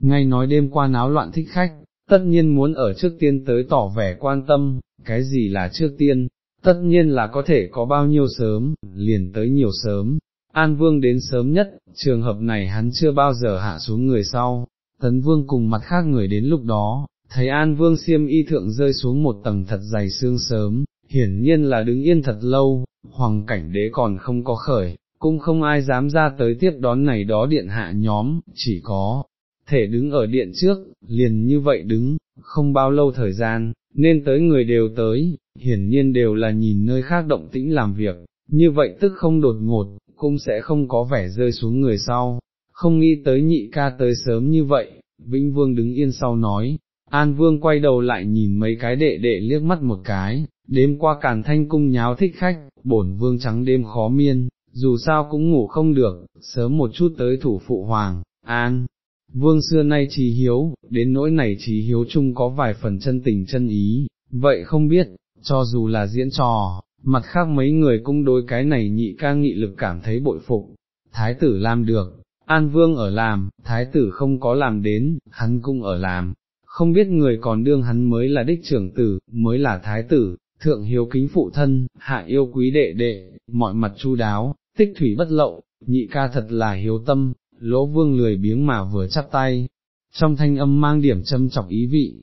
ngay nói đêm qua náo loạn thích khách, tất nhiên muốn ở trước tiên tới tỏ vẻ quan tâm, cái gì là trước tiên, tất nhiên là có thể có bao nhiêu sớm, liền tới nhiều sớm. An Vương đến sớm nhất, trường hợp này hắn chưa bao giờ hạ xuống người sau, Tấn Vương cùng mặt khác người đến lúc đó, thấy An Vương xiêm y thượng rơi xuống một tầng thật dày xương sớm, hiển nhiên là đứng yên thật lâu, hoàng cảnh đế còn không có khởi, cũng không ai dám ra tới tiếp đón này đó điện hạ nhóm, chỉ có thể đứng ở điện trước, liền như vậy đứng, không bao lâu thời gian, nên tới người đều tới, hiển nhiên đều là nhìn nơi khác động tĩnh làm việc, như vậy tức không đột ngột, cũng sẽ không có vẻ rơi xuống người sau, không nghĩ tới nhị ca tới sớm như vậy, Vĩnh Vương đứng yên sau nói, An Vương quay đầu lại nhìn mấy cái đệ đệ liếc mắt một cái, đêm qua càn thanh cung nháo thích khách, bổn Vương trắng đêm khó miên, dù sao cũng ngủ không được, sớm một chút tới thủ phụ hoàng, An. Vương xưa nay trí hiếu, đến nỗi này trí hiếu chung có vài phần chân tình chân ý, vậy không biết, cho dù là diễn trò, mặt khác mấy người cũng đối cái này nhị ca nghị lực cảm thấy bội phục, thái tử làm được, An Vương ở làm, thái tử không có làm đến, hắn cũng ở làm, không biết người còn đương hắn mới là đích trưởng tử, mới là thái tử, thượng hiếu kính phụ thân, hạ yêu quý đệ đệ, mọi mặt chu đáo, tích thủy bất lậu, nhị ca thật là hiếu tâm, lỗ vương lười biếng mà vừa chắp tay, trong thanh âm mang điểm châm chọc ý vị,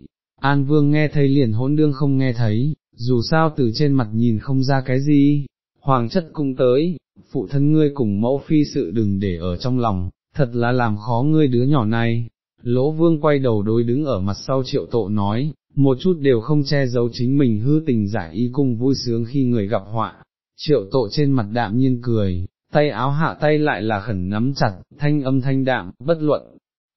An Vương nghe thấy liền hỗn đương không nghe thấy, dù sao từ trên mặt nhìn không ra cái gì, hoàng chất cung tới, phụ thân ngươi cùng mẫu phi sự đừng để ở trong lòng, thật là làm khó ngươi đứa nhỏ này. Lỗ vương quay đầu đối đứng ở mặt sau triệu tộ nói, một chút đều không che giấu chính mình hư tình giải y cung vui sướng khi người gặp họa. Triệu tộ trên mặt đạm nhiên cười, tay áo hạ tay lại là khẩn nắm chặt, thanh âm thanh đạm, bất luận.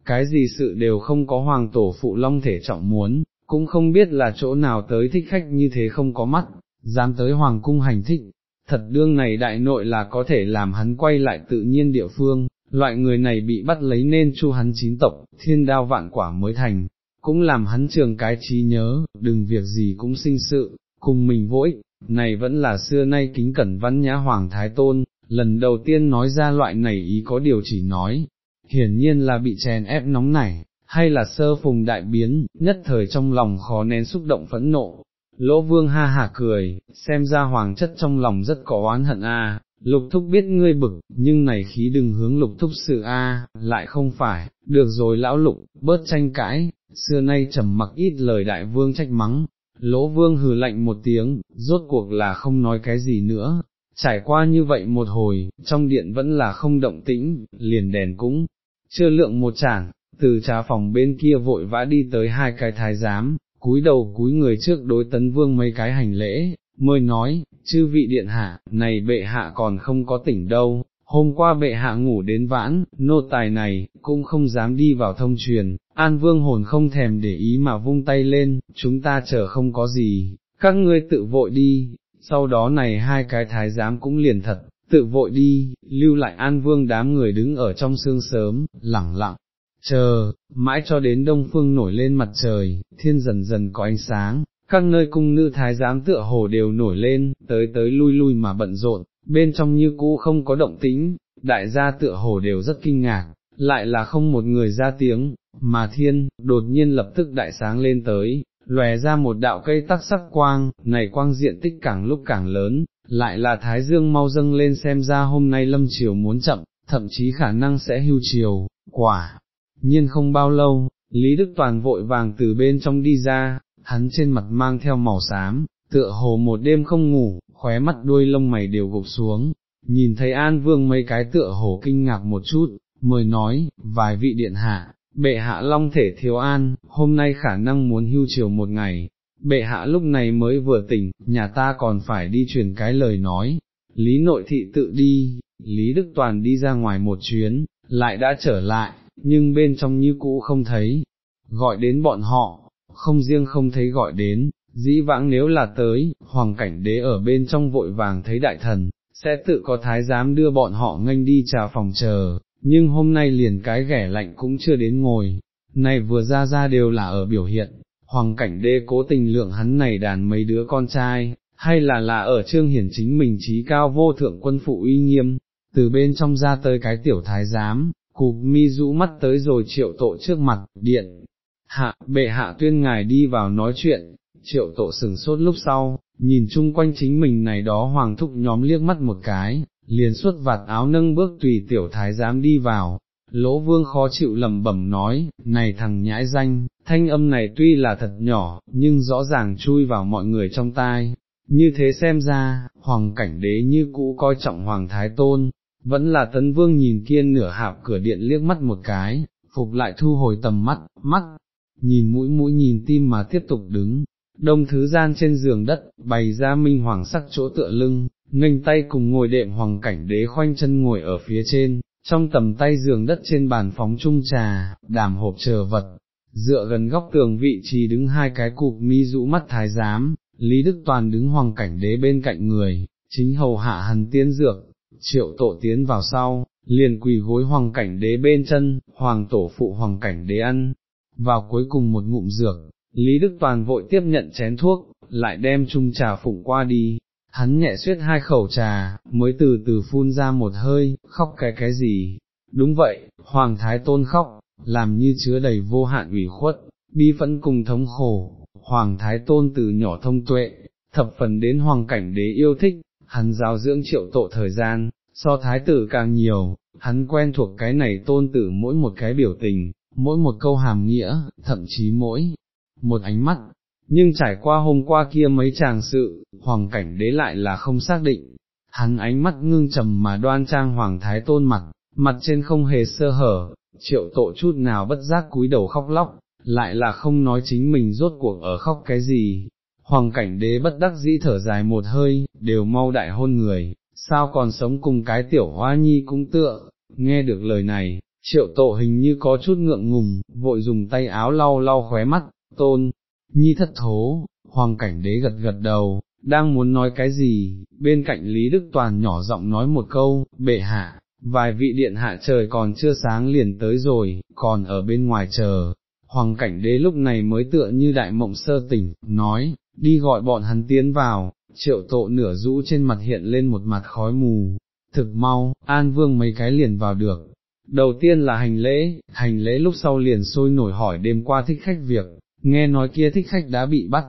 Cái gì sự đều không có hoàng tổ phụ long thể trọng muốn, cũng không biết là chỗ nào tới thích khách như thế không có mắt, dám tới hoàng cung hành thích, thật đương này đại nội là có thể làm hắn quay lại tự nhiên địa phương, loại người này bị bắt lấy nên chu hắn chín tộc, thiên đao vạn quả mới thành, cũng làm hắn trường cái trí nhớ, đừng việc gì cũng sinh sự, cùng mình vội, này vẫn là xưa nay kính cẩn văn nhã hoàng thái tôn, lần đầu tiên nói ra loại này ý có điều chỉ nói, hiển nhiên là bị chèn ép nóng nảy, hay là sơ phùng đại biến, nhất thời trong lòng khó nén xúc động phẫn nộ. Lỗ vương ha hả cười, xem ra hoàng chất trong lòng rất có oán hận a lục thúc biết ngươi bực, nhưng này khí đừng hướng lục thúc sự a, lại không phải, được rồi lão lục, bớt tranh cãi, xưa nay trầm mặc ít lời đại vương trách mắng, lỗ vương hừ lạnh một tiếng, rốt cuộc là không nói cái gì nữa, trải qua như vậy một hồi, trong điện vẫn là không động tĩnh, liền đèn cũng, chưa lượng một chảng, từ trà phòng bên kia vội vã đi tới hai cái thái giám, cúi đầu cúi người trước đối tấn vương mấy cái hành lễ, mới nói, chư vị điện hạ, này bệ hạ còn không có tỉnh đâu, hôm qua bệ hạ ngủ đến vãn, nô tài này, cũng không dám đi vào thông truyền, an vương hồn không thèm để ý mà vung tay lên, chúng ta chờ không có gì, các ngươi tự vội đi, sau đó này hai cái thái giám cũng liền thật, tự vội đi, lưu lại an vương đám người đứng ở trong sương sớm, lẳng lặng, chờ, mãi cho đến đông phương nổi lên mặt trời, thiên dần dần có ánh sáng, các nơi cung nữ thái giám tựa hồ đều nổi lên, tới tới lui lui mà bận rộn, bên trong như cũ không có động tĩnh, đại gia tựa hồ đều rất kinh ngạc, lại là không một người ra tiếng, mà thiên, đột nhiên lập tức đại sáng lên tới, lòe ra một đạo cây tắc sắc quang, này quang diện tích càng lúc càng lớn, lại là thái dương mau dâng lên xem ra hôm nay lâm chiều muốn chậm, thậm chí khả năng sẽ hưu chiều, quả. Nhiên không bao lâu, Lý Đức Toàn vội vàng từ bên trong đi ra, hắn trên mặt mang theo màu xám, tựa hồ một đêm không ngủ, khóe mắt đuôi lông mày đều gục xuống, nhìn thấy An Vương mấy cái tựa hồ kinh ngạc một chút, mới nói, vài vị điện hạ, bệ hạ long thể thiếu an, hôm nay khả năng muốn hưu chiều một ngày, bệ hạ lúc này mới vừa tỉnh, nhà ta còn phải đi truyền cái lời nói, Lý nội thị tự đi, Lý Đức Toàn đi ra ngoài một chuyến, lại đã trở lại, nhưng bên trong như cũ không thấy, gọi đến bọn họ, không riêng không thấy gọi đến, dĩ vãng nếu là tới, hoàng cảnh đế ở bên trong vội vàng thấy đại thần, sẽ tự có thái giám đưa bọn họ nghênh đi trà phòng chờ, nhưng hôm nay liền cái ghẻ lạnh cũng chưa đến ngồi, này vừa ra ra đều là ở biểu hiện, hoàng cảnh đế cố tình lượng hắn này đàn mấy đứa con trai, hay là là ở trương hiển chính mình trí cao vô thượng quân phụ uy nghiêm, từ bên trong ra tới cái tiểu thái giám, cụp mi rũ mắt tới rồi triệu tội trước mặt, điện, hạ, bệ hạ tuyên ngài đi vào nói chuyện, triệu tổ sừng sốt lúc sau, nhìn chung quanh chính mình này đó hoàng thúc nhóm liếc mắt một cái, liền xuất vạt áo nâng bước tùy tiểu thái giám đi vào, lỗ vương khó chịu lẩm bẩm nói, này thằng nhãi danh, thanh âm này tuy là thật nhỏ, nhưng rõ ràng chui vào mọi người trong tai, như thế xem ra, hoàng cảnh đế như cũ coi trọng hoàng thái tôn, vẫn là tấn vương nhìn kia nửa hạp cửa điện liếc mắt một cái, phục lại thu hồi tầm mắt, mắt, nhìn mũi mũi nhìn tim mà tiếp tục đứng, đông thứ gian trên giường đất, bày ra minh hoàng sắc chỗ tựa lưng, nghênh tay cùng ngồi đệm hoàng cảnh đế khoanh chân ngồi ở phía trên, trong tầm tay giường đất trên bàn phóng trung trà, đàm hộp chờ vật, dựa gần góc tường vị trí đứng hai cái cục mi rũ mắt thái giám, Lý Đức Toàn đứng hoàng cảnh đế bên cạnh người, chính hầu hạ hần tiên dược, triệu tổ tiến vào sau, liền quỳ gối hoàng cảnh đế bên chân, hoàng tổ phụ hoàng cảnh đế ăn, vào cuối cùng một ngụm dược, Lý Đức Toàn vội tiếp nhận chén thuốc, lại đem chung trà phụng qua đi, hắn nhẹ suyết hai khẩu trà, mới từ từ phun ra một hơi, khóc cái cái gì, đúng vậy, Hoàng Thái Tôn khóc, làm như chứa đầy vô hạn ủy khuất, bi phẫn cùng thống khổ, Hoàng Thái Tôn từ nhỏ thông tuệ, thập phần đến Hoàng Cảnh Đế yêu thích, hắn giáo dưỡng triệu tộ thời gian, so Thái tử càng nhiều, hắn quen thuộc cái này tôn tử mỗi một cái biểu tình, mỗi một câu hàm nghĩa, thậm chí mỗi một ánh mắt, nhưng trải qua hôm qua kia mấy chàng sự, hoàng cảnh đế lại là không xác định, hắn ánh mắt ngưng trầm mà đoan trang hoàng thái tôn mặt, mặt trên không hề sơ hở, triệu tội chút nào bất giác cúi đầu khóc lóc, lại là không nói chính mình rốt cuộc ở khóc cái gì. Hoàng cảnh đế bất đắc dĩ thở dài một hơi, đều mau đại hôn người, sao còn sống cùng cái tiểu hoa nhi cũng tựa, nghe được lời này, triệu tổ hình như có chút ngượng ngùng, vội dùng tay áo lau lau khóe mắt, tôn, nhi thất thố, hoàng cảnh đế gật gật đầu, đang muốn nói cái gì, bên cạnh Lý Đức Toàn nhỏ giọng nói một câu, bệ hạ, vài vị điện hạ trời còn chưa sáng liền tới rồi, còn ở bên ngoài chờ. Hoàng cảnh đế lúc này mới tựa như đại mộng sơ tỉnh, nói, đi gọi bọn hắn tiến vào, triệu tộ nửa rũ trên mặt hiện lên một mặt khói mù, thực mau, an vương mấy cái liền vào được. Đầu tiên là hành lễ, hành lễ lúc sau liền sôi nổi hỏi đêm qua thích khách việc, nghe nói kia thích khách đã bị bắt,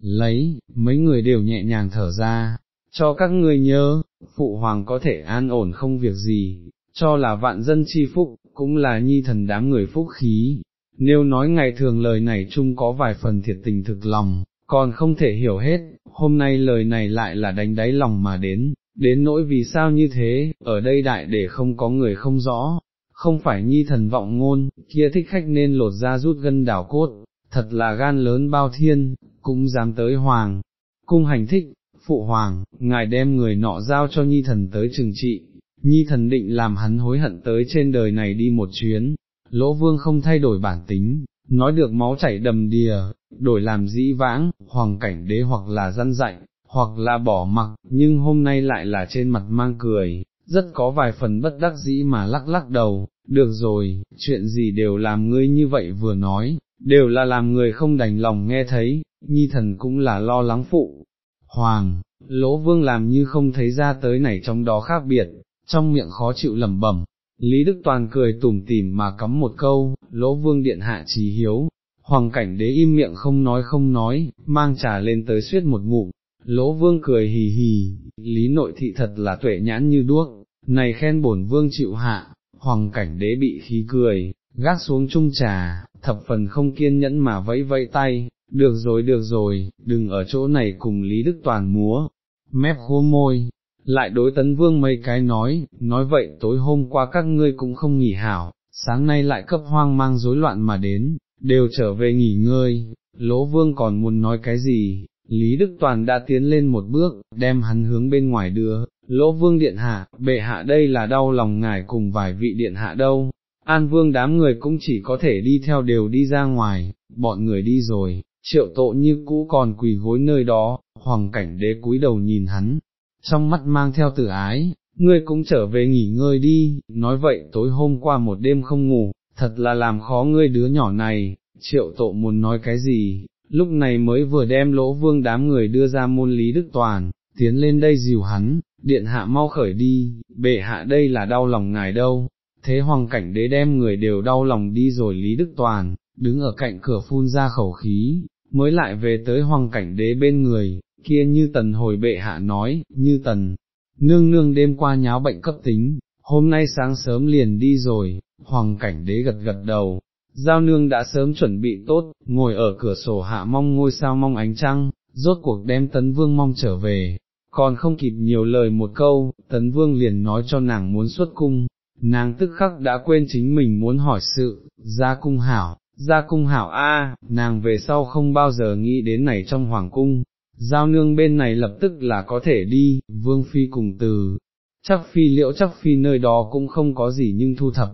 lấy, mấy người đều nhẹ nhàng thở ra, cho các ngươi nhớ, phụ hoàng có thể an ổn không việc gì, cho là vạn dân chi phúc, cũng là nhi thần đám người phúc khí, nếu nói ngày thường lời này chung có vài phần thiệt tình thực lòng, còn không thể hiểu hết, hôm nay lời này lại là đánh đáy lòng mà đến, đến nỗi vì sao như thế, ở đây đại để không có người không rõ, không phải nhi thần vọng ngôn, kia thích khách nên lột ra rút gân đảo cốt, thật là gan lớn bao thiên, cũng dám tới hoàng, cung hành thích, phụ hoàng, ngài đem người nọ giao cho nhi thần tới trừng trị, nhi thần định làm hắn hối hận tới trên đời này đi một chuyến, lỗ vương không thay đổi bản tính, nói được máu chảy đầm đìa, đổi làm dĩ vãng, hoàng cảnh đế hoặc là răn dạy, hoặc là bỏ mặc, nhưng hôm nay lại là trên mặt mang cười, rất có vài phần bất đắc dĩ mà lắc lắc đầu, được rồi, chuyện gì đều làm ngươi như vậy vừa nói, đều là làm người không đành lòng nghe thấy, nhi thần cũng là lo lắng phụ. Hoàng, lỗ vương làm như không thấy ra tới này trong đó khác biệt, trong miệng khó chịu lẩm bẩm. Lý Đức Toàn cười tủm tỉm mà cắm một câu, lỗ vương điện hạ trí hiếu, hoàng cảnh đế im miệng không nói không nói, mang trà lên tới suyết một ngụm, lỗ vương cười hì hì, lý nội thị thật là tuệ nhãn như đuốc, này khen bổn vương chịu hạ, hoàng cảnh đế bị khí cười, gác xuống chung trà, thập phần không kiên nhẫn mà vẫy vẫy tay, được rồi được rồi, đừng ở chỗ này cùng Lý Đức Toàn múa, mép khô môi, lại đối tấn vương mấy cái nói, nói vậy tối hôm qua các ngươi cũng không nghỉ hảo, sáng nay lại cấp hoang mang rối loạn mà đến, đều trở về nghỉ ngơi, lỗ vương còn muốn nói cái gì, Lý Đức Toàn đã tiến lên một bước, đem hắn hướng bên ngoài đưa, lỗ vương điện hạ, bệ hạ đây là đau lòng ngài cùng vài vị điện hạ đâu, An vương đám người cũng chỉ có thể đi theo đều đi ra ngoài, bọn người đi rồi, triệu tộ như cũ còn quỳ gối nơi đó, hoàng cảnh đế cúi đầu nhìn hắn, trong mắt mang theo tử ái, ngươi cũng trở về nghỉ ngơi đi, nói vậy tối hôm qua một đêm không ngủ, thật là làm khó ngươi đứa nhỏ này, triệu tộ muốn nói cái gì, lúc này mới vừa đem lỗ vương đám người đưa ra môn Lý Đức Toàn, tiến lên đây dìu hắn, điện hạ mau khởi đi, bệ hạ đây là đau lòng ngài đâu, thế hoàng cảnh đế đem người đều đau lòng đi rồi Lý Đức Toàn, đứng ở cạnh cửa phun ra khẩu khí, mới lại về tới hoàng cảnh đế bên người, kia như tần hồi bệ hạ nói, như tần, nương nương đêm qua nháo bệnh cấp tính, hôm nay sáng sớm liền đi rồi, hoàng cảnh đế gật gật đầu, giao nương đã sớm chuẩn bị tốt, ngồi ở cửa sổ hạ mong ngôi sao mong ánh trăng, rốt cuộc đem tấn vương mong trở về, còn không kịp nhiều lời một câu, tấn vương liền nói cho nàng muốn xuất cung, nàng tức khắc đã quên chính mình muốn hỏi sự, ra cung hảo, ra cung hảo a, nàng về sau không bao giờ nghĩ đến này trong hoàng cung, giao nương bên này lập tức là có thể đi, vương phi cùng từ, chắc phi liễu chắc phi nơi đó cũng không có gì nhưng thu thập,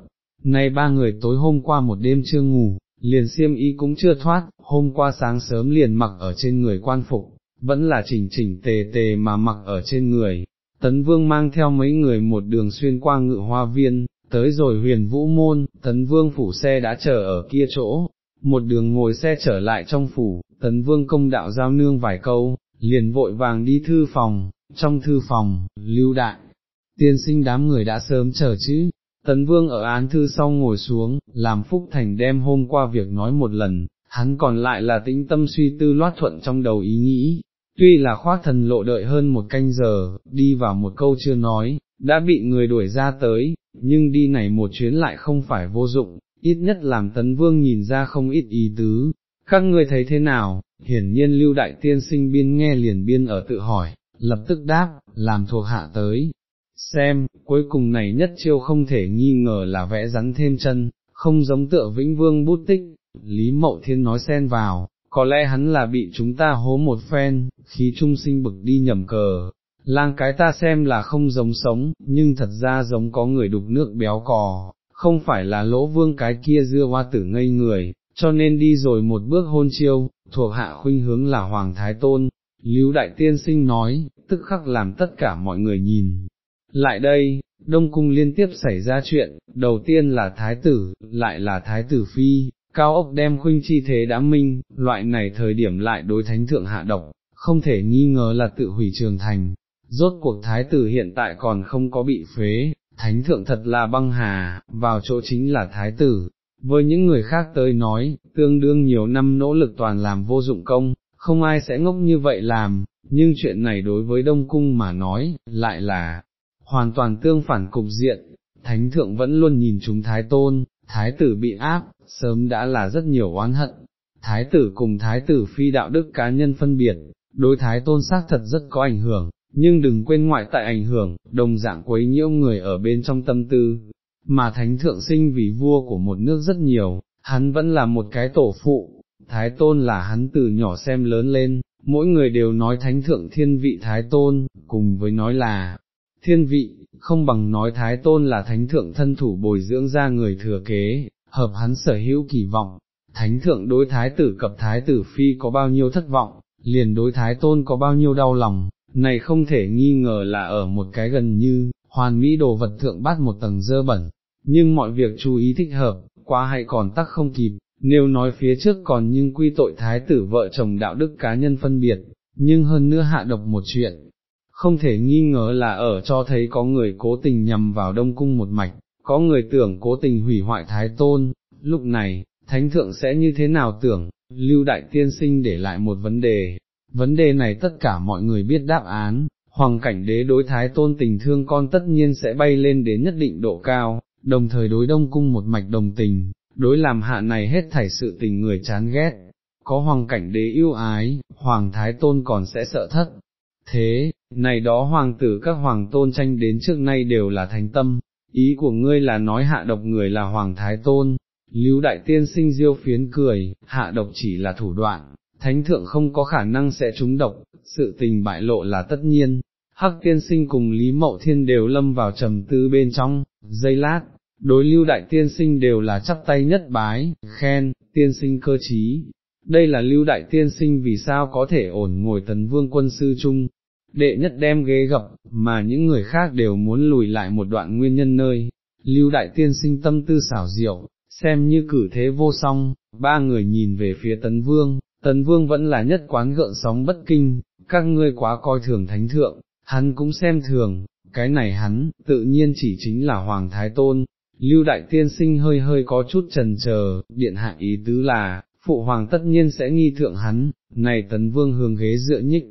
nay ba người tối hôm qua một đêm chưa ngủ, liền xiêm y cũng chưa thoát, hôm qua sáng sớm liền mặc ở trên người quan phục, vẫn là chỉnh chỉnh tề tề mà mặc ở trên người. Tấn Vương mang theo mấy người một đường xuyên qua ngự hoa viên, tới rồi huyền vũ môn, Tấn Vương phủ xe đã chờ ở kia chỗ, một đường ngồi xe trở lại trong phủ, Tấn Vương công đạo giao nương vài câu, liền vội vàng đi thư phòng, trong thư phòng, lưu đại, tiên sinh đám người đã sớm chờ chứ, Tấn Vương ở án thư sau ngồi xuống, làm Phúc Thành đem hôm qua việc nói một lần, hắn còn lại là tĩnh tâm suy tư loát thuận trong đầu ý nghĩ, tuy là khoác thần lộ đợi hơn một canh giờ, đi vào một câu chưa nói, đã bị người đuổi ra tới, nhưng đi này một chuyến lại không phải vô dụng, ít nhất làm Tấn Vương nhìn ra không ít ý tứ. Các ngươi thấy thế nào, hiển nhiên lưu đại tiên sinh biên nghe liền biên ở tự hỏi, lập tức đáp, làm thuộc hạ tới, xem, cuối cùng này nhất chiêu không thể nghi ngờ là vẽ rắn thêm chân, không giống tựa vĩnh vương bút tích, Lý Mậu Thiên nói xen vào, có lẽ hắn là bị chúng ta hố một phen, khí trung sinh bực đi nhầm cờ, lang cái ta xem là không giống sống, nhưng thật ra giống có người đục nước béo cò, không phải là lỗ vương cái kia dưa hoa tử ngây người, cho nên đi rồi một bước hôn chiêu, thuộc hạ khuynh hướng là Hoàng Thái Tôn. Lưu Đại Tiên Sinh nói, tức khắc làm tất cả mọi người nhìn, lại đây, Đông Cung liên tiếp xảy ra chuyện, đầu tiên là Thái tử, lại là Thái tử Phi, cao ốc đem khuynh chi thế đã minh, loại này thời điểm lại đối thánh thượng hạ độc, không thể nghi ngờ là tự hủy trường thành, rốt cuộc Thái tử hiện tại còn không có bị phế, thánh thượng thật là băng hà, vào chỗ chính là Thái tử. Với những người khác tới nói, tương đương nhiều năm nỗ lực toàn làm vô dụng công, không ai sẽ ngốc như vậy làm, nhưng chuyện này đối với Đông Cung mà nói, lại là, hoàn toàn tương phản cục diện, thánh thượng vẫn luôn nhìn chúng thái tôn, thái tử bị áp, sớm đã là rất nhiều oán hận, thái tử cùng thái tử phi đạo đức cá nhân phân biệt, đối thái tôn xác thật rất có ảnh hưởng, nhưng đừng quên ngoại tại ảnh hưởng, đồng dạng quấy nhiễu người ở bên trong tâm tư, mà thánh thượng sinh vì vua của một nước rất nhiều, hắn vẫn là một cái tổ phụ, thái tôn là hắn từ nhỏ xem lớn lên, mỗi người đều nói thánh thượng thiên vị thái tôn, cùng với nói là, thiên vị, không bằng nói thái tôn là thánh thượng thân thủ bồi dưỡng ra người thừa kế, hợp hắn sở hữu kỳ vọng, thánh thượng đối thái tử cập thái tử phi có bao nhiêu thất vọng, liền đối thái tôn có bao nhiêu đau lòng, này không thể nghi ngờ là ở một cái gần như, hoàn mỹ đồ vật thượng bắt một tầng dơ bẩn, nhưng mọi việc chú ý thích hợp, quá hay còn tắc không kịp, nếu nói phía trước còn nhưng quy tội thái tử vợ chồng đạo đức cá nhân phân biệt, nhưng hơn nữa hạ độc một chuyện, không thể nghi ngờ là ở cho thấy có người cố tình nhằm vào đông cung một mạch, có người tưởng cố tình hủy hoại thái tôn, lúc này, thánh thượng sẽ như thế nào tưởng, lưu đại tiên sinh để lại một vấn đề, vấn đề này tất cả mọi người biết đáp án, hoàng cảnh đế đối thái tôn tình thương con tất nhiên sẽ bay lên đến nhất định độ cao, đồng thời đối đông cung một mạch đồng tình, đối làm hạ này hết thảy sự tình người chán ghét, có hoàng cảnh đế yêu ái, hoàng thái tôn còn sẽ sợ thất, thế, này đó hoàng tử các hoàng tôn tranh đến trước nay đều là thành tâm, ý của ngươi là nói hạ độc người là hoàng thái tôn, lưu đại tiên sinh diêu phiến cười, hạ độc chỉ là thủ đoạn, thánh thượng không có khả năng sẽ trúng độc, sự tình bại lộ là tất nhiên. Hắc tiên sinh cùng Lý Mậu Thiên đều lâm vào trầm tư bên trong, giây lát, đối lưu đại tiên sinh đều là chắp tay nhất bái, khen, tiên sinh cơ trí. Đây là lưu đại tiên sinh vì sao có thể ổn ngồi tấn vương quân sư chung, đệ nhất đem ghế gập, mà những người khác đều muốn lùi lại một đoạn nguyên nhân nơi, lưu đại tiên sinh tâm tư xảo diệu, xem như cử thế vô song, ba người nhìn về phía tấn vương, tấn vương vẫn là nhất quán gợn sóng bất kinh, các ngươi quá coi thường thánh thượng, hắn cũng xem thường, cái này hắn, tự nhiên chỉ chính là Hoàng Thái Tôn. Lưu Đại Tiên Sinh hơi hơi có chút trần chờ, điện hạ ý tứ là, phụ hoàng tất nhiên sẽ nghi thượng hắn, này tấn vương hướng ghế dựa nhích,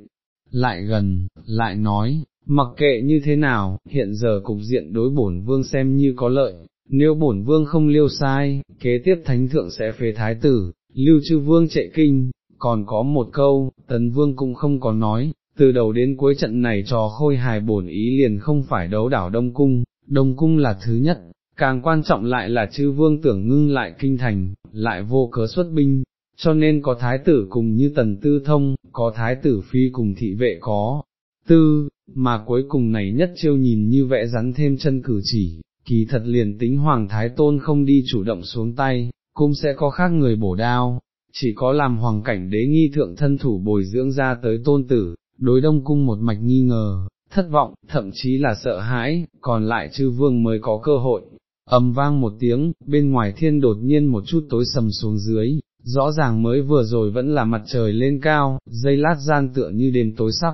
lại gần, lại nói, mặc kệ như thế nào, hiện giờ cục diện đối bổn vương xem như có lợi, nếu bổn vương không liêu sai, kế tiếp thánh thượng sẽ phế thái tử, lưu chư vương chạy kinh, còn có một câu, tấn vương cũng không có nói, từ đầu đến cuối trận này trò khôi hài bổn ý liền không phải đấu đảo Đông Cung, Đông Cung là thứ nhất, càng quan trọng lại là chư vương tưởng ngưng lại kinh thành, lại vô cớ xuất binh, cho nên có thái tử cùng như tần tư thông, có thái tử phi cùng thị vệ có, tư, mà cuối cùng này nhất chiêu nhìn như vẽ rắn thêm chân cử chỉ, kỳ thật liền tính hoàng thái tôn không đi chủ động xuống tay, cũng sẽ có khác người bổ đao, chỉ có làm hoàng cảnh đế nghi thượng thân thủ bồi dưỡng ra tới tôn tử, đối đông cung một mạch nghi ngờ, thất vọng, thậm chí là sợ hãi, còn lại chư vương mới có cơ hội. ầm vang một tiếng, bên ngoài thiên đột nhiên một chút tối sầm xuống dưới, rõ ràng mới vừa rồi vẫn là mặt trời lên cao, dây lát gian tựa như đêm tối sắp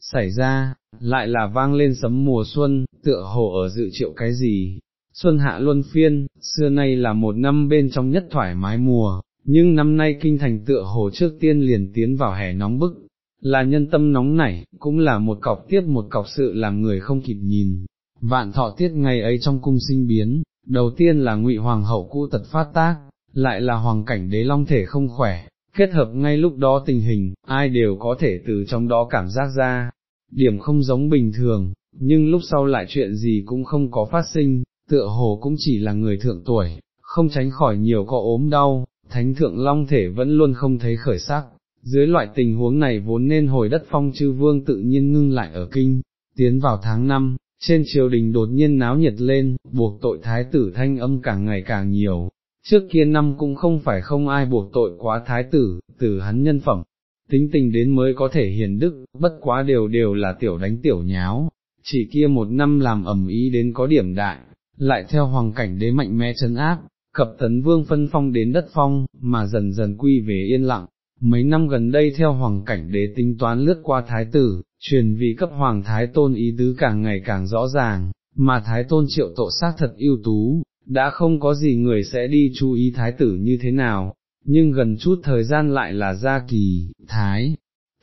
Xảy ra, lại là vang lên sấm mùa xuân, tựa hồ ở dự triệu cái gì. Xuân hạ luân phiên, xưa nay là một năm bên trong nhất thoải mái mùa, nhưng năm nay kinh thành tựa hồ trước tiên liền tiến vào hè nóng bức, là nhân tâm nóng nảy, cũng là một cọc tiếp một cọc sự làm người không kịp nhìn. Vạn thọ tiết ngày ấy trong cung sinh biến, đầu tiên là ngụy hoàng hậu cũ tật phát tác, lại là hoàng cảnh đế long thể không khỏe, kết hợp ngay lúc đó tình hình, ai đều có thể từ trong đó cảm giác ra, điểm không giống bình thường, nhưng lúc sau lại chuyện gì cũng không có phát sinh, tựa hồ cũng chỉ là người thượng tuổi, không tránh khỏi nhiều có ốm đau, thánh thượng long thể vẫn luôn không thấy khởi sắc. Dưới loại tình huống này vốn nên hồi đất phong chư vương tự nhiên ngưng lại ở kinh, tiến vào tháng 5, trên triều đình đột nhiên náo nhiệt lên, buộc tội thái tử thanh âm càng ngày càng nhiều, trước kia năm cũng không phải không ai buộc tội quá thái tử, từ hắn nhân phẩm, tính tình đến mới có thể hiền đức, bất quá đều đều là tiểu đánh tiểu nháo, chỉ kia một năm làm ẩm ý đến có điểm đại, lại theo hoàng cảnh đế mạnh mẽ chấn áp, cập tấn vương phân phong đến đất phong, mà dần dần quy về yên lặng. Mấy năm gần đây theo hoàng cảnh đế tính toán lướt qua thái tử, truyền vì cấp hoàng thái tôn ý tứ càng ngày càng rõ ràng, mà thái tôn triệu tội xác thật ưu tú, đã không có gì người sẽ đi chú ý thái tử như thế nào, nhưng gần chút thời gian lại là gia kỳ, thái,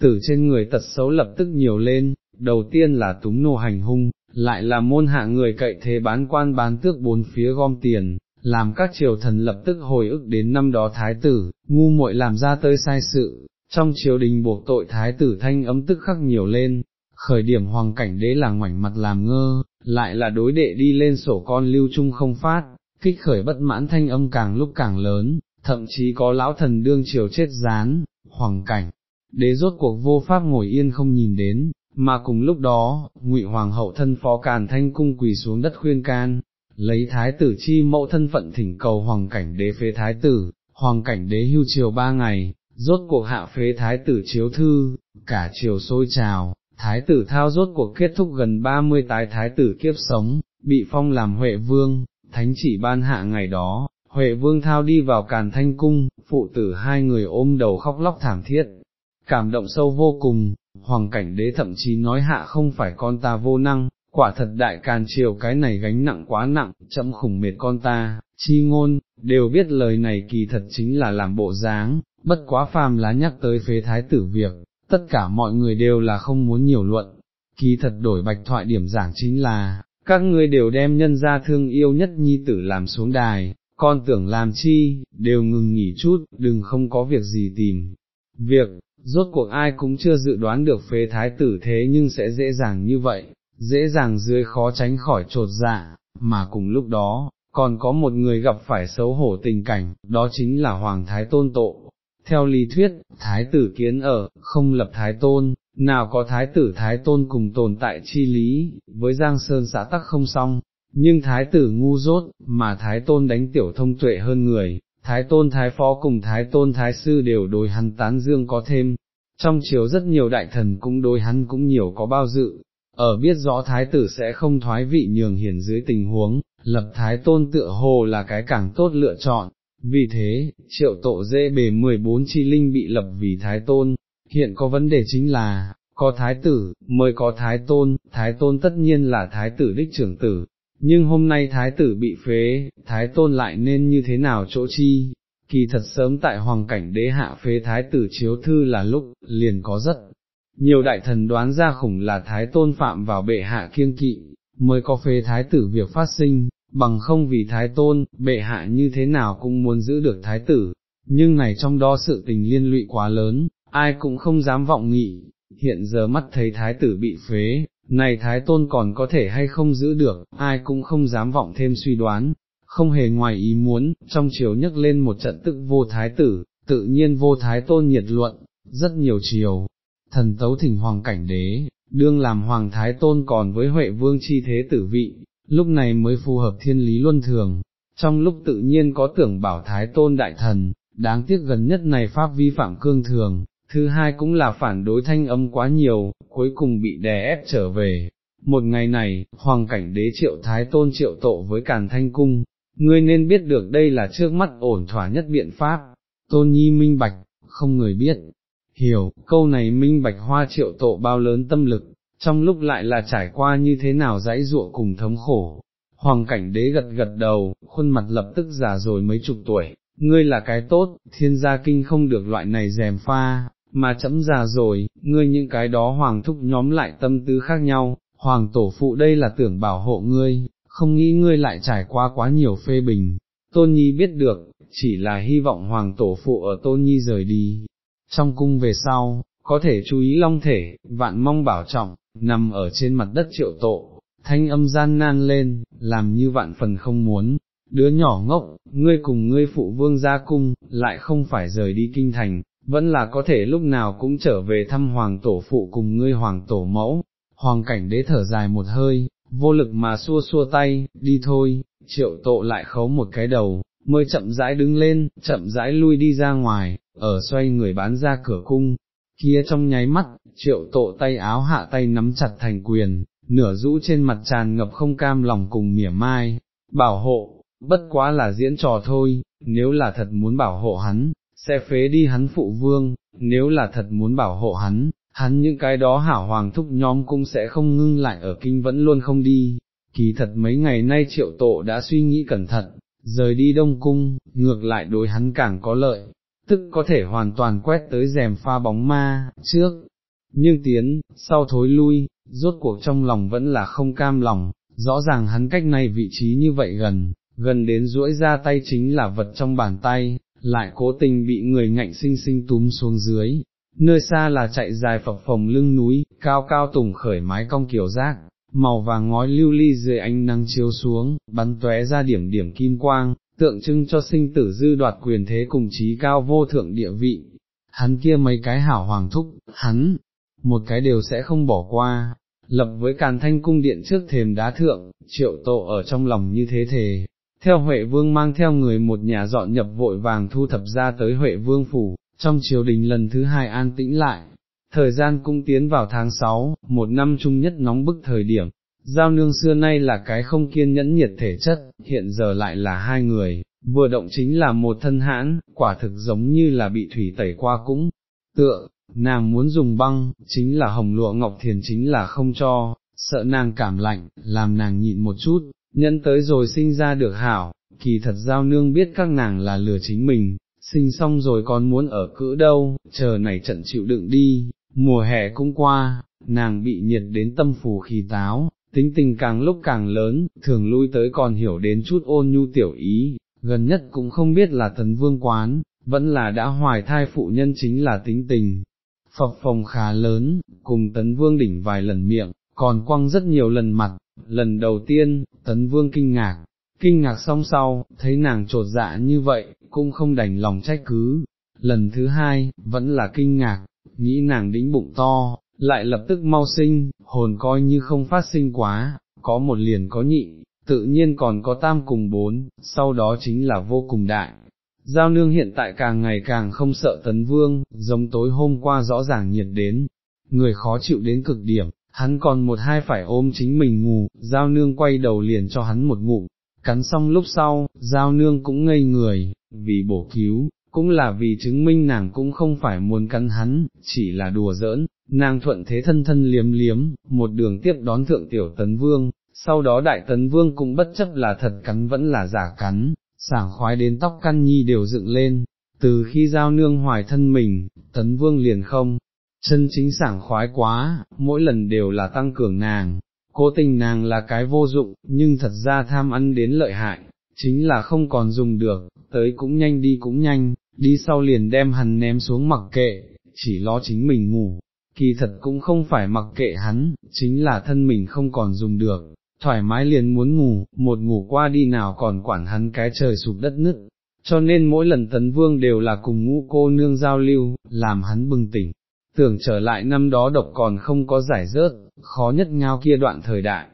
tử trên người tật xấu lập tức nhiều lên, đầu tiên là túng nô hành hung, lại là môn hạ người cậy thế bán quan bán tước bốn phía gom tiền, làm các triều thần lập tức hồi ức đến năm đó thái tử, ngu muội làm ra tới sai sự, trong triều đình buộc tội thái tử thanh ấm tức khắc nhiều lên, khởi điểm hoàng cảnh đế là ngoảnh mặt làm ngơ, lại là đối đệ đi lên sổ con lưu trung không phát, kích khởi bất mãn thanh âm càng lúc càng lớn, thậm chí có lão thần đương triều chết rán, hoàng cảnh, đế rốt cuộc vô pháp ngồi yên không nhìn đến, mà cùng lúc đó, ngụy hoàng hậu thân phó càn thanh cung quỳ xuống đất khuyên can, lấy thái tử chi mẫu thân phận thỉnh cầu hoàng cảnh đế phế thái tử, hoàng cảnh đế hưu triều ba ngày, rốt cuộc hạ phế thái tử chiếu thư, cả triều sôi trào, thái tử thao rốt cuộc kết thúc gần 30 tái thái tử kiếp sống, bị phong làm huệ vương, thánh chỉ ban hạ ngày đó, Huệ Vương Thao đi vào càn thanh cung, phụ tử hai người ôm đầu khóc lóc thảm thiết, cảm động sâu vô cùng, hoàng cảnh đế thậm chí nói hạ không phải con ta vô năng, quả thật đại càn triều cái này gánh nặng quá nặng, chậm khủng mệt con ta, chi ngôn, đều biết lời này kỳ thật chính là làm bộ dáng, bất quá phàm lá nhắc tới phế thái tử việc, tất cả mọi người đều là không muốn nhiều luận, kỳ thật đổi bạch thoại điểm giảng chính là, các ngươi đều đem nhân ra thương yêu nhất nhi tử làm xuống đài, con tưởng làm chi, đều ngừng nghỉ chút, đừng không có việc gì tìm. Việc, rốt cuộc ai cũng chưa dự đoán được phế thái tử thế nhưng sẽ dễ dàng như vậy, dễ dàng dưới khó tránh khỏi trột dạ, mà cùng lúc đó, còn có một người gặp phải xấu hổ tình cảnh, đó chính là Hoàng Thái Tôn Tộ. Theo lý thuyết, Thái tử kiến ở, không lập Thái Tôn, nào có Thái tử Thái Tôn cùng tồn tại chi lý, với Giang Sơn xã tắc không xong, nhưng thái tử ngu dốt, mà thái tôn đánh tiểu thông tuệ hơn người, thái tôn thái phó cùng thái tôn thái sư đều đối hắn tán dương có thêm, trong chiều rất nhiều đại thần cũng đối hắn cũng nhiều có bao dự, ở biết rõ thái tử sẽ không thoái vị nhường hiển dưới tình huống, lập thái tôn tựa hồ là cái càng tốt lựa chọn, vì thế, triệu tổ dễ bề 14 chi linh bị lập vì thái tôn, hiện có vấn đề chính là, có thái tử, mới có thái tôn, thái tôn tất nhiên là thái tử đích trưởng tử, nhưng hôm nay thái tử bị phế, thái tôn lại nên như thế nào chỗ chi, kỳ thật sớm tại hoàng cảnh đế hạ phế thái tử chiếu thư là lúc, liền có rất nhiều đại thần đoán ra khủng là thái tôn phạm vào bệ hạ kiêng kỵ, mới có phế thái tử việc phát sinh, bằng không vì thái tôn, bệ hạ như thế nào cũng muốn giữ được thái tử, nhưng này trong đó sự tình liên lụy quá lớn, ai cũng không dám vọng nghị, hiện giờ mắt thấy thái tử bị phế, này thái tôn còn có thể hay không giữ được, ai cũng không dám vọng thêm suy đoán, không hề ngoài ý muốn, trong chiều nhấc lên một trận tức vô thái tử, tự nhiên vô thái tôn nhiệt luận, rất nhiều chiều, thần tấu thỉnh hoàng cảnh đế, đương làm hoàng thái tôn còn với huệ vương chi thế tử vị, lúc này mới phù hợp thiên lý luân thường, trong lúc tự nhiên có tưởng bảo thái tôn đại thần, đáng tiếc gần nhất này pháp vi phạm cương thường, thứ hai cũng là phản đối thanh âm quá nhiều, cuối cùng bị đè ép trở về. Một ngày này, hoàng cảnh đế triệu thái tôn triệu tộ với càn thanh cung, ngươi nên biết được đây là trước mắt ổn thỏa nhất biện pháp, tôn nhi minh bạch, không người biết, hiểu, câu này minh bạch hoa triệu tộ bao lớn tâm lực, trong lúc lại là trải qua như thế nào dãy ruộng cùng thống khổ. Hoàng cảnh đế gật gật đầu, khuôn mặt lập tức già rồi mấy chục tuổi, ngươi là cái tốt, thiên gia kinh không được loại này dèm pha, mà chấm già rồi, ngươi những cái đó hoàng thúc nhóm lại tâm tư khác nhau, hoàng tổ phụ đây là tưởng bảo hộ ngươi, không nghĩ ngươi lại trải qua quá nhiều phê bình. Tôn Nhi biết được, chỉ là hy vọng hoàng tổ phụ ở Tôn Nhi rời đi. Trong cung về sau, có thể chú ý long thể, vạn mong bảo trọng, nằm ở trên mặt đất triệu tộ, thanh âm gian nan lên, làm như vạn phần không muốn. Đứa nhỏ ngốc, ngươi cùng ngươi phụ vương ra cung, lại không phải rời đi kinh thành, vẫn là có thể lúc nào cũng trở về thăm hoàng tổ phụ cùng ngươi hoàng tổ mẫu, hoàng cảnh đế thở dài một hơi, vô lực mà xua xua tay, đi thôi, triệu tộ lại khấu một cái đầu, mới chậm rãi đứng lên, chậm rãi lui đi ra ngoài, ở xoay người bán ra cửa cung, kia trong nháy mắt, triệu tộ tay áo hạ tay nắm chặt thành quyền, nửa rũ trên mặt tràn ngập không cam lòng cùng mỉa mai, bảo hộ, bất quá là diễn trò thôi, nếu là thật muốn bảo hộ hắn, sẽ phế đi hắn phụ vương, nếu là thật muốn bảo hộ hắn, hắn những cái đó hảo hoàng thúc nhóm cũng sẽ không ngưng lại ở kinh vẫn luôn không đi, kỳ thật mấy ngày nay triệu tộ đã suy nghĩ cẩn thận, rời đi đông cung, ngược lại đối hắn càng có lợi, tức có thể hoàn toàn quét tới rèm pha bóng ma, trước, nhưng tiến, sau thối lui, rốt cuộc trong lòng vẫn là không cam lòng, rõ ràng hắn cách này vị trí như vậy gần, gần đến duỗi ra tay chính là vật trong bàn tay, lại cố tình bị người ngạnh sinh sinh túm xuống dưới, nơi xa là chạy dài phập phồng lưng núi, cao cao tùng khởi mái cong kiểu rác, màu vàng ngói lưu ly dưới ánh nắng chiếu xuống, bắn tóe ra điểm điểm kim quang, tượng trưng cho sinh tử dư đoạt quyền thế cùng trí cao vô thượng địa vị. Hắn kia mấy cái hảo hoàng thúc, hắn, một cái đều sẽ không bỏ qua, lập với càn thanh cung điện trước thềm đá thượng, triệu tổ ở trong lòng như thế thề, theo Huệ Vương mang theo người một nhà dọn nhập vội vàng thu thập ra tới Huệ Vương phủ, trong triều đình lần thứ hai an tĩnh lại, thời gian cung tiến vào tháng 6, một năm chung nhất nóng bức thời điểm, giao nương xưa nay là cái không kiên nhẫn nhiệt thể chất, hiện giờ lại là hai người, vừa động chính là một thân hãn, quả thực giống như là bị thủy tẩy qua cũng, tựa, nàng muốn dùng băng, chính là hồng lụa ngọc thiền chính là không cho, sợ nàng cảm lạnh, làm nàng nhịn một chút, nhân tới rồi sinh ra được hảo, kỳ thật giao nương biết các nàng là lừa chính mình, sinh xong rồi còn muốn ở cữ đâu, chờ này trận chịu đựng đi, mùa hè cũng qua, nàng bị nhiệt đến tâm phù khí táo, tính tình càng lúc càng lớn, thường lui tới còn hiểu đến chút ôn nhu tiểu ý, gần nhất cũng không biết là thần vương quán, vẫn là đã hoài thai phụ nhân chính là tính tình. Phập phòng khá lớn, cùng tấn vương đỉnh vài lần miệng, còn quăng rất nhiều lần mặt, lần đầu tiên, tấn vương kinh ngạc, kinh ngạc xong sau, thấy nàng trột dạ như vậy, cũng không đành lòng trách cứ, lần thứ hai, vẫn là kinh ngạc, nghĩ nàng đĩnh bụng to, lại lập tức mau sinh, hồn coi như không phát sinh quá, có một liền có nhị, tự nhiên còn có tam cùng bốn, sau đó chính là vô cùng đại. Giao nương hiện tại càng ngày càng không sợ tấn vương, giống tối hôm qua rõ ràng nhiệt đến, người khó chịu đến cực điểm, hắn còn một hai phải ôm chính mình ngủ, giao nương quay đầu liền cho hắn một ngụm, cắn xong lúc sau, giao nương cũng ngây người, vì bổ cứu, cũng là vì chứng minh nàng cũng không phải muốn cắn hắn, chỉ là đùa giỡn, nàng thuận thế thân thân liếm liếm, một đường tiếp đón thượng tiểu tấn vương, sau đó đại tấn vương cũng bất chấp là thật cắn vẫn là giả cắn, sảng khoái đến tóc căn nhi đều dựng lên, từ khi giao nương hoài thân mình, tấn vương liền không, chân chính sảng khoái quá, mỗi lần đều là tăng cường nàng, cố tình nàng là cái vô dụng, nhưng thật ra tham ăn đến lợi hại, chính là không còn dùng được, tới cũng nhanh đi cũng nhanh, đi sau liền đem hắn ném xuống mặc kệ, chỉ lo chính mình ngủ, kỳ thật cũng không phải mặc kệ hắn, chính là thân mình không còn dùng được, thoải mái liền muốn ngủ, một ngủ qua đi nào còn quản hắn cái trời sụp đất nứt, cho nên mỗi lần tấn vương đều là cùng ngũ cô nương giao lưu, làm hắn bừng tỉnh, tưởng trở lại năm đó độc còn không có giải rớt, khó nhất ngao kia đoạn thời đại.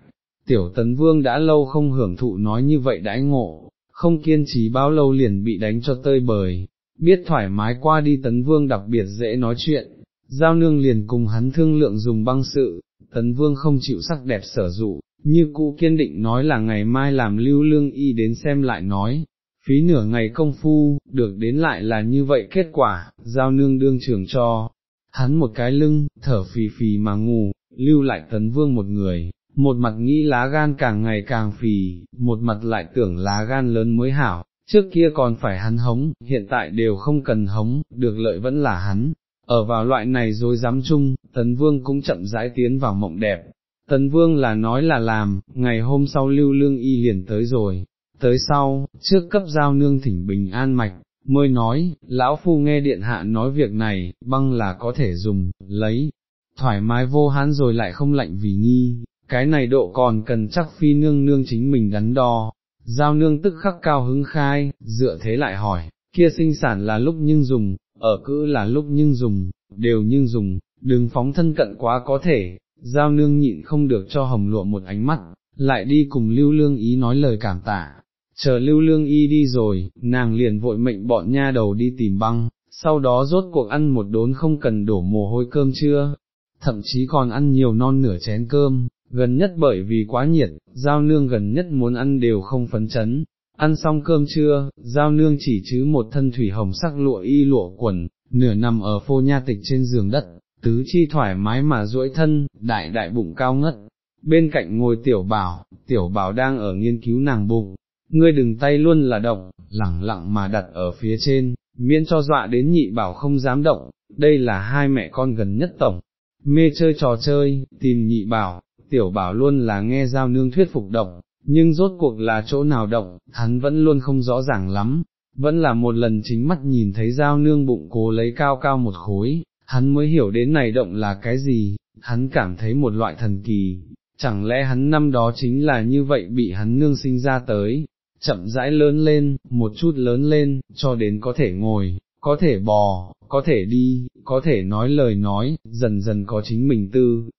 Tiểu tấn vương đã lâu không hưởng thụ nói như vậy đãi ngộ, không kiên trì bao lâu liền bị đánh cho tơi bời, biết thoải mái qua đi tấn vương đặc biệt dễ nói chuyện, giao nương liền cùng hắn thương lượng dùng băng sự, tấn vương không chịu sắc đẹp sở dụ, như cũ kiên định nói là ngày mai làm lưu lương y đến xem lại nói, phí nửa ngày công phu, được đến lại là như vậy kết quả, giao nương đương trưởng cho, hắn một cái lưng, thở phì phì mà ngủ, lưu lại tấn vương một người, một mặt nghĩ lá gan càng ngày càng phì, một mặt lại tưởng lá gan lớn mới hảo, trước kia còn phải hắn hống, hiện tại đều không cần hống, được lợi vẫn là hắn. Ở vào loại này rồi dám chung, Tấn Vương cũng chậm rãi tiến vào mộng đẹp. Tấn Vương là nói là làm, ngày hôm sau lưu lương y liền tới rồi, tới sau, trước cấp giao nương thỉnh bình an mạch, mới nói, lão phu nghe điện hạ nói việc này, băng là có thể dùng, lấy, thoải mái vô hán rồi lại không lạnh vì nghi, cái này độ còn cần chắc phi nương nương chính mình đắn đo, giao nương tức khắc cao hứng khai, dựa thế lại hỏi, kia sinh sản là lúc nhưng dùng, ở cữ là lúc nhưng dùng, đều nhưng dùng, đừng phóng thân cận quá có thể, giao nương nhịn không được cho hồng lụa một ánh mắt, lại đi cùng lưu lương ý nói lời cảm tạ, chờ lưu lương y đi rồi, nàng liền vội mệnh bọn nha đầu đi tìm băng, sau đó rốt cuộc ăn một đốn không cần đổ mồ hôi cơm trưa, thậm chí còn ăn nhiều non nửa chén cơm, gần nhất bởi vì quá nhiệt, giao nương gần nhất muốn ăn đều không phấn chấn. Ăn xong cơm trưa, giao nương chỉ chứ một thân thủy hồng sắc lụa y lụa quần, nửa nằm ở phô nha tịch trên giường đất, tứ chi thoải mái mà duỗi thân, đại đại bụng cao ngất. Bên cạnh ngồi tiểu bảo, tiểu bảo đang ở nghiên cứu nàng bụng, ngươi đừng tay luôn là động, lẳng lặng mà đặt ở phía trên, miễn cho dọa đến nhị bảo không dám động, đây là hai mẹ con gần nhất tổng, mê chơi trò chơi, tìm nhị bảo, tiểu bảo luôn là nghe giao nương thuyết phục động, nhưng rốt cuộc là chỗ nào động, hắn vẫn luôn không rõ ràng lắm, vẫn là một lần chính mắt nhìn thấy dao nương bụng cố lấy cao cao một khối, hắn mới hiểu đến này động là cái gì, hắn cảm thấy một loại thần kỳ, chẳng lẽ hắn năm đó chính là như vậy bị hắn nương sinh ra tới, chậm rãi lớn lên, một chút lớn lên, cho đến có thể ngồi, có thể bò, có thể đi, có thể nói lời nói, dần dần có chính mình tư.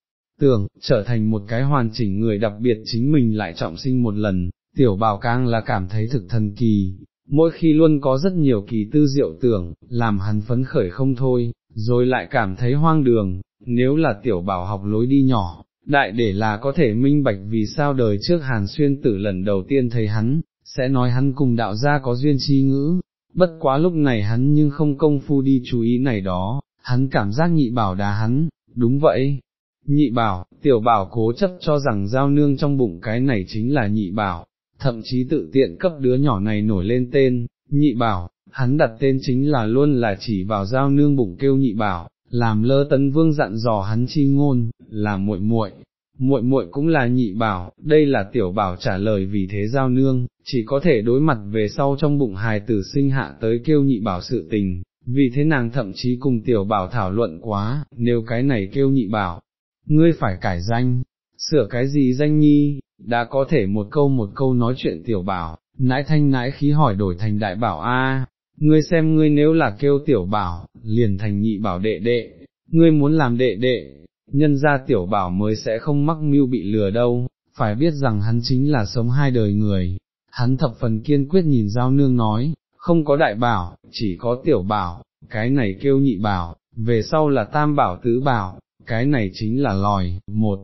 Tưởng, trở thành một cái hoàn chỉnh người đặc biệt chính mình lại trọng sinh một lần, tiểu bảo càng là cảm thấy thực thần kỳ, mỗi khi luôn có rất nhiều kỳ tư diệu tưởng, làm hắn phấn khởi không thôi, rồi lại cảm thấy hoang đường, nếu là tiểu bảo học lối đi nhỏ, đại để là có thể minh bạch vì sao đời trước Hàn Xuyên tử lần đầu tiên thấy hắn, sẽ nói hắn cùng đạo gia có duyên chi ngữ, bất quá lúc này hắn nhưng không công phu đi chú ý này đó, hắn cảm giác nhị bảo đá hắn, đúng vậy. Nhị bảo, tiểu bảo cố chấp cho rằng giao nương trong bụng cái này chính là nhị bảo, thậm chí tự tiện cấp đứa nhỏ này nổi lên tên, nhị bảo, hắn đặt tên chính là luôn là chỉ vào giao nương bụng kêu nhị bảo, làm lơ tấn vương dặn dò hắn chi ngôn, là muội muội, muội muội cũng là nhị bảo, đây là tiểu bảo trả lời vì thế giao nương, chỉ có thể đối mặt về sau trong bụng hài tử sinh hạ tới kêu nhị bảo sự tình, vì thế nàng thậm chí cùng tiểu bảo thảo luận quá, nếu cái này kêu nhị bảo, ngươi phải cải danh, sửa cái gì danh nhi, đã có thể một câu một câu nói chuyện tiểu bảo, nãi thanh nãi khí hỏi đổi thành đại bảo a. Ngươi xem ngươi nếu là kêu tiểu bảo, liền thành nhị bảo đệ đệ, ngươi muốn làm đệ đệ, nhân ra tiểu bảo mới sẽ không mắc mưu bị lừa đâu, phải biết rằng hắn chính là sống hai đời người, hắn thập phần kiên quyết nhìn giao nương nói, không có đại bảo, chỉ có tiểu bảo, cái này kêu nhị bảo, về sau là tam bảo tứ bảo, cái này chính là lòi, một,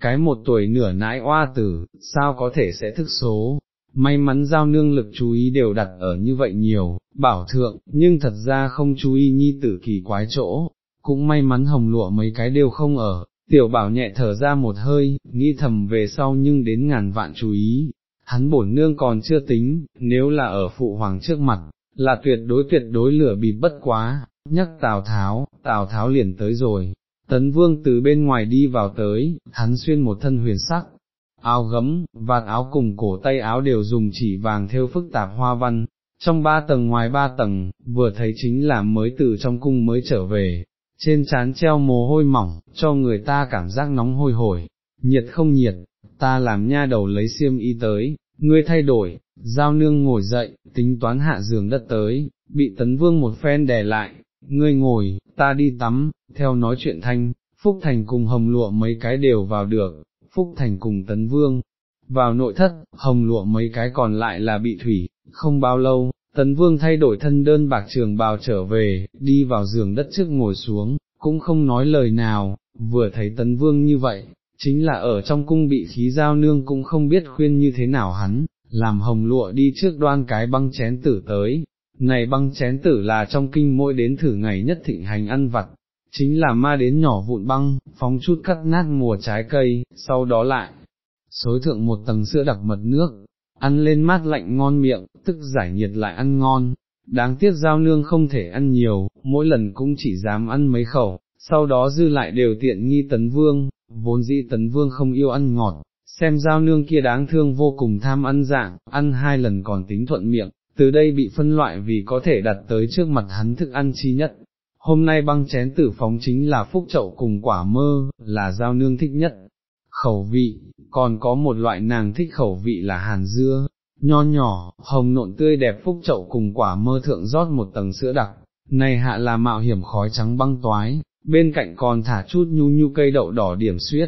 cái một tuổi nửa nãi oa tử, sao có thể sẽ thức số, may mắn giao nương lực chú ý đều đặt ở như vậy nhiều, bảo thượng, nhưng thật ra không chú ý nhi tử kỳ quái chỗ, cũng may mắn hồng lụa mấy cái đều không ở, tiểu bảo nhẹ thở ra một hơi, nghĩ thầm về sau nhưng đến ngàn vạn chú ý, hắn bổn nương còn chưa tính, nếu là ở phụ hoàng trước mặt, là tuyệt đối tuyệt đối lửa bị bất quá, nhắc Tào Tháo, Tào Tháo liền tới rồi, tấn vương từ bên ngoài đi vào tới, hắn xuyên một thân huyền sắc, áo gấm, vạt áo cùng cổ tay áo đều dùng chỉ vàng theo phức tạp hoa văn, trong ba tầng ngoài ba tầng, vừa thấy chính là mới từ trong cung mới trở về, trên trán treo mồ hôi mỏng, cho người ta cảm giác nóng hôi hổi, nhiệt không nhiệt, ta làm nha đầu lấy xiêm y tới, ngươi thay đổi, giao nương ngồi dậy, tính toán hạ giường đất tới, bị tấn vương một phen đè lại, ngươi ngồi, ta đi tắm, theo nói chuyện thanh, Phúc Thành cùng hồng lụa mấy cái đều vào được, Phúc Thành cùng tấn vương, vào nội thất, hồng lụa mấy cái còn lại là bị thủy, không bao lâu, tấn vương thay đổi thân đơn bạc trường bào trở về, đi vào giường đất trước ngồi xuống, cũng không nói lời nào, vừa thấy tấn vương như vậy, chính là ở trong cung bị khí giao nương cũng không biết khuyên như thế nào hắn, làm hồng lụa đi trước đoan cái băng chén tử tới, này băng chén tử là trong kinh mỗi đến thử ngày nhất thịnh hành ăn vặt, chính là ma đến nhỏ vụn băng, phóng chút cắt nát mùa trái cây, sau đó lại, xối thượng một tầng sữa đặc mật nước, ăn lên mát lạnh ngon miệng, tức giải nhiệt lại ăn ngon, đáng tiếc giao nương không thể ăn nhiều, mỗi lần cũng chỉ dám ăn mấy khẩu, sau đó dư lại đều tiện nghi tấn vương, vốn dĩ tấn vương không yêu ăn ngọt, xem giao nương kia đáng thương vô cùng tham ăn dạng, ăn hai lần còn tính thuận miệng, từ đây bị phân loại vì có thể đặt tới trước mặt hắn thức ăn chi nhất. Hôm nay băng chén tử phóng chính là phúc chậu cùng quả mơ, là giao nương thích nhất. Khẩu vị, còn có một loại nàng thích khẩu vị là hàn dưa, nho nhỏ, hồng nộn tươi đẹp phúc chậu cùng quả mơ thượng rót một tầng sữa đặc, này hạ là mạo hiểm khói trắng băng toái, bên cạnh còn thả chút nhu nhu cây đậu đỏ điểm suyết.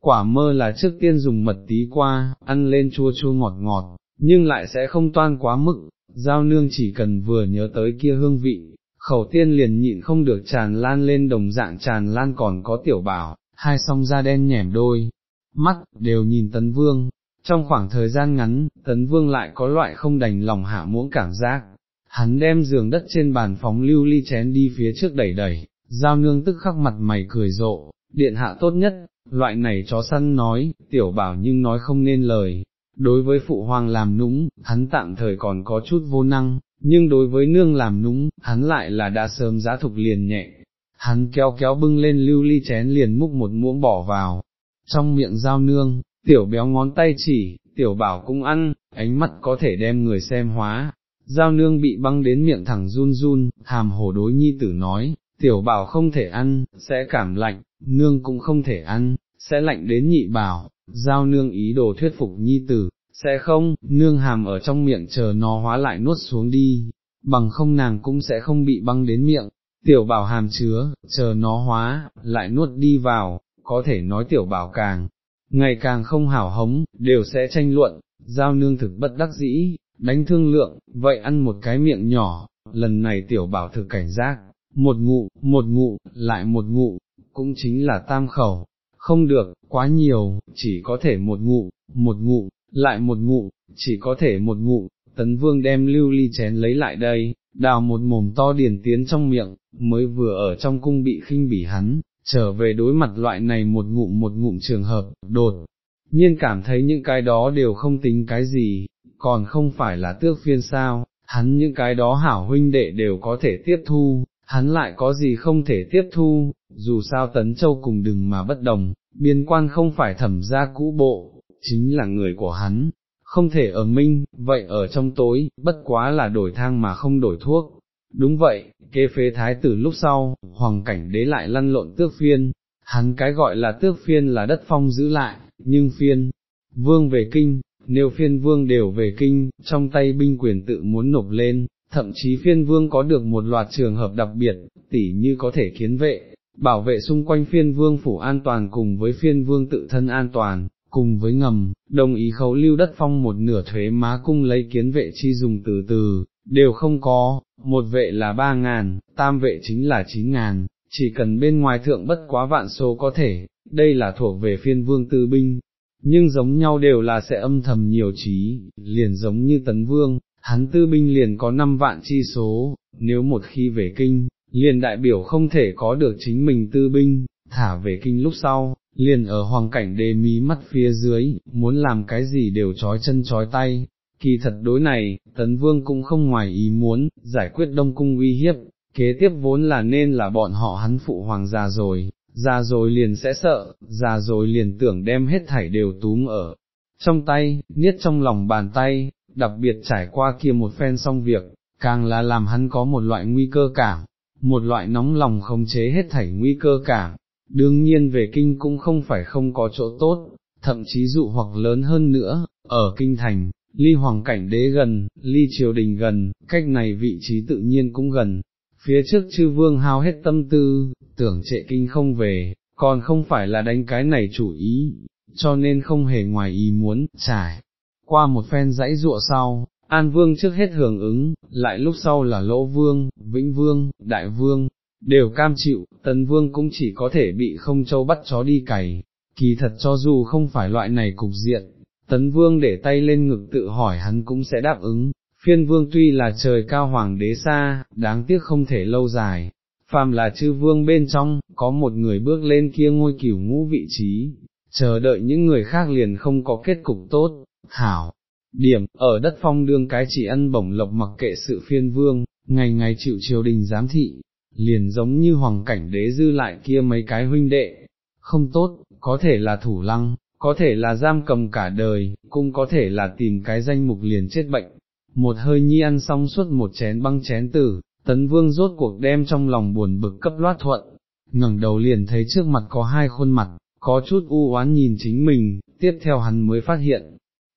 Quả mơ là trước tiên dùng mật tí qua, ăn lên chua chua ngọt ngọt, nhưng lại sẽ không toan quá mức, giao nương chỉ cần vừa nhớ tới kia hương vị, khẩu tiên liền nhịn không được tràn lan lên đồng dạng tràn lan còn có tiểu bảo, hai song da đen nhẻm đôi, mắt, đều nhìn tấn vương, trong khoảng thời gian ngắn, tấn vương lại có loại không đành lòng hạ muỗng cảm giác, hắn đem giường đất trên bàn phóng lưu ly chén đi phía trước đẩy đẩy, giao nương tức khắc mặt mày cười rộ, điện hạ tốt nhất, loại này chó săn nói, tiểu bảo nhưng nói không nên lời, đối với phụ hoàng làm núng hắn tạm thời còn có chút vô năng, nhưng đối với nương làm núng hắn lại là đã sớm giá thục liền nhẹ, hắn kéo kéo bưng lên lưu ly chén liền múc một muỗng bỏ vào, trong miệng giao nương, tiểu béo ngón tay chỉ, tiểu bảo cũng ăn, ánh mắt có thể đem người xem hóa. Giao nương bị băng đến miệng thẳng run run, hàm hổ đối nhi tử nói, tiểu bảo không thể ăn, sẽ cảm lạnh, nương cũng không thể ăn, sẽ lạnh đến nhị bảo, giao nương ý đồ thuyết phục nhi tử, sẽ không, nương hàm ở trong miệng chờ nó hóa lại nuốt xuống đi, bằng không nàng cũng sẽ không bị băng đến miệng, tiểu bảo hàm chứa, chờ nó hóa, lại nuốt đi vào, có thể nói tiểu bảo càng, ngày càng không hảo hống, đều sẽ tranh luận, giao nương thực bất đắc dĩ, đánh thương lượng, vậy ăn một cái miệng nhỏ, lần này tiểu bảo thực cảnh giác, một ngụ, một ngụ, lại một ngụ, cũng chính là tam khẩu, không được, quá nhiều, chỉ có thể một ngụ, một ngụ, lại một ngụ, chỉ có thể một ngụ, tấn vương đem lưu ly chén lấy lại đây, đào một mồm to điền tiến trong miệng, mới vừa ở trong cung bị khinh bỉ hắn, trở về đối mặt loại này một ngụm một ngụm trường hợp, đột, nhiên cảm thấy những cái đó đều không tính cái gì, còn không phải là tước phiên sao, hắn những cái đó hảo huynh đệ đều có thể tiếp thu, hắn lại có gì không thể tiếp thu, dù sao tấn châu cùng đừng mà bất đồng, biên quan không phải thẩm gia cũ bộ, chính là người của hắn, không thể ở minh, vậy ở trong tối, bất quá là đổi thang mà không đổi thuốc. Đúng vậy, kế phế thái tử lúc sau, hoàng cảnh đế lại lăn lộn tước phiên, hắn cái gọi là tước phiên là đất phong giữ lại, nhưng phiên, vương về kinh, nếu phiên vương đều về kinh, trong tay binh quyền tự muốn nộp lên, thậm chí phiên vương có được một loạt trường hợp đặc biệt, tỉ như có thể kiến vệ, bảo vệ xung quanh phiên vương phủ an toàn cùng với phiên vương tự thân an toàn, cùng với ngầm, đồng ý khấu lưu đất phong một nửa thuế má cung lấy kiến vệ chi dùng từ từ, đều không có, một vệ là ba ngàn, tam vệ chính là chín ngàn, chỉ cần bên ngoài thượng bất quá vạn số có thể, đây là thuộc về phiên vương tư binh, nhưng giống nhau đều là sẽ âm thầm nhiều trí, liền giống như tấn vương, hắn tư binh liền có 5 vạn chi số, nếu một khi về kinh, liền đại biểu không thể có được chính mình tư binh, thả về kinh lúc sau, liền ở hoàng cảnh đề mí mắt phía dưới, muốn làm cái gì đều trói chân trói tay. Kỳ thật đối này, Tấn Vương cũng không ngoài ý muốn, giải quyết đông cung uy hiếp, kế tiếp vốn là nên là bọn họ hắn phụ hoàng già rồi, già rồi liền sẽ sợ, già rồi liền tưởng đem hết thảy đều túm ở trong tay, niết trong lòng bàn tay, đặc biệt trải qua kia một phen xong việc, càng là làm hắn có một loại nguy cơ cảm, một loại nóng lòng không chế hết thảy nguy cơ cảm, đương nhiên về kinh cũng không phải không có chỗ tốt, thậm chí dụ hoặc lớn hơn nữa, ở kinh thành, ly hoàng cảnh đế gần, ly triều đình gần, cách này vị trí tự nhiên cũng gần, phía trước chư vương hao hết tâm tư, tưởng trệ kinh không về, còn không phải là đánh cái này chủ ý, cho nên không hề ngoài ý muốn, trải. Qua một phen dãy dụa sau, An Vương trước hết hưởng ứng, lại lúc sau là Lỗ Vương, Vĩnh Vương, Đại Vương, đều cam chịu, Tấn Vương cũng chỉ có thể bị không châu bắt chó đi cày, kỳ thật cho dù không phải loại này cục diện, Tấn Vương để tay lên ngực tự hỏi hắn cũng sẽ đáp ứng, phiên vương tuy là trời cao hoàng đế xa, đáng tiếc không thể lâu dài, phàm là chư vương bên trong, có một người bước lên kia ngôi cửu ngũ vị trí, chờ đợi những người khác liền không có kết cục tốt, hảo. Điểm, ở đất phong đương cái chỉ ăn bổng lộc mặc kệ sự phiên vương, ngày ngày chịu triều đình giám thị, liền giống như hoàng cảnh đế dư lại kia mấy cái huynh đệ, không tốt, có thể là thủ lăng, có thể là giam cầm cả đời, cũng có thể là tìm cái danh mục liền chết bệnh, một hơi nhi ăn xong suốt một chén băng chén tử, tấn vương rốt cuộc đem trong lòng buồn bực cấp loát thuận, ngẩng đầu liền thấy trước mặt có hai khuôn mặt, có chút u oán nhìn chính mình, tiếp theo hắn mới phát hiện,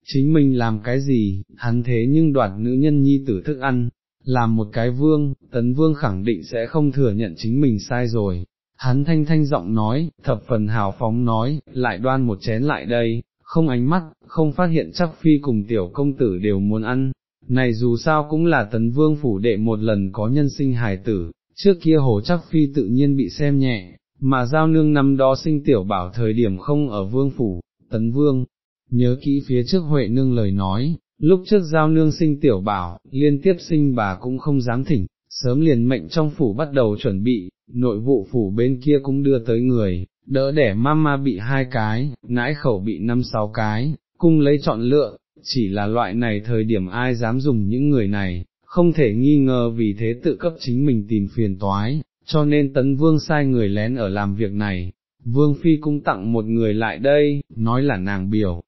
chính mình làm cái gì, hắn thế nhưng đoạt nữ nhân nhi tử thức ăn, làm một cái vương, tấn vương khẳng định sẽ không thừa nhận chính mình sai rồi. Hắn thanh thanh giọng nói, thập phần hào phóng nói, lại đoan một chén lại đây, không ánh mắt, không phát hiện chắc phi cùng tiểu công tử đều muốn ăn, này dù sao cũng là tấn vương phủ đệ một lần có nhân sinh hài tử, trước kia hồ chắc phi tự nhiên bị xem nhẹ, mà giao nương năm đó sinh tiểu bảo thời điểm không ở vương phủ, tấn vương, nhớ kỹ phía trước Huệ nương lời nói, lúc trước giao nương sinh tiểu bảo, liên tiếp sinh bà cũng không dám thỉnh, sớm liền mệnh trong phủ bắt đầu chuẩn bị, nội vụ phủ bên kia cũng đưa tới người, đỡ đẻ mama bị hai cái, nãi khẩu bị năm sáu cái, cung lấy chọn lựa, chỉ là loại này thời điểm ai dám dùng những người này, không thể nghi ngờ vì thế tự cấp chính mình tìm phiền toái, cho nên tấn vương sai người lén ở làm việc này. Vương Phi cũng tặng một người lại đây, nói là nàng biểu,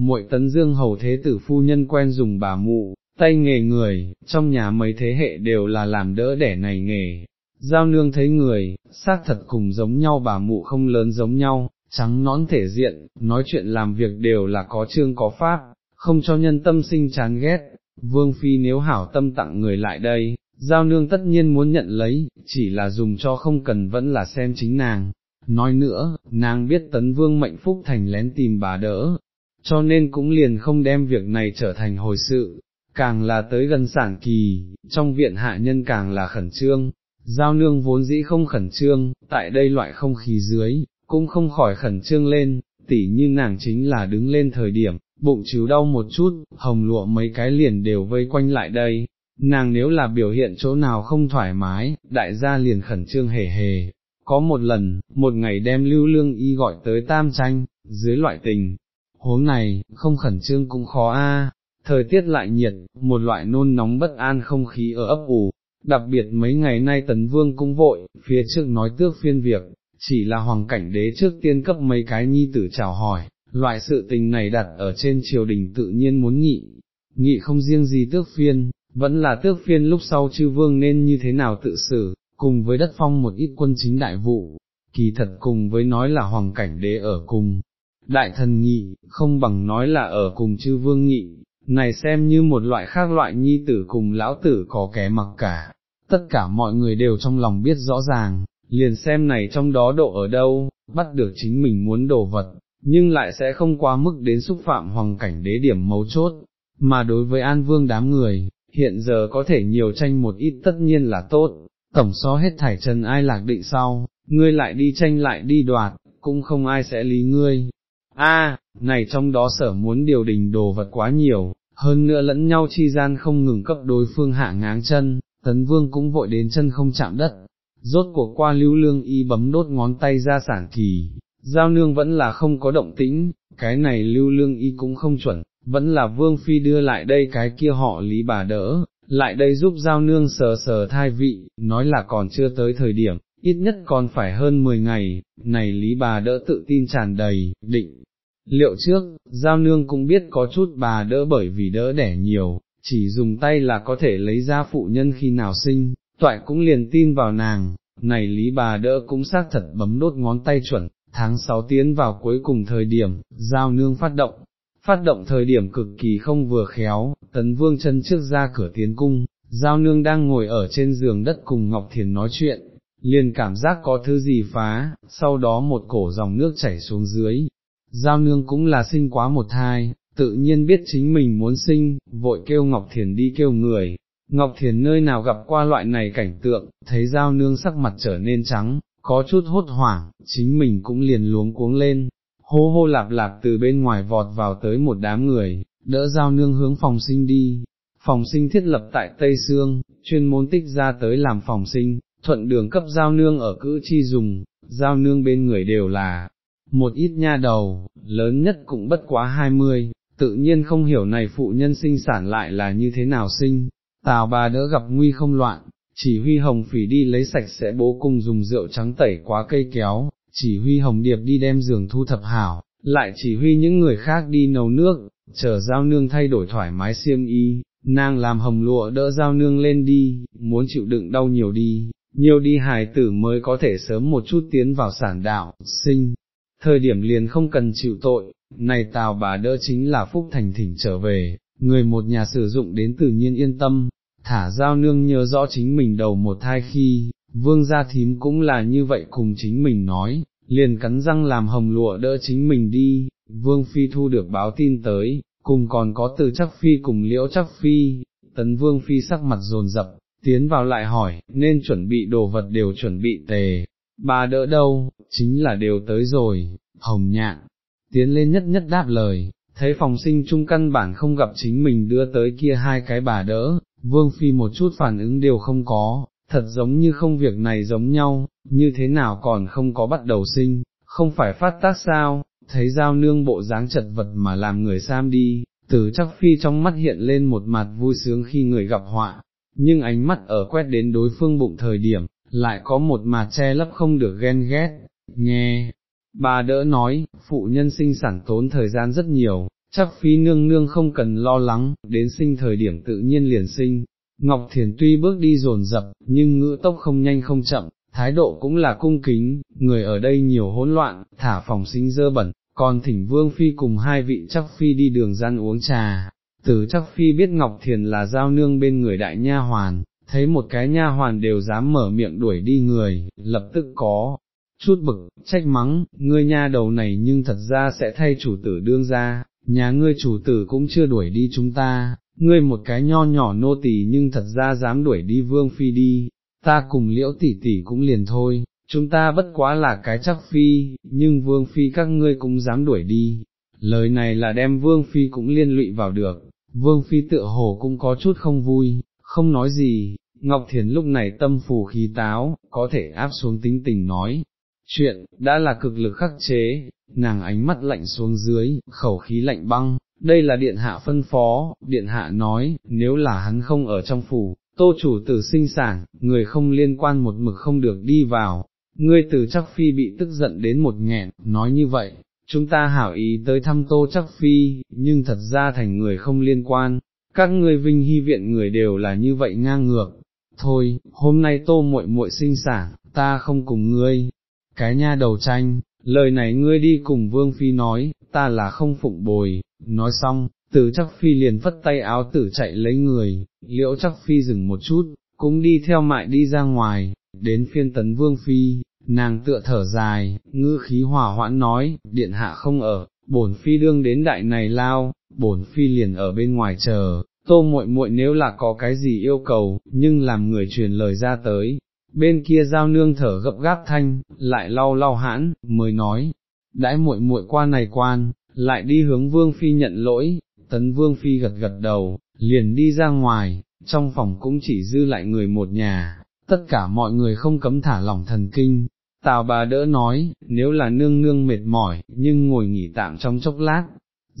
muội tấn dương hầu thế tử phu nhân quen dùng bà mụ, tay nghề người, trong nhà mấy thế hệ đều là làm đỡ đẻ này nghề. Giao nương thấy người, xác thật cùng giống nhau bà mụ không lớn giống nhau, trắng nón thể diện, nói chuyện làm việc đều là có chương có pháp, không cho nhân tâm sinh chán ghét, vương phi nếu hảo tâm tặng người lại đây, giao nương tất nhiên muốn nhận lấy, chỉ là dùng cho không cần vẫn là xem chính nàng. Nói nữa, nàng biết tấn vương mệnh phúc thành lén tìm bà đỡ, cho nên cũng liền không đem việc này trở thành hồi sự, càng là tới gần sản kỳ, trong viện hạ nhân càng là khẩn trương, giao nương vốn dĩ không khẩn trương, tại đây loại không khí dưới, cũng không khỏi khẩn trương lên, tỉ như nàng chính là đứng lên thời điểm, bụng chiếu đau một chút, hồng lụa mấy cái liền đều vây quanh lại đây, nàng nếu là biểu hiện chỗ nào không thoải mái, đại gia liền khẩn trương hề hề. Có một lần, một ngày đem lưu lương y gọi tới tam tranh, dưới loại tình, huống này, không khẩn trương cũng khó a. thời tiết lại nhiệt, một loại nôn nóng bất an không khí ở ấp ủ, đặc biệt mấy ngày nay tấn vương cũng vội, phía trước nói tước phiên việc, chỉ là hoàng cảnh đế trước tiên cấp mấy cái nhi tử chào hỏi, loại sự tình này đặt ở trên triều đình tự nhiên muốn nghị, nghị không riêng gì tước phiên, vẫn là tước phiên lúc sau chư vương nên như thế nào tự xử, cùng với đất phong một ít quân chính đại vụ, kỳ thật cùng với nói là hoàng cảnh đế ở cùng. Đại thần nghị, không bằng nói là ở cùng chư vương nghị, này xem như một loại khác loại nhi tử cùng lão tử có kẻ mặc cả, tất cả mọi người đều trong lòng biết rõ ràng, liền xem này trong đó độ ở đâu, bắt được chính mình muốn đồ vật, nhưng lại sẽ không quá mức đến xúc phạm hoàng cảnh đế điểm mấu chốt, mà đối với an vương đám người, hiện giờ có thể nhiều tranh một ít tất nhiên là tốt, tổng so hết thải trần ai lạc định sau, ngươi lại đi tranh lại đi đoạt, cũng không ai sẽ lý ngươi a này trong đó sở muốn điều đình đồ vật quá nhiều, hơn nữa lẫn nhau chi gian không ngừng cấp đối phương hạ ngáng chân, tấn vương cũng vội đến chân không chạm đất, rốt cuộc qua lưu lương y bấm đốt ngón tay ra sản kỳ, giao nương vẫn là không có động tĩnh, cái này lưu lương y cũng không chuẩn, vẫn là vương phi đưa lại đây cái kia họ lý bà đỡ, lại đây giúp giao nương sờ sờ thai vị, nói là còn chưa tới thời điểm, ít nhất còn phải hơn 10 ngày, này lý bà đỡ tự tin tràn đầy, định. Liệu trước, giao nương cũng biết có chút bà đỡ bởi vì đỡ đẻ nhiều, chỉ dùng tay là có thể lấy ra phụ nhân khi nào sinh, toại cũng liền tin vào nàng, này lý bà đỡ cũng xác thật bấm đốt ngón tay chuẩn, tháng 6 tiến vào cuối cùng thời điểm, giao nương phát động, phát động thời điểm cực kỳ không vừa khéo, tấn vương chân trước ra cửa tiến cung, giao nương đang ngồi ở trên giường đất cùng Ngọc Thiền nói chuyện, liền cảm giác có thứ gì phá, sau đó một cổ dòng nước chảy xuống dưới, giao nương cũng là sinh quá một thai, tự nhiên biết chính mình muốn sinh, vội kêu Ngọc Thiền đi kêu người. Ngọc Thiền nơi nào gặp qua loại này cảnh tượng, thấy giao nương sắc mặt trở nên trắng, có chút hốt hoảng, chính mình cũng liền luống cuống lên, hô hô lạp lạp từ bên ngoài vọt vào tới một đám người, đỡ giao nương hướng phòng sinh đi. Phòng sinh thiết lập tại Tây Sương, chuyên môn tích ra tới làm phòng sinh, thuận đường cấp giao nương ở cữ chi dùng, giao nương bên người đều là một ít nha đầu, lớn nhất cũng bất quá hai mươi, tự nhiên không hiểu này phụ nhân sinh sản lại là như thế nào sinh, tào bà đỡ gặp nguy không loạn, chỉ huy hồng phỉ đi lấy sạch sẽ bố cùng dùng rượu trắng tẩy quá cây kéo, chỉ huy hồng điệp đi đem giường thu thập hảo, lại chỉ huy những người khác đi nấu nước, chờ giao nương thay đổi thoải mái xiêm y, nàng làm hồng lụa đỡ giao nương lên đi, muốn chịu đựng đau nhiều đi, nhiều đi hài tử mới có thể sớm một chút tiến vào sản đạo, sinh, thời điểm liền không cần chịu tội, này tào bà đỡ chính là phúc thành thỉnh trở về, người một nhà sử dụng đến tự nhiên yên tâm, thả giao nương nhớ rõ chính mình đầu một thai khi, vương gia thím cũng là như vậy cùng chính mình nói, liền cắn răng làm hồng lụa đỡ chính mình đi, vương phi thu được báo tin tới, cùng còn có từ chắc phi cùng liễu chắc phi, tấn vương phi sắc mặt dồn dập, tiến vào lại hỏi, nên chuẩn bị đồ vật đều chuẩn bị tề, bà đỡ đâu, chính là đều tới rồi, hồng nhạn, tiến lên nhất nhất đáp lời, thấy phòng sinh trung căn bản không gặp chính mình đưa tới kia hai cái bà đỡ, vương phi một chút phản ứng đều không có, thật giống như không việc này giống nhau, như thế nào còn không có bắt đầu sinh, không phải phát tác sao, thấy giao nương bộ dáng chật vật mà làm người sam đi, từ chắc phi trong mắt hiện lên một mặt vui sướng khi người gặp họa, nhưng ánh mắt ở quét đến đối phương bụng thời điểm, lại có một mà che lấp không được ghen ghét, nghe. Bà đỡ nói, phụ nhân sinh sản tốn thời gian rất nhiều, chắc phi nương nương không cần lo lắng, đến sinh thời điểm tự nhiên liền sinh, Ngọc Thiền tuy bước đi dồn dập, nhưng ngữ tốc không nhanh không chậm, thái độ cũng là cung kính, người ở đây nhiều hỗn loạn, thả phòng sinh dơ bẩn, còn thỉnh Vương Phi cùng hai vị chắc Phi đi đường gian uống trà. Từ chắc Phi biết Ngọc Thiền là giao nương bên người đại nha hoàn, thấy một cái nha hoàn đều dám mở miệng đuổi đi người, lập tức có, chút bực, trách mắng, ngươi nha đầu này nhưng thật ra sẽ thay chủ tử đương ra, nhà ngươi chủ tử cũng chưa đuổi đi chúng ta, ngươi một cái nho nhỏ nô tỳ nhưng thật ra dám đuổi đi vương phi đi, ta cùng liễu tỷ tỷ cũng liền thôi, chúng ta bất quá là cái chắc phi, nhưng vương phi các ngươi cũng dám đuổi đi, lời này là đem vương phi cũng liên lụy vào được, vương phi tựa hồ cũng có chút không vui, không nói gì, Ngọc Thiền lúc này tâm phù khí táo, có thể áp xuống tính tình nói, chuyện, đã là cực lực khắc chế, nàng ánh mắt lạnh xuống dưới, khẩu khí lạnh băng, đây là điện hạ phân phó, điện hạ nói, nếu là hắn không ở trong phủ, tô chủ tử sinh sản, người không liên quan một mực không được đi vào, ngươi từ chắc phi bị tức giận đến một nghẹn, nói như vậy, chúng ta hảo ý tới thăm tô chắc phi, nhưng thật ra thành người không liên quan, các ngươi vinh hy viện người đều là như vậy ngang ngược, thôi, hôm nay tô muội muội sinh sản, ta không cùng ngươi, cái nha đầu tranh, lời này ngươi đi cùng vương phi nói, ta là không phụng bồi, nói xong, tử chắc phi liền phất tay áo tử chạy lấy người, liễu chắc phi dừng một chút, cũng đi theo mại đi ra ngoài, đến phiên tấn vương phi, nàng tựa thở dài, ngư khí hòa hoãn nói, điện hạ không ở, bổn phi đương đến đại này lao, bổn phi liền ở bên ngoài chờ, tô muội muội nếu là có cái gì yêu cầu, nhưng làm người truyền lời ra tới, bên kia giao nương thở gấp gáp thanh, lại lau lau hãn, mới nói, đãi muội muội qua này quan, lại đi hướng vương phi nhận lỗi, tấn vương phi gật gật đầu, liền đi ra ngoài, trong phòng cũng chỉ dư lại người một nhà, tất cả mọi người không cấm thả lỏng thần kinh. Tào bà đỡ nói, nếu là nương nương mệt mỏi, nhưng ngồi nghỉ tạm trong chốc lát,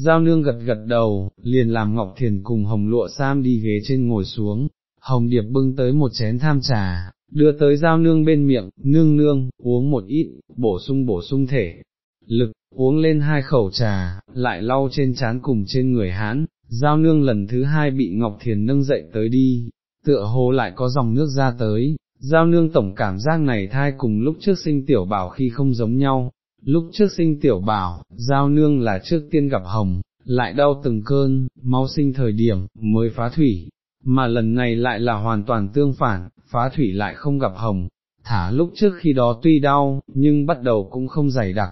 Giao nương gật gật đầu, liền làm Ngọc Thiền cùng Hồng Lụa Sam đi ghế trên ngồi xuống, Hồng Điệp bưng tới một chén tham trà, đưa tới Giao nương bên miệng, nương nương, uống một ít, bổ sung bổ sung thể. Lực, uống lên hai khẩu trà, lại lau trên chán cùng trên người hán, Giao nương lần thứ hai bị Ngọc Thiền nâng dậy tới đi, tựa hồ lại có dòng nước ra tới, Giao nương tổng cảm giác này thai cùng lúc trước sinh tiểu bảo khi không giống nhau, Lúc trước sinh tiểu bảo, giao nương là trước tiên gặp hồng, lại đau từng cơn, mau sinh thời điểm, mới phá thủy, mà lần này lại là hoàn toàn tương phản, phá thủy lại không gặp hồng, thả lúc trước khi đó tuy đau, nhưng bắt đầu cũng không dày đặc,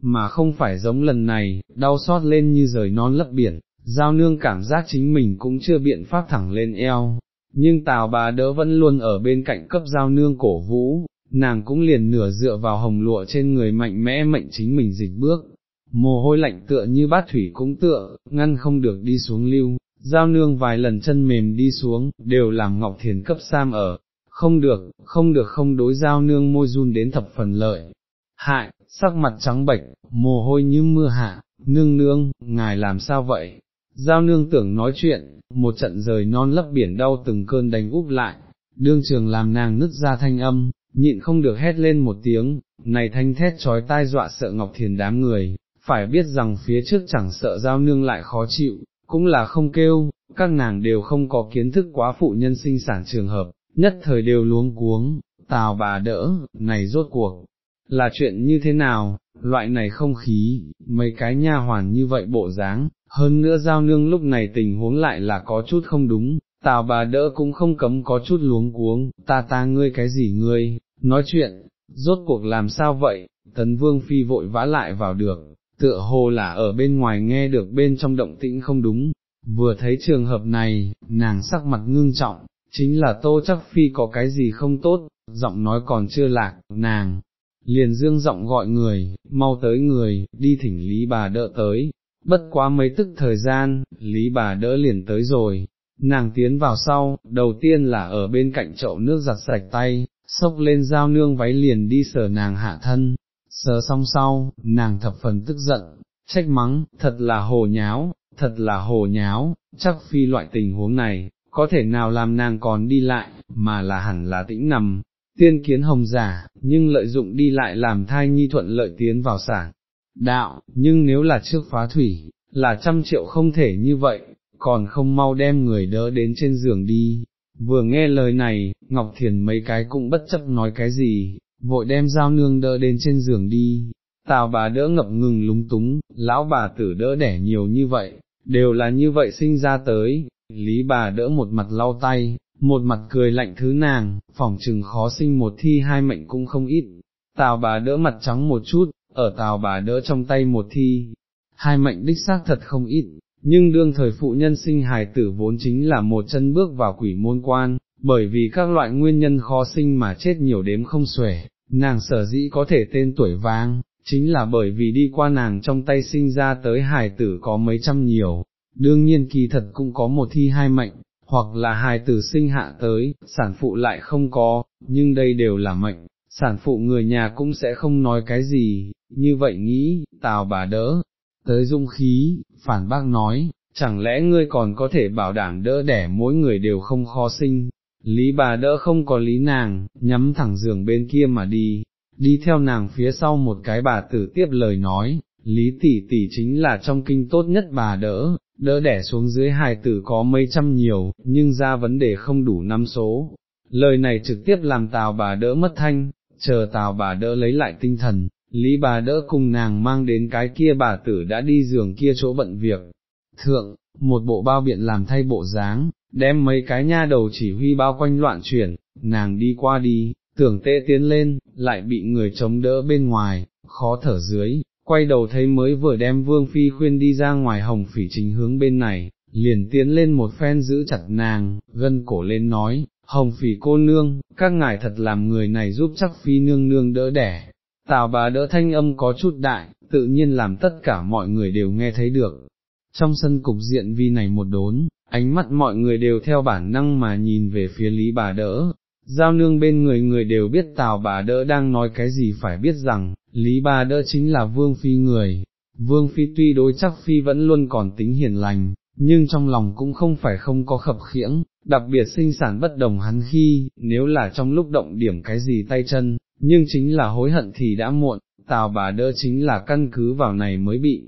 mà không phải giống lần này, đau xót lên như rời non lấp biển, giao nương cảm giác chính mình cũng chưa biện pháp thẳng lên eo, nhưng tào bà đỡ vẫn luôn ở bên cạnh cấp giao nương cổ vũ, nàng cũng liền nửa dựa vào hồng lụa trên người mạnh mẽ mệnh chính mình dịch bước, mồ hôi lạnh tựa như bát thủy cũng tựa, ngăn không được đi xuống lưu, giao nương vài lần chân mềm đi xuống, đều làm Ngọc Thiền cấp Sam ở, không được, không được không đối giao nương môi run đến thập phần lợi. Hại, sắc mặt trắng bệch, mồ hôi như mưa hạ, nương nương, ngài làm sao vậy? Giao nương tưởng nói chuyện, một trận rời non lấp biển đau từng cơn đánh úp lại, đương trường làm nàng nứt ra thanh âm, nhịn không được hét lên một tiếng, này thanh thét trói tai dọa sợ Ngọc Thiền đám người, phải biết rằng phía trước chẳng sợ giao nương lại khó chịu, cũng là không kêu, các nàng đều không có kiến thức quá phụ nhân sinh sản trường hợp, nhất thời đều luống cuống, tào bà đỡ, này rốt cuộc, là chuyện như thế nào, loại này không khí, mấy cái nha hoàn như vậy bộ dáng, hơn nữa giao nương lúc này tình huống lại là có chút không đúng, Tào bà đỡ cũng không cấm có chút luống cuống, ta ta ngươi cái gì ngươi, nói chuyện, rốt cuộc làm sao vậy, tấn vương phi vội vã lại vào được, tựa hồ là ở bên ngoài nghe được bên trong động tĩnh không đúng, vừa thấy trường hợp này, nàng sắc mặt ngưng trọng, chính là tô chắc phi có cái gì không tốt, giọng nói còn chưa lạc, nàng, liền dương giọng gọi người, mau tới người, đi thỉnh lý bà đỡ tới, bất quá mấy tức thời gian, lý bà đỡ liền tới rồi, nàng tiến vào sau, đầu tiên là ở bên cạnh chậu nước giặt sạch tay, xốc lên dao nương váy liền đi sờ nàng hạ thân, sờ xong sau, nàng thập phần tức giận, trách mắng, thật là hồ nháo, thật là hồ nháo, chắc phi loại tình huống này, có thể nào làm nàng còn đi lại, mà là hẳn là tĩnh nằm, tiên kiến hồng giả, nhưng lợi dụng đi lại làm thai nhi thuận lợi tiến vào sản. Đạo, nhưng nếu là trước phá thủy, là trăm triệu không thể như vậy, còn không mau đem người đỡ đến trên giường đi. Vừa nghe lời này, Ngọc Thiền mấy cái cũng bất chấp nói cái gì, vội đem dao nương đỡ đến trên giường đi. Tào bà đỡ ngập ngừng lúng túng, lão bà tử đỡ đẻ nhiều như vậy, đều là như vậy sinh ra tới, lý bà đỡ một mặt lau tay, một mặt cười lạnh thứ nàng, phỏng chừng khó sinh một thi hai mệnh cũng không ít. Tào bà đỡ mặt trắng một chút, ở tào bà đỡ trong tay một thi, hai mệnh đích xác thật không ít, nhưng đương thời phụ nhân sinh hài tử vốn chính là một chân bước vào quỷ môn quan, bởi vì các loại nguyên nhân khó sinh mà chết nhiều đếm không xuể, nàng sở dĩ có thể tên tuổi vang, chính là bởi vì đi qua nàng trong tay sinh ra tới hài tử có mấy trăm nhiều, đương nhiên kỳ thật cũng có một thi hai mệnh, hoặc là hài tử sinh hạ tới, sản phụ lại không có, nhưng đây đều là mệnh, sản phụ người nhà cũng sẽ không nói cái gì, như vậy nghĩ, tào bà đỡ, tới dung khí, phản bác nói, chẳng lẽ ngươi còn có thể bảo đảm đỡ đẻ mỗi người đều không khó sinh, lý bà đỡ không có lý nàng, nhắm thẳng giường bên kia mà đi, đi theo nàng phía sau một cái bà tử tiếp lời nói, lý tỷ tỷ chính là trong kinh tốt nhất bà đỡ, đỡ đẻ xuống dưới hài tử có mấy trăm nhiều, nhưng ra vấn đề không đủ năm số. Lời này trực tiếp làm tào bà đỡ mất thanh, chờ tào bà đỡ lấy lại tinh thần, Lý bà đỡ cùng nàng mang đến cái kia bà tử đã đi giường kia chỗ bận việc. Thượng, một bộ bao biện làm thay bộ dáng, đem mấy cái nha đầu chỉ huy bao quanh loạn chuyển, nàng đi qua đi, tưởng tệ tiến lên, lại bị người chống đỡ bên ngoài, khó thở dưới, quay đầu thấy mới vừa đem vương phi khuyên đi ra ngoài hồng phỉ chính hướng bên này, liền tiến lên một phen giữ chặt nàng, gân cổ lên nói, hồng phỉ cô nương, các ngài thật làm người này giúp chắc phi nương nương đỡ đẻ, Tào bà đỡ thanh âm có chút đại, tự nhiên làm tất cả mọi người đều nghe thấy được. Trong sân cục diện vi này một đốn, ánh mắt mọi người đều theo bản năng mà nhìn về phía Lý bà đỡ, giao nương bên người người đều biết tào bà đỡ đang nói cái gì phải biết rằng, Lý bà đỡ chính là vương phi người, vương phi tuy đối chắc phi vẫn luôn còn tính hiền lành, nhưng trong lòng cũng không phải không có khập khiễng, đặc biệt sinh sản bất đồng hắn khi, nếu là trong lúc động điểm cái gì tay chân, nhưng chính là hối hận thì đã muộn, tào bà đỡ chính là căn cứ vào này mới bị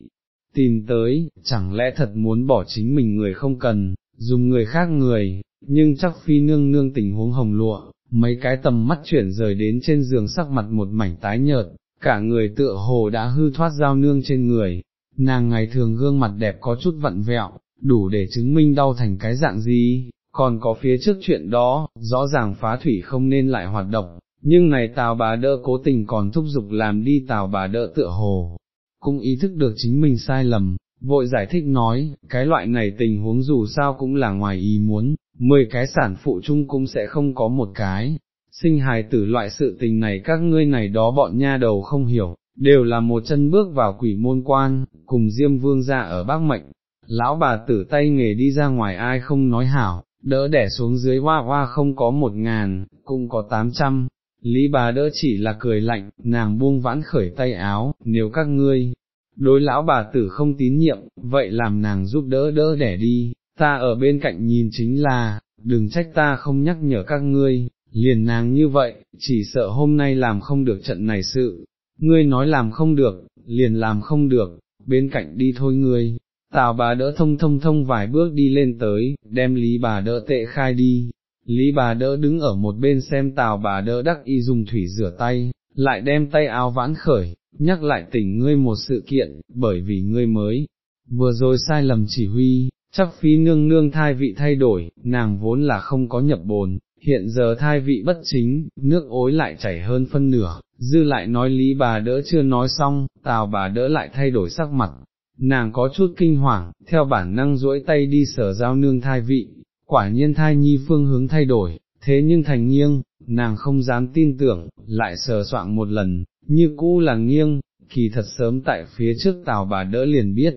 tìm tới, chẳng lẽ thật muốn bỏ chính mình người không cần, dùng người khác người, nhưng chắc phi nương nương tình huống hồng lụa, mấy cái tầm mắt chuyển rời đến trên giường sắc mặt một mảnh tái nhợt, cả người tựa hồ đã hư thoát giao nương trên người, nàng ngày thường gương mặt đẹp có chút vặn vẹo, đủ để chứng minh đau thành cái dạng gì, còn có phía trước chuyện đó, rõ ràng phá thủy không nên lại hoạt động, nhưng này tào bà đỡ cố tình còn thúc giục làm đi tào bà đỡ tựa hồ, cũng ý thức được chính mình sai lầm, vội giải thích nói, cái loại này tình huống dù sao cũng là ngoài ý muốn, mười cái sản phụ chung cũng sẽ không có một cái, sinh hài tử loại sự tình này các ngươi này đó bọn nha đầu không hiểu, đều là một chân bước vào quỷ môn quan, cùng Diêm Vương ra ở Bắc Mệnh, lão bà tử tay nghề đi ra ngoài ai không nói hảo, đỡ đẻ xuống dưới hoa hoa không có một ngàn, cũng có tám trăm, Lý bà đỡ chỉ là cười lạnh, nàng buông vãn khởi tay áo, nếu các ngươi, đối lão bà tử không tín nhiệm, vậy làm nàng giúp đỡ đỡ đẻ đi, ta ở bên cạnh nhìn chính là, đừng trách ta không nhắc nhở các ngươi, liền nàng như vậy, chỉ sợ hôm nay làm không được trận này sự, ngươi nói làm không được, liền làm không được, bên cạnh đi thôi ngươi. Tào bà đỡ thông thông thông vài bước đi lên tới, đem lý bà đỡ tệ khai đi, Lý bà đỡ đứng ở một bên xem tào bà đỡ đắc y dùng thủy rửa tay, lại đem tay áo vãn khởi, nhắc lại tỉnh ngươi một sự kiện, bởi vì ngươi mới, vừa rồi sai lầm chỉ huy, chắc phí nương nương thai vị thay đổi, nàng vốn là không có nhập bồn, hiện giờ thai vị bất chính, nước ối lại chảy hơn phân nửa, dư lại nói lý bà đỡ chưa nói xong, tào bà đỡ lại thay đổi sắc mặt, nàng có chút kinh hoàng, theo bản năng duỗi tay đi sở giao nương thai vị, quả nhiên thai nhi phương hướng thay đổi, thế nhưng thành nghiêng, nàng không dám tin tưởng, lại sờ soạn một lần, như cũ là nghiêng, kỳ thật sớm tại phía trước tào bà đỡ liền biết,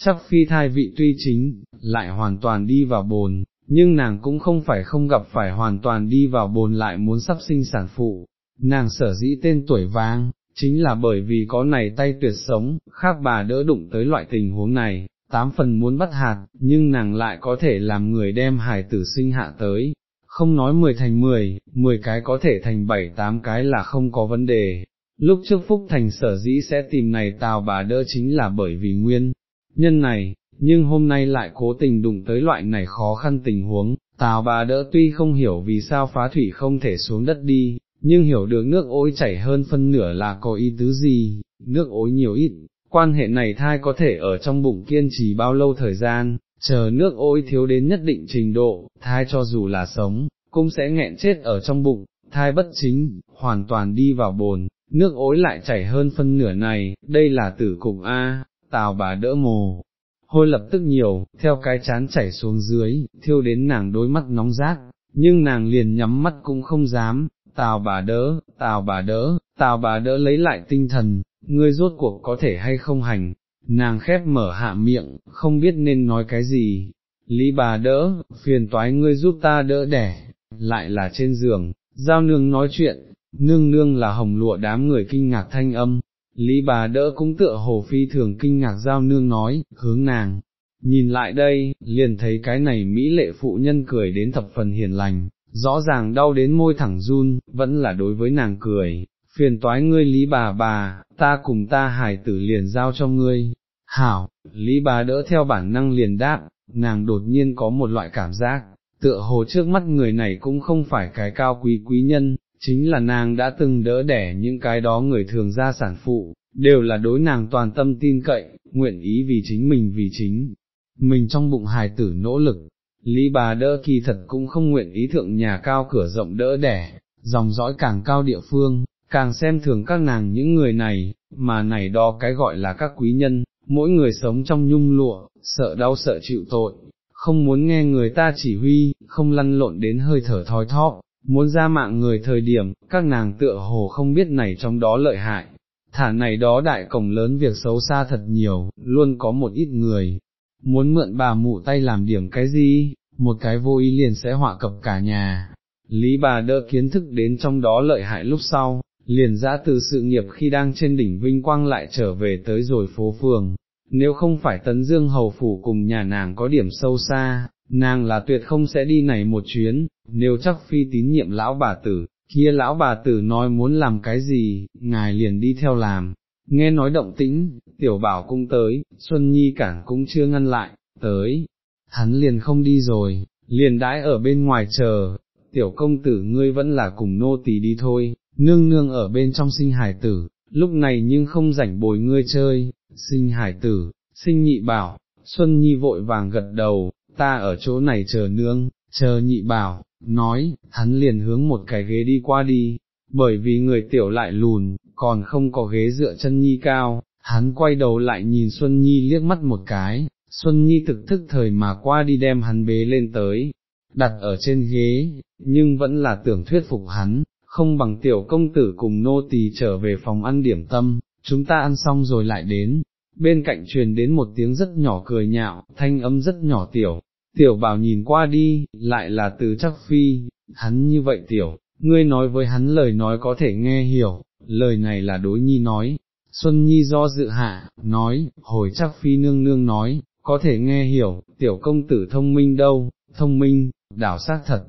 chắc phi thai vị tuy chính, lại hoàn toàn đi vào bồn, nhưng nàng cũng không phải không gặp phải hoàn toàn đi vào bồn lại muốn sắp sinh sản phụ, nàng sở dĩ tên tuổi vang, chính là bởi vì có này tay tuyệt sống, khác bà đỡ đụng tới loại tình huống này, tám phần muốn bắt hạt, nhưng nàng lại có thể làm người đem hài tử sinh hạ tới, không nói mười thành mười, mười cái có thể thành bảy tám cái là không có vấn đề. Lúc trước Phúc Thành sở dĩ sẽ tìm này tào bà đỡ chính là bởi vì nguyên nhân này, nhưng hôm nay lại cố tình đụng tới loại này khó khăn tình huống, tào bà đỡ tuy không hiểu vì sao phá thủy không thể xuống đất đi, nhưng hiểu được nước ối chảy hơn phân nửa là có ý tứ gì, nước ối nhiều ít, quan hệ này thai có thể ở trong bụng kiên trì bao lâu thời gian, chờ nước ôi thiếu đến nhất định trình độ, thai cho dù là sống, cũng sẽ nghẹn chết ở trong bụng, thai bất chính, hoàn toàn đi vào bồn, nước ối lại chảy hơn phân nửa này, đây là tử cục A, tào bà đỡ mồ. Hôi lập tức nhiều, theo cái chán chảy xuống dưới, thiêu đến nàng đôi mắt nóng rát, nhưng nàng liền nhắm mắt cũng không dám, tào bà đỡ, tào bà đỡ, tào bà đỡ lấy lại tinh thần, ngươi rốt cuộc có thể hay không hành, nàng khép mở hạ miệng, không biết nên nói cái gì, lý bà đỡ, phiền toái ngươi giúp ta đỡ đẻ, lại là trên giường, giao nương nói chuyện, nương nương là hồng lụa đám người kinh ngạc thanh âm, lý bà đỡ cũng tựa hồ phi thường kinh ngạc giao nương nói, hướng nàng. Nhìn lại đây, liền thấy cái này Mỹ lệ phụ nhân cười đến thập phần hiền lành, rõ ràng đau đến môi thẳng run, vẫn là đối với nàng cười, phiền toái ngươi lý bà bà, ta cùng ta hải tử liền giao cho ngươi, hảo, lý bà đỡ theo bản năng liền đáp, nàng đột nhiên có một loại cảm giác, tựa hồ trước mắt người này cũng không phải cái cao quý quý nhân, chính là nàng đã từng đỡ đẻ những cái đó người thường ra sản phụ, đều là đối nàng toàn tâm tin cậy, nguyện ý vì chính mình vì chính, mình trong bụng hài tử nỗ lực. Lý bà đỡ kỳ thật cũng không nguyện ý thượng nhà cao cửa rộng đỡ đẻ, dòng dõi càng cao địa phương, càng xem thường các nàng những người này, mà này đó cái gọi là các quý nhân, mỗi người sống trong nhung lụa, sợ đau sợ chịu tội, không muốn nghe người ta chỉ huy, không lăn lộn đến hơi thở thói thóp, muốn ra mạng người thời điểm, các nàng tựa hồ không biết này trong đó lợi hại, thả này đó đại cổng lớn việc xấu xa thật nhiều, luôn có một ít người, muốn mượn bà mụ tay làm điểm cái gì, một cái vô ý liền sẽ họa cập cả nhà. Lý bà đỡ kiến thức đến trong đó lợi hại lúc sau, liền ra từ sự nghiệp khi đang trên đỉnh vinh quang lại trở về tới rồi phố phường. Nếu không phải tấn dương hầu phủ cùng nhà nàng có điểm sâu xa, nàng là tuyệt không sẽ đi này một chuyến, nếu chắc phi tín nhiệm lão bà tử, kia lão bà tử nói muốn làm cái gì, ngài liền đi theo làm. Nghe nói động tĩnh, tiểu bảo cũng tới, Xuân Nhi cản cũng chưa ngăn lại, tới, hắn liền không đi rồi, liền đãi ở bên ngoài chờ, tiểu công tử ngươi vẫn là cùng nô tỳ đi thôi, nương nương ở bên trong sinh hải tử, lúc này nhưng không rảnh bồi ngươi chơi, sinh hải tử, sinh nhị bảo, Xuân Nhi vội vàng gật đầu, ta ở chỗ này chờ nương, chờ nhị bảo, nói, hắn liền hướng một cái ghế đi qua đi, bởi vì người tiểu lại lùn, còn không có ghế dựa chân Nhi cao, hắn quay đầu lại nhìn Xuân Nhi liếc mắt một cái, Xuân Nhi thực thức thời mà qua đi đem hắn bế lên tới, đặt ở trên ghế, nhưng vẫn là tưởng thuyết phục hắn, không bằng tiểu công tử cùng nô tỳ trở về phòng ăn điểm tâm, chúng ta ăn xong rồi lại đến. Bên cạnh truyền đến một tiếng rất nhỏ cười nhạo, thanh âm rất nhỏ tiểu, tiểu bảo nhìn qua đi, lại là từ chắc phi, hắn như vậy tiểu, ngươi nói với hắn lời nói có thể nghe hiểu, lời này là đối nhi nói. Xuân Nhi do dự hạ, nói, hồi chắc phi nương nương nói, có thể nghe hiểu, tiểu công tử thông minh đâu, thông minh, đảo sát thật,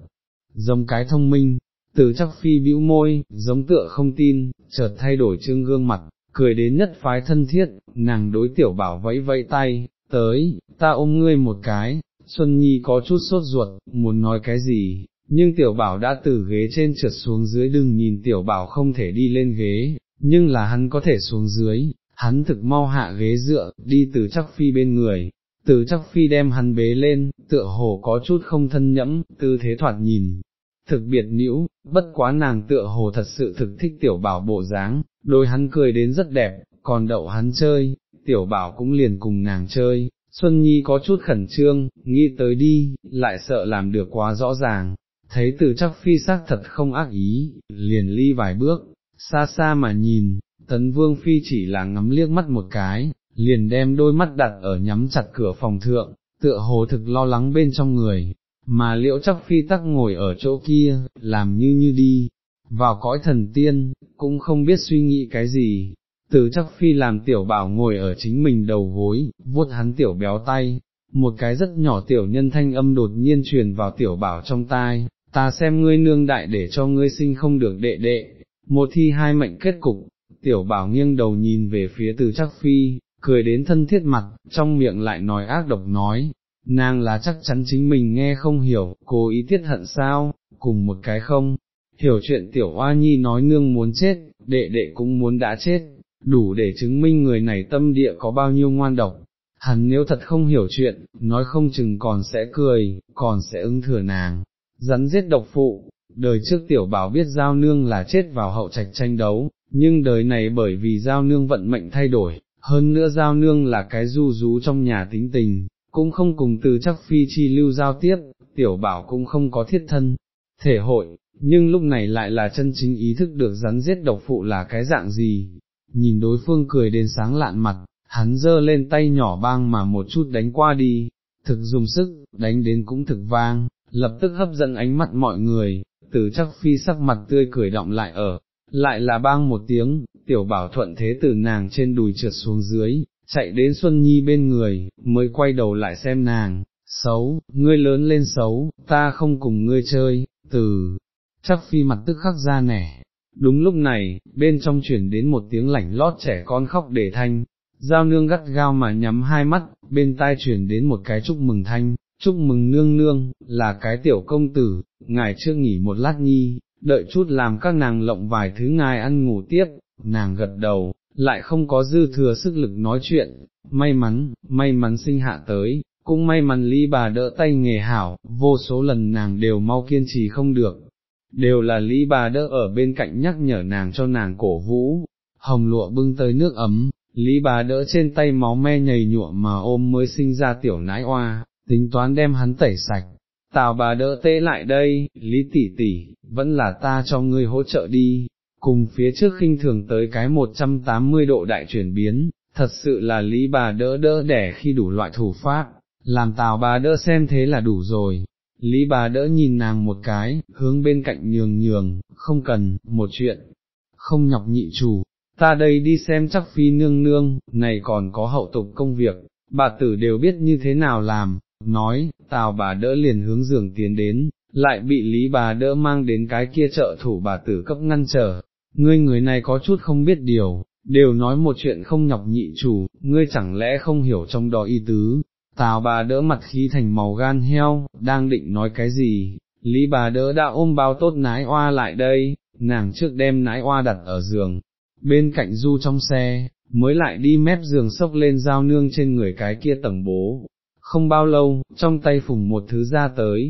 giống cái thông minh, từ chắc phi bĩu môi, giống tựa không tin, chợt thay đổi trương gương mặt, cười đến nhất phái thân thiết, nàng đối tiểu bảo vẫy vẫy tay, tới, ta ôm ngươi một cái, Xuân Nhi có chút sốt ruột, muốn nói cái gì, nhưng tiểu bảo đã từ ghế trên trượt xuống dưới đừng nhìn tiểu bảo không thể đi lên ghế, nhưng là hắn có thể xuống dưới, hắn thực mau hạ ghế dựa, đi từ chắc phi bên người, từ chắc phi đem hắn bế lên, tựa hồ có chút không thân nhẫm, tư thế thoạt nhìn, thực biệt nữ, bất quá nàng tựa hồ thật sự thực thích tiểu bảo bộ dáng, đôi hắn cười đến rất đẹp, còn đậu hắn chơi, tiểu bảo cũng liền cùng nàng chơi, Xuân Nhi có chút khẩn trương, nghĩ tới đi, lại sợ làm được quá rõ ràng, thấy từ chắc phi xác thật không ác ý, liền ly vài bước, xa xa mà nhìn, tấn vương phi chỉ là ngắm liếc mắt một cái, liền đem đôi mắt đặt ở nhắm chặt cửa phòng thượng, tựa hồ thực lo lắng bên trong người, mà liễu chắc phi tắc ngồi ở chỗ kia, làm như như đi, vào cõi thần tiên, cũng không biết suy nghĩ cái gì, từ chắc phi làm tiểu bảo ngồi ở chính mình đầu gối, vuốt hắn tiểu béo tay, một cái rất nhỏ tiểu nhân thanh âm đột nhiên truyền vào tiểu bảo trong tai, ta xem ngươi nương đại để cho ngươi sinh không được đệ đệ, một thi hai mệnh kết cục, tiểu bảo nghiêng đầu nhìn về phía từ chắc phi, cười đến thân thiết mặt, trong miệng lại nói ác độc nói, nàng là chắc chắn chính mình nghe không hiểu, cố ý tiết hận sao, cùng một cái không, hiểu chuyện tiểu oa nhi nói nương muốn chết, đệ đệ cũng muốn đã chết, đủ để chứng minh người này tâm địa có bao nhiêu ngoan độc. Hắn nếu thật không hiểu chuyện, nói không chừng còn sẽ cười, còn sẽ ứng thừa nàng, rắn giết độc phụ, đời trước tiểu bảo biết giao nương là chết vào hậu trạch tranh đấu, nhưng đời này bởi vì giao nương vận mệnh thay đổi, hơn nữa giao nương là cái du rú trong nhà tính tình, cũng không cùng từ chắc phi chi lưu giao tiếp, tiểu bảo cũng không có thiết thân, thể hội, nhưng lúc này lại là chân chính ý thức được rắn giết độc phụ là cái dạng gì, nhìn đối phương cười đến sáng lạn mặt, hắn giơ lên tay nhỏ bang mà một chút đánh qua đi, thực dùng sức, đánh đến cũng thực vang, lập tức hấp dẫn ánh mắt mọi người, từ chắc phi sắc mặt tươi cười động lại ở, lại là bang một tiếng, tiểu bảo thuận thế từ nàng trên đùi trượt xuống dưới, chạy đến Xuân Nhi bên người, mới quay đầu lại xem nàng, xấu, ngươi lớn lên xấu, ta không cùng ngươi chơi, từ, chắc phi mặt tức khắc ra nẻ. Đúng lúc này, bên trong chuyển đến một tiếng lảnh lót trẻ con khóc để thanh, giao nương gắt gao mà nhắm hai mắt, bên tai chuyển đến một cái chúc mừng thanh, chúc mừng nương nương, là cái tiểu công tử, ngài chưa nghỉ một lát nhi, đợi chút làm các nàng lộng vài thứ ngài ăn ngủ tiếp, nàng gật đầu, lại không có dư thừa sức lực nói chuyện, may mắn, may mắn sinh hạ tới, cũng may mắn ly bà đỡ tay nghề hảo, vô số lần nàng đều mau kiên trì không được, đều là lý bà đỡ ở bên cạnh nhắc nhở nàng cho nàng cổ vũ, hồng lụa bưng tới nước ấm, lý bà đỡ trên tay máu me nhầy nhụa mà ôm mới sinh ra tiểu nãi oa, tính toán đem hắn tẩy sạch. Tào bà đỡ tê lại đây, lý tỷ tỷ, vẫn là ta cho ngươi hỗ trợ đi, cùng phía trước khinh thường tới cái 180 độ đại chuyển biến, thật sự là lý bà đỡ đỡ đẻ khi đủ loại thủ pháp, làm tào bà đỡ xem thế là đủ rồi. Lý bà đỡ nhìn nàng một cái, hướng bên cạnh nhường nhường, không cần, một chuyện, không nhọc nhị chủ, ta đây đi xem chắc phi nương nương, này còn có hậu tục công việc, bà tử đều biết như thế nào làm, nói, tào bà đỡ liền hướng giường tiến đến, lại bị lý bà đỡ mang đến cái kia trợ thủ bà tử cấp ngăn trở, ngươi người này có chút không biết điều, đều nói một chuyện không nhọc nhị chủ, ngươi chẳng lẽ không hiểu trong đó y tứ, tào bà đỡ mặt khí thành màu gan heo, đang định nói cái gì, lý bà đỡ đã ôm bao tốt nái oa lại đây, nàng trước đem nái oa đặt ở giường, bên cạnh du trong xe, mới lại đi mép giường sốc lên dao nương trên người cái kia tầng bố. Không bao lâu, trong tay phùng một thứ ra tới,